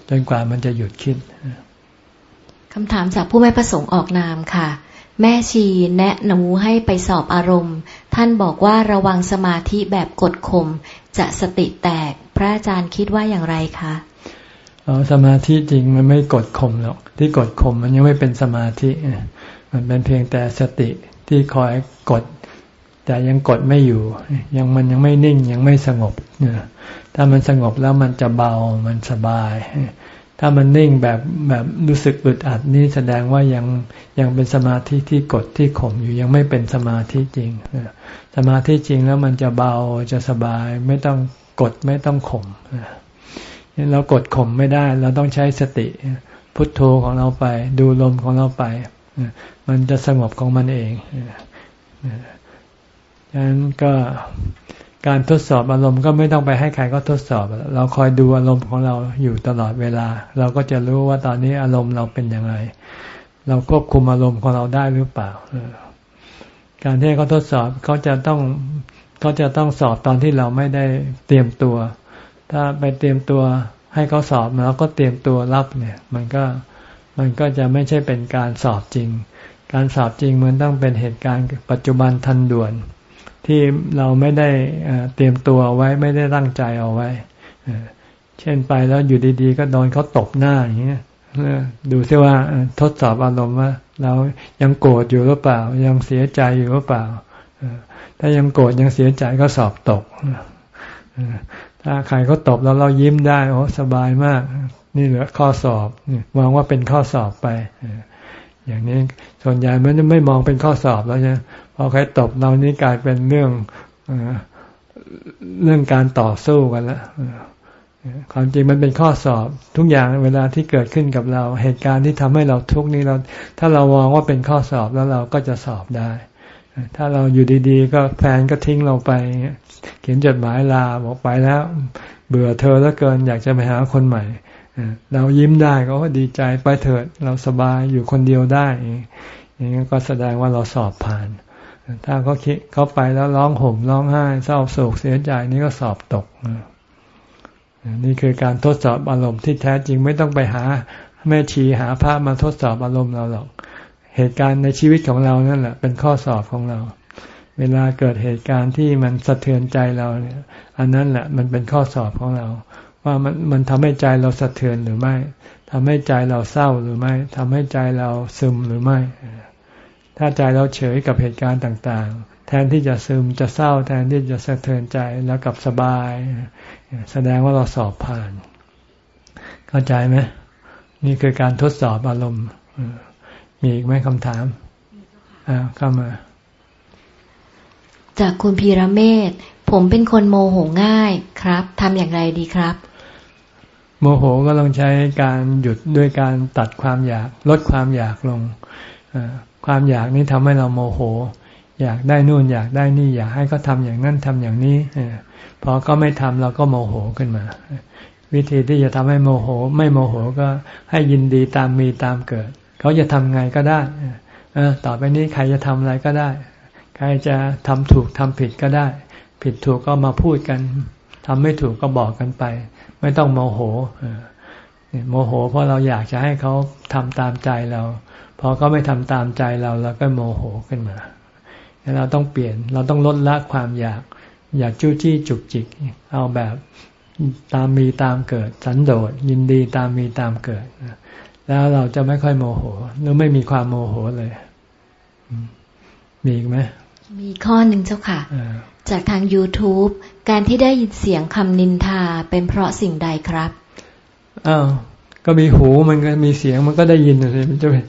จนกว่ามันจะหยุดคิดคำถามจากผู้ไม่ประสงค์ออกนามค่ะ แม่ชีแนะหนูให้ไปสอบอารมณ์ ท่านบอกว่าระวังสมาธิแบบกดข่มจะสติแตกพระอาจารย์คิดว่าอย่างไรคะอ๋อสมาธิจริงมันไม่กดข่มหรอก ที่กดข่มมันยังไม่เป็นสมาธิ มันเป็นเพียงแต่สติ ที่คอยกด แต่ยังกดไม่อยู่ ยังมันยังไม่นิ่งยังไม่สงบถ้ามันสงบแล้วมันจะเบามันสบาย ถ้ามันนิ่งแบบแบบรู้สึกอึดอัดนี่แสดงว่ายังยังเป็นสมาธิที่กดที่ข่มอยู่ยังไม่เป็นสมาธิจริงสมาธิจริงแล้วมันจะเบาจะสบาย ไม่ต้องกดไม่ต้องข่มเรากดข่มไม่ได้ เราต้องใช้สติ พุทโธของเราไป ดูลมของเราไป มันจะสงบของมันเองดังนั้นก็การทดสอบอารมณ์ก็ไม่ต้องไปให้ใครก็ทดสอบ เราคอยดูอารมณ์ของเราอยู่ตลอดเวลา เราก็จะรู้ว่าตอนนี้อารมณ์เราเป็นยังไงเราควบคุมอารมณ์ของเราได้หรือเปล่าการที่เขาทดสอบเขาจะต้องเขาจะต้องสอบตอนที่เราไม่ได้เตรียมตัว ถ้าไปเตรียมตัวให้เขาสอบแล้วก็เตรียมตัวรับเนี่ย มันก็ มันก็จะไม่ใช่เป็นการสอบจริง การสอบจริงมันต้องเป็นเหตุการณ์ปัจจุบันทันด่วน ที่เราไม่ได้เตรียมตัวไว้ไม่ได้ตั้งใจเอาไว้ เช่นไปแล้วอยู่ดีๆ ก็โดนเขาตบหน้าอย่างเงี้ยดูซิว่าทดสอบอารมณ์ว่า เรายังโกรธอยู่หรือเปล่า ยังเสียใจอยู่หรือเปล่าถ้ายังโกรธยังเสียใจก็สอบตกถ้าใครเขาตบแล้วเรายิ้มได้โอ้สบายมาก นี่เหลือข้อสอบวางว่าเป็นข้อสอบไปอย่างนี้ส่วนใหญ่มันไม่มองเป็นข้อสอบแล้วใช่พอใครตบเรานี่กลายเป็นเรื่องเรื่องการต่อสู้กันแล้วความจริงมันเป็นข้อสอบทุกอย่างเวลาที่เกิดขึ้นกับเรา เหตุการณ์ที่ทำให้เราทุกข์นี้เรา ถ้าเรามองว่าเป็นข้อสอบแล้วเราก็จะสอบได้ ถ้าเราอยู่ดีๆ ก็แฟนก็ทิ้งเราไป เขียนจดหมายลาบอกไปแล้ว เบื่อเธอแล้วเกินอยากจะไปหาคนใหม่ เรายิ้มได้ก็ดีใจไปเถิดเราสบายอยู่คนเดียวได้ อย่างนี้ก็แสดงว่าเราสอบผ่าน ถ้าเขาคิดเขาไปแล้วร้องห่มร้องไห้เศร้าโศกเสียใจนี่ก็สอบตก นี่คือการทดสอบอารมณ์ที่แท้จริงไม่ต้องไปหาแม่ชีหาพระมาทดสอบอารมณ์เราหรอก เหตุการณ์ในชีวิตของเรานั่นแหละ เป็นข้อสอบของเรา เวลาเกิดเหตุการณ์ที่มันสะเทือนใจเราเนี่ย อันนั้นแหละมันเป็นข้อสอบของเรา ว่ามันมันทำให้ใจเราสะเทือนหรือไม่ทำให้ใจเราเศร้าหรือไม่ทำให้ใจเราซึมหรือไม่ ถ้าใจเราเฉยกับเหตุการณ์ต่างๆ แทนที่จะซึมจะเศร้า แทนที่จะสะเทือนใจแล้วกับสบาย แสดงว่าเราสอบผ่าน เข้าใจไหมนี่คือการทดสอบอารมณ์มีอีกไหมคำถามอ่าเข้ามา จากคุณพีระเมศผมเป็นคนโมโหง่ายครับทำอย่างไรดีครับ โมโหก็ต้องใช้การหยุดด้วยการตัดความอยาก ลดความอยากลง ความอยากนี้ทำให้เราโมโห อยากได้นู่นอยากได้นี่อยากให้เขาทาอย่างนั้นทำอย่างนี้พอเขาไม่ทำเราก็โมโหขึ้นมา วิธีที่จะทำให้โมโห ไม่โมโหก็ให้ยินดีตามมีตามเกิด เขาจะทำไงก็ได้ต่อไปนี้ใครจะทำอะไรก็ได้ ใครจะทำถูกทำผิดก็ได้ ผิดถูกก็มาพูดกันทำไม่ถูกก็บอกกันไป ไม่ต้องโมโหโมโห เพราะเราอยากจะให้เขาทำตามใจเราพอเขาไม่ทำตามใจเราเราก็โมโหขึ้นมาเราต้องเปลี่ยนเราต้องลดละความอยาก อยากจู้จี้จุกจิก เอาแบบตามมีตามเกิด สันโดษยินดีตามมีตามเกิด แล้วเราจะไม่ค่อยโมโหหรือไม่มีความโมโหเลย มีอีกไหมมีข้อหนึ่งเจ้าค่ะ จากทาง YouTube การที่ได้ยินเสียงคำนินทาเป็นเพราะสิ่งใดครับอ้าวก็มีหูมันก็มีเสียงมันก็ได้ยินเลยมันจะเป็น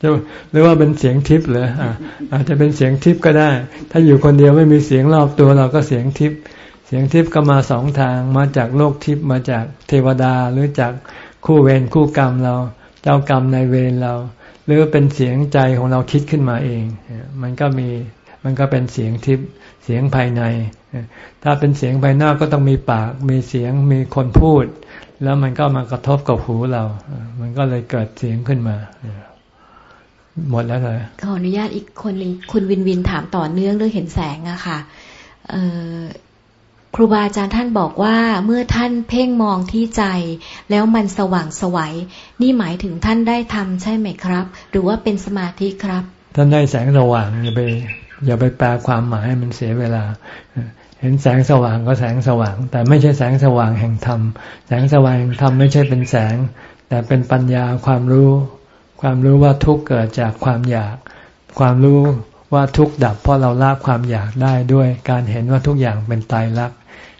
จะหรือว่าเป็นเสียงทิพย์เหรออาจจะเป็นเสียงทิพย์ก็ได้ ถ้าอยู่คนเดียวไม่มีเสียงรอบตัวเราก็เสียงทิพย์เสียงทิพย์ก็มาสองทางมาจากโลกทิพย์มาจากเทวดาหรือจากคู่เวรคู่กรรมเรา เจ้ากรรมในเวรเรา หรือเป็นเสียงใจของเราคิดขึ้นมาเอง มันก็มี มันก็เป็นเสียงทิพย์เสียงภายใน ถ้าเป็นเสียงภายนอกก็ต้องมีปาก มีเสียงมีคนพูด แล้วมันก็มากระทบกับหูเรา มันก็เลยเกิดเสียงขึ้นมา หมดแล้วเลยขออนุญาตอีกคนหนึ่งคุณวินวินถามต่อเนื่องเรื่องเห็นแสงอะค่ะครูบาอาจารย์ท่านบอกว่าเมื่อท่านเพ่งมองที่ใจ แล้วมันสว่างสวัยนี่หมายถึงท่านได้ทำใช่ไหมครับ หรือว่าเป็นสมาธิครับ ท่านได้แสงสว่างอย่าไป อย่าไปแปลความหมายให้มันเสียเวลา เห็นแสงสว่างก็แสงสว่าง แต่ไม่ใช่แสงสว่างแห่งธรรม แสงสว่างแห่งธรรมไม่ใช่เป็นแสง แต่เป็นปัญญาความรู้ ความรู้ว่าทุกเกิดจากความอยาก ความรู้ว่าทุกดับ เพราะเราละความอยากได้ด้วยการเห็นว่าทุกอย่างเป็นตายรัก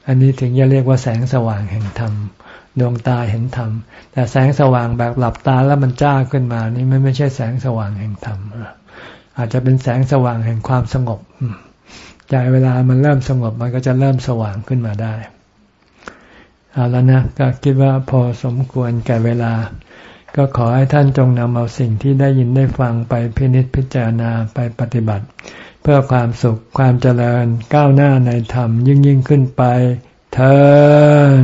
อันนี้ถึงจะเรียกว่าแสงสว่างแห่งธรรมดวงตาเห็นธรรม แต่แสงสว่างแบบหลับตาแล้วมันจ้าขึ้นมา นี่ไม่ไม่ใช่แสงสว่างแห่งธรรม อาจจะเป็นแสงสว่างแห่งความสงบใจเวลามันเริ่มสงบมันก็จะเริ่มสว่างขึ้นมาได้เอาแล้วนะก็คิดว่าพอสมควรแก่เวลา ก็ขอให้ท่านจงนำเอาสิ่งที่ได้ยินได้ฟังไปพินิจพิจารณาไปปฏิบัติ เพื่อความสุขความเจริญก้าวหน้าในธรรมยิ่งยิ่งขึ้นไปเทอ